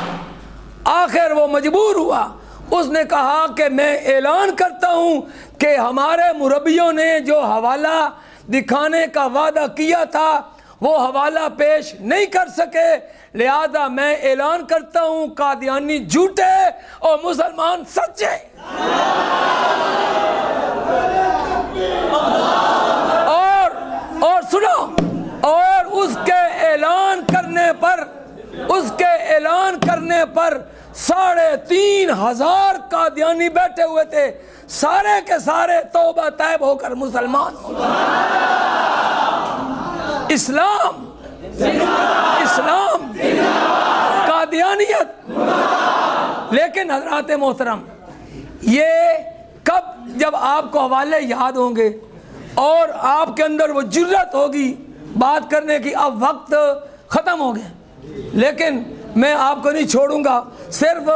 آخر وہ مجبور ہوا۔ اس نے کہا کہ میں اعلان کرتا ہوں کہ ہمارے مربیوں نے جو حوالہ دکھانے کا وعدہ کیا تھا، وہ حوالہ پیش نہیں کر سکے۔ لہذا میں اعلان کرتا ہوں، قادیانی جھوٹے اور مسلمان سچے۔ اور اور سنو، اور اس کے اعلان کرنے پر، اس کے اعلان کرنے پر ساڑھے تین ہزار قادیانی بیٹھے ہوئے تھے۔ سارے کے سارے توبہ طیب ہو کر مسلمان۔ ہو گئے اسلام اسلام قادیانیت۔ لیکن حضرات محترم، یہ کب جب آپ کو حوالے یاد ہوں گے اور آپ کے اندر وہ جرت ہوگی بات کرنے کی، اب وقت ختم ہو گئے لیکن میں آپ کو نہیں چھوڑوں گا، صرف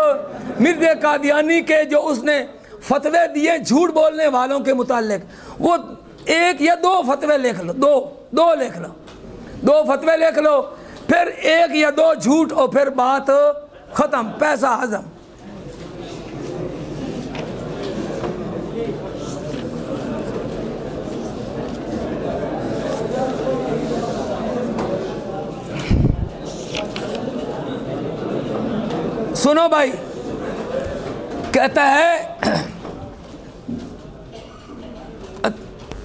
مرد قادیانی کے جو اس نے فتوے دیے جھوٹ بولنے والوں کے متعلق، وہ ایک یا دو فتوے لکھ لو، دو دو لکھ لو۔ دو فتوے لکھ لو، پھر ایک یا دو جھوٹ اور پھر بات ختم، پیسہ ہضم۔ سنو بھائی، کہتا ہے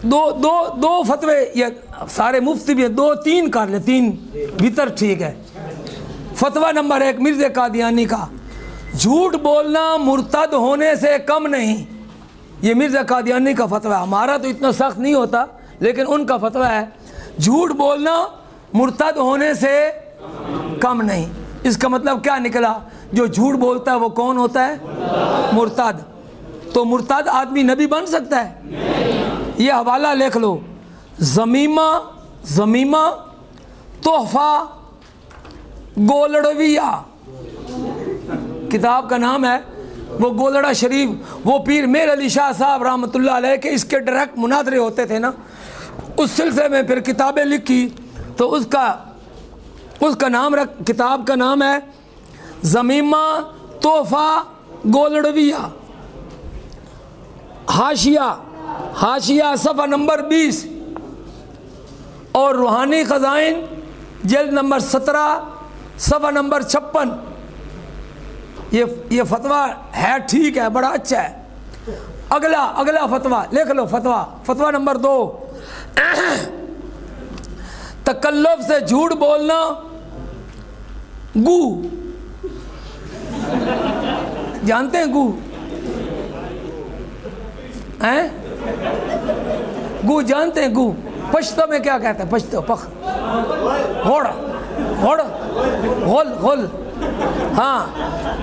دو دو دو فتوے یہ سارے مفتی بھی ہیں، دو تین کر لے تین بھیتر ٹھیک ہے۔ فتویٰ نمبر ایک مرز قادیانی کا۔ جھوٹ بولنا مرتد ہونے سے کم نہیں۔ یہ مرز قادیانی کا فتویٰ ہے۔ ہمارا تو اتنا سخت نہیں ہوتا، لیکن ان کا فتویٰ ہے۔ جھوٹ بولنا مرتد ہونے سے کم نہیں۔ اس کا مطلب کیا نکلا؟ جو جھوٹ بولتا ہے وہ کون ہوتا ہے؟ مرتد۔ تو مرتد آدمی نبی بن سکتا ہے؟ یہ حوالہ لکھ لو۔ زمیمہ زمیمہ، تحفہ، گولڑویہ۔ کتاب کا نام ہے وہ گولڑا شریف۔ وہ پیر میر علی شاہ صاحب رحمۃ اللہ علیہ کے اس کے ڈائریکٹ مناظرے ہوتے تھے نا۔ اس سلسلے میں پھر کتابیں لکھی۔ تو اس کا اس کا نام رکھ، کتاب کا نام ہے زمیمہ، تحفہ، گولڑویہ۔ حاشیہ۔ حاشیہ صفحہ نمبر بیس اور روحانی خزائن جلد نمبر سترہ، صفحہ نمبر چھپن۔ یہ یہ فتویٰ ہے، ٹھیک ہے، بڑا اچھا ہے۔ اگلا اگلا فتویٰ، لکھ لو فتویٰ۔ فتویٰ نمبر دو۔ تکلف سے جھوٹ بولنا گو۔ جانتے ہیں گو؟ ہیں؟ گو جانتے ہیں گو۔ پشتو میں کیا کہتے ہیں؟ پشتو، پخ۔ ہوڑ ہوڑ غل غل ہاں۔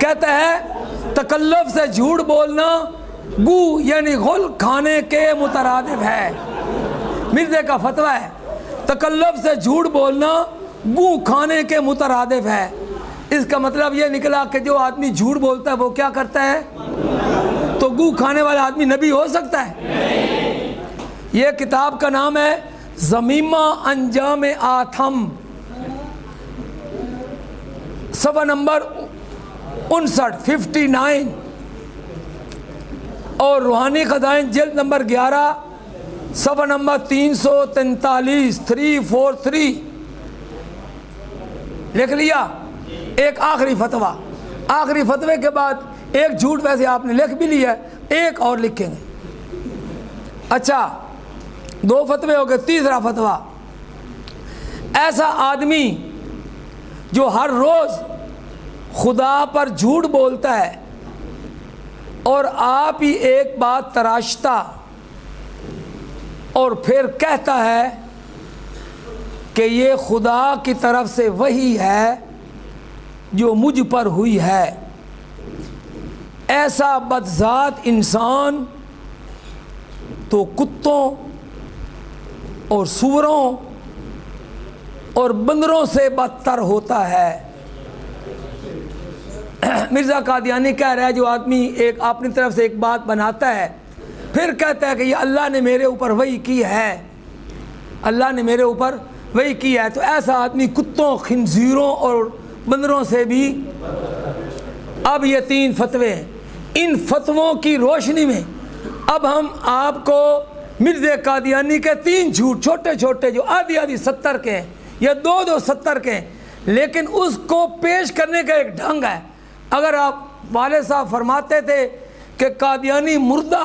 کہتا ہے، تکلف سے جھوٹ بولنا گو یعنی غل کھانے کے مترادف ہے۔ مرزے کا فتویٰ ہے، تکلف سے جھوٹ بولنا گو کھانے کے مترادف ہے۔ اس کا مطلب یہ نکلا کہ جو آدمی جھوٹ بولتا ہے، وہ کیا کرتا ہے؟ تو گو کھانے والا آدمی نبی ہو سکتا ہے؟ یہ کتاب کا نام ہے زمیمہ انجام آتھم۔ صفحہ نمبر انسٹھ، ففٹی نائن۔ اور روحانی خزائن جلد نمبر گیارہ، صفحہ نمبر تین سو تینتالیس، تھری فور تھری۔ لکھ لیا۔ ایک آخری فتویٰ۔ آخری فتوے کے بعد ایک جھوٹ ویسے آپ نے لکھ بھی لیا ہے، ایک اور لکھیں گے۔ اچھا دو فتوے ہو گئے، تیسرا فتویٰ۔ ایسا آدمی جو ہر روز خدا پر جھوٹ بولتا ہے اور آپ ہی ایک بات تراشتا اور پھر کہتا ہے کہ یہ خدا کی طرف سے وہی ہے جو مجھ پر ہوئی ہے۔ ایسا بدذات انسان تو کتوں اور سوروں اور بندروں سے بدتر ہوتا ہے۔ مرزا قادیانی کہہ رہا ہے جو آدمی ایک اپنی طرف سے ایک بات بناتا ہے، پھر کہتا ہے کہ یہ اللہ نے میرے اوپر وہی کی ہے۔ اللہ نے میرے اوپر وہی کی ہے۔ تو ایسا آدمی کتوں، خنزیروں اور بندروں سے بھی۔ اب یہ تین فتوے ہیں۔ ان فتووں کی روشنی میں اب ہم آپ کو مرزا قادیانی کے تین جھوٹ چھوٹے چھوٹے جو آدھی آدھی ستر کے ہیں یا دو دو ستر کے ہیں، لیکن اس کو پیش کرنے کا ایک ڈھنگ ہے۔ اگر آپ والد صاحب فرماتے تھے کہ قادیانی مردہ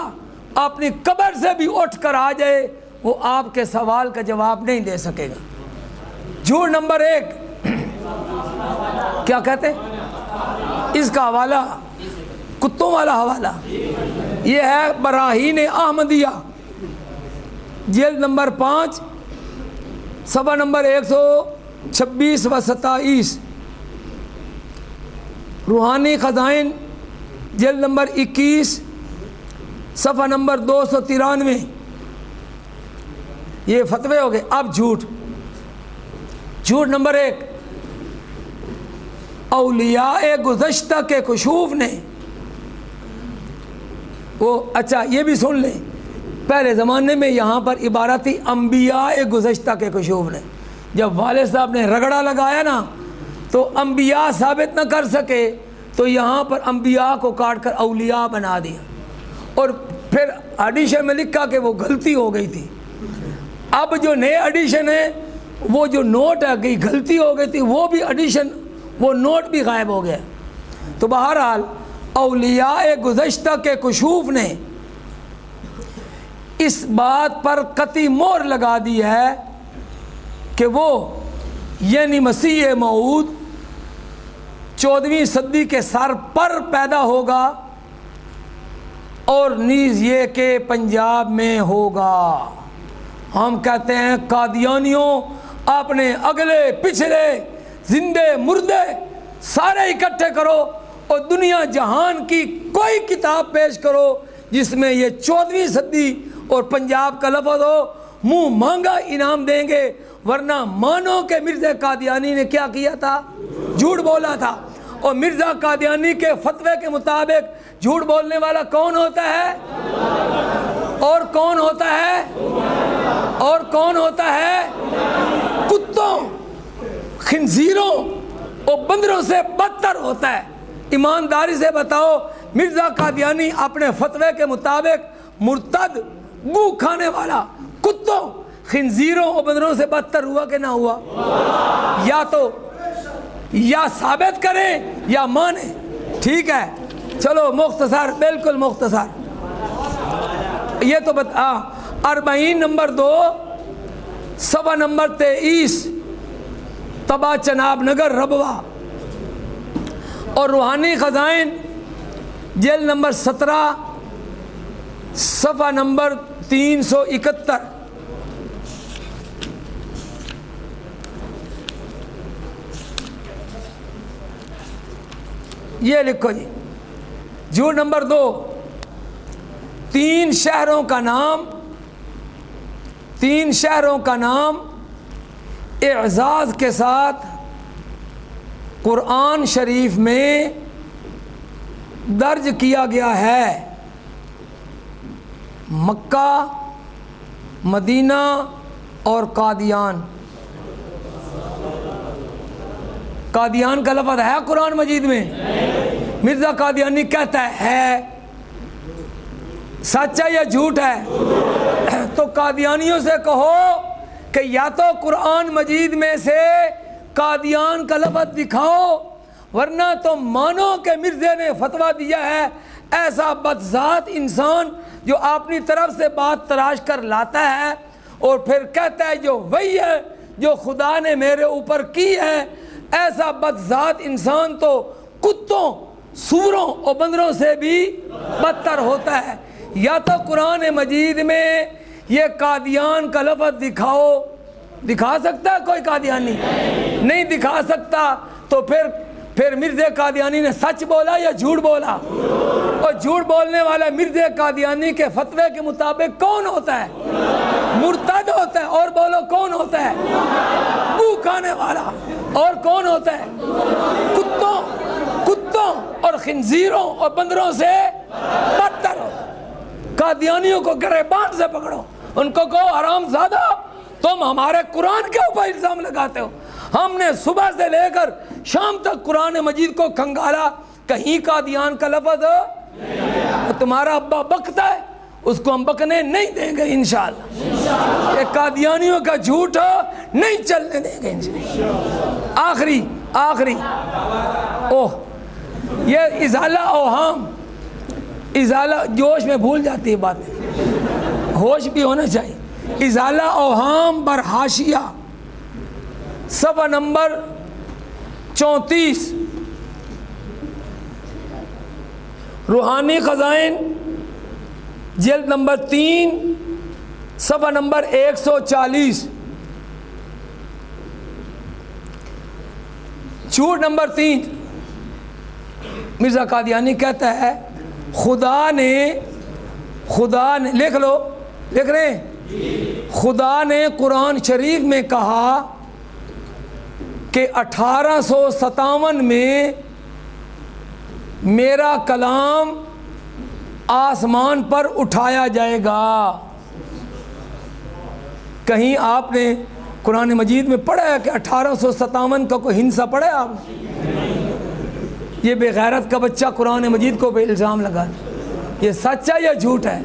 اپنی قبر سے بھی اٹھ کر آ جائے، وہ آپ کے سوال کا جواب نہیں دے سکے گا۔ جھوٹ نمبر ایک، کیا کہتے اس کا حوالہ کتوں والا حوالہ؟ یہ ہے براہین احمدیہ جیل نمبر پانچ، صفحہ نمبر ایک سو چھبیس و ستائیس۔ روحانی خزائن جیل نمبر اکیس، صفحہ نمبر دو سو ترانوے۔ یہ فتوے ہو گئے، اب جھوٹ۔ جھوٹ نمبر ایک، اولیاء گزشتہ کے کشوف نے وہ اچھا یہ بھی سن لیں۔ پہلے زمانے میں یہاں پر عبارت تھی انبیاء گزشتہ کے کشوف نے۔ جب والد صاحب نے رگڑا لگایا نا، تو انبیاء ثابت نہ کر سکے، تو یہاں پر انبیاء کو کاٹ کر اولیاء بنا دیا۔ اور پھر ایڈیشن میں لکھا کہ وہ غلطی ہو گئی تھی۔ اب جو نئے ایڈیشن ہے وہ جو نوٹ ہے گئی، غلطی ہو گئی تھی، وہ بھی ایڈیشن وہ نوٹ بھی غائب ہو گیا۔ تو بہرحال اولیاء گزشتہ کے کشوف نے اس بات پر قطعی مور لگا دی ہے کہ وہ یعنی مسیح معود چودھویں صدی کے سر پر پیدا ہوگا اور نیز یہ کہ پنجاب میں ہوگا۔ ہم کہتے ہیں، قادیانیوں اپنے اگلے، پچھلے، زندے، مردے سارے اکٹھے کرو۔ اور دنیا جہان کی کوئی کتاب پیش کرو جس میں یہ چودھویں صدی اور پنجاب کا لفظ ہو۔ منہ مانگا انعام دیں گے، ورنہ مانو کہ مرزا قادیانی نے کیا کیا تھا؟ جھوٹ بولا تھا۔ اور مرزا قادیانی کے فتوے کے مطابق جھوٹ بولنے والا کون ہوتا ہے؟ اور کون ہوتا ہے؟ اور کون ہوتا ہے؟ کتوں؟ خنزیروں۔ اور بندروں سے بدتر ہوتا ہے۔ ایمانداری سے بتاؤ، مرزا قادیانی اپنے فتوے کے مطابق مرتد، گو کھانے والا، کتوں، خنزیروں اور بندروں سے بدتر ہوا کہ نہ ہوا؟ یا تو یا ثابت کریں یا مانیں؟ ٹھیک ہے۔ چلو، مختصر، بالکل مختصر۔ یہ تو بتا اربعین نمبر دو، سوا نمبر تیئیس تبا چناب نگر، ربوا۔ اور روحانی خزائن، جیل نمبر سترہ، صفحہ نمبر تین سو اکہتر۔ یہ لکھو جی۔ جھوٹ نمبر دو۔ تین شہروں کا نام، تین شہروں کا نام اعزاز کے ساتھ قرآن شریف میں درج کیا گیا ہے۔ مکہ، مدینہ اور قادیان۔ قادیان کا لفظ ہے قرآن مجید میں۔ مرزا قادیانی کہتا ہے سچا یا جھوٹ ہے؟ تو قادیانیوں سے کہو کہ یا تو قرآن مجید میں سے قادیان کا لفظ دکھاؤ، ورنہ تو مانو کہ مرزے نے فتویٰ دیا ہے، ایسا بدذات انسان جو اپنی طرف سے بات تراش کر لاتا ہے اور پھر کہتا ہے جو وہی ہے، جو خدا نے میرے اوپر کی ہے۔ ایسا بدذات انسان تو کتوں، سوروں اور بندروں سے بھی بدتر ہوتا ہے۔ یا تو قرآن مجید میں یہ قادیان کا لفظ دکھاؤ دکھا سکتا ہے کوئی قادیانی؟ نہیں دکھا سکتا تو پھر پھر مرزا قادیانی نے سچ بولا یا جھوٹ بولا؟ اور جھوٹ بولنے والا مرزا قادیانی کے فتوے کے مطابق کون ہوتا ہے؟ مرتد ہوتا ہے، اور بولو کون ہوتا ہے؟ بو کھانے والا۔ اور کون ہوتا ہے؟ کتوں کتوں اور خنزیروں اور بندروں سے بدتر۔ ہوتا ہے قادیانیوں کو گریبان سے پکڑو۔ ان کو کہو، حرام زادہ۔ تم ہمارے قرآن کے اوپر الزام لگاتے ہو۔ ہم نے صبح سے لے کر شام تک قرآن مجید کو کھنگالا۔ کہیں قادیان کا لفظ؟ تمہارا ابا بکتا ہے۔ اس کو ہم بکنے نہیں دیں گے انشاءاللہ۔ یہ قادیانیوں کا جھوٹ نہیں چلنے دیں گے انشاءاللہ۔ آخری آخری۔ اوہ، یہ ازالہ اوہام۔ ازالہ، جوش میں بھول جاتی ہے باتیں۔ ہوش بھی ہونا چاہیے۔ ازالہ اوہام بر حاشیہ صفحہ نمبر چونتیس۔ روحانی خزائن، جلد نمبر تین، صفحہ نمبر ایک سو چالیس۔ جھوٹ نمبر تین۔ مرزا قادیانی کہتا ہے، خدا نے خدا نے، لکھ لو، لکھ رہے ہیں۔ خدا نے قرآن شریف میں کہا کہ اٹھارہ سو ستاون میں میرا کلام آسمان پر اٹھایا جائے گا۔ کہیں آپ نے قرآن مجید میں پڑھا ہے کہ اٹھارہ سو ستاون کا کوئی ہنسا پڑھا ہے آپ نے؟ یہ بے غیرت کا بچہ قرآن مجید کو بے الزام لگا یہ سچ ہے یا جھوٹ ہے؟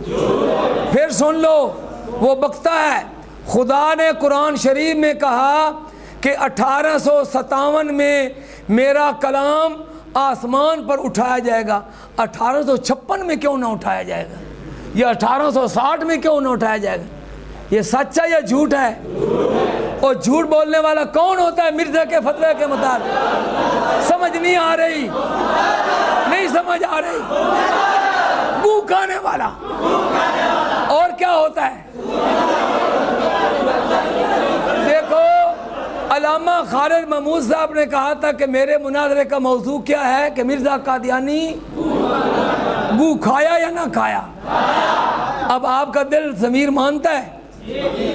پھر سن لو۔ وہ بکتا ہے۔ خدا نے قرآن شریف میں کہا کہ اٹھارہ سو ستاون میں میرا کلام آسمان پر اٹھایا جائے گا۔ اٹھارہ سو چھپن میں کیوں نہ اٹھایا جائے گا؟ یا اٹھارہ سو ساٹھ میں کیوں نہ اٹھایا جائے گا؟ یہ سچ ہے یا جھوٹ ہے؟ اور جھوٹ بولنے والا کون ہوتا ہے مرزا کے فتوے کے مطابق؟ سمجھ نہیں آ رہی۔ نہیں سمجھ آ رہی۔ بو کھانے والا۔ اور کیا ہوتا ہے؟ دیکھو، علامہ خالد محمود صاحب نے کہا تھا کہ میرے مناظرے کا موضوع کیا ہے کہ مرزا قادیانی بو کھایا یا نہ کھایا؟ اب آپ کا دل ضمیر مانتا ہے۔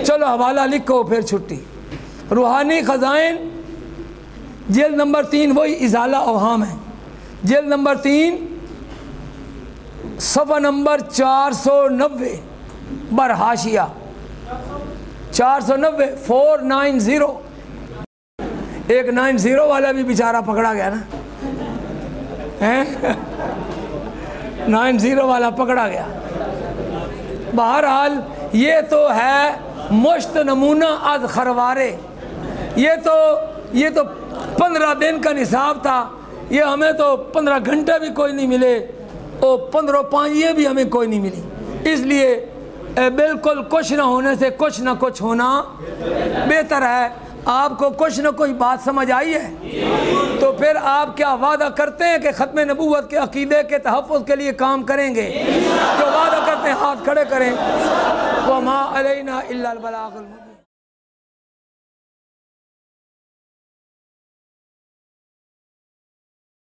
چلو حوالہ لکھو، پھر چھٹی۔ روحانی خزائن جلد نمبر تین، وہی ازالہ اوہام ہے۔ جلد نمبر تین، صفحہ نمبر چار سو نوے، برحاشیہ۔ چار سو نوے فور نائن زیرو ایک نائن زیرو والا بھی بیچارہ پکڑا گیا نا۔ نائن زیرو والا پکڑا گیا۔ بہرحال یہ تو ہے مشت نمونہ از خروارے۔ یہ تو یہ تو پندرہ دن کا نصاب تھا۔ یہ ہمیں تو پندرہ گھنٹے بھی کوئی نہیں ملے۔ اور پندرہ پانچ بھی ہمیں کوئی نہیں ملی۔ اس لیے بالکل کچھ نہ ہونے سے کچھ نہ کچھ ہونا بہتر ہے۔ آپ کو کچھ نہ کچھ بات سمجھ آئی ہے تو پھر آپ کیا وعدہ کرتے ہیں کہ ختم نبوت کے عقیدے کے تحفظ کے لیے کام کریں گے؟ جو وعدہ کرتے ہیں، ہاتھ کھڑے کریں۔ وما علینا اللہ البلاغ الْمُبِينُ۔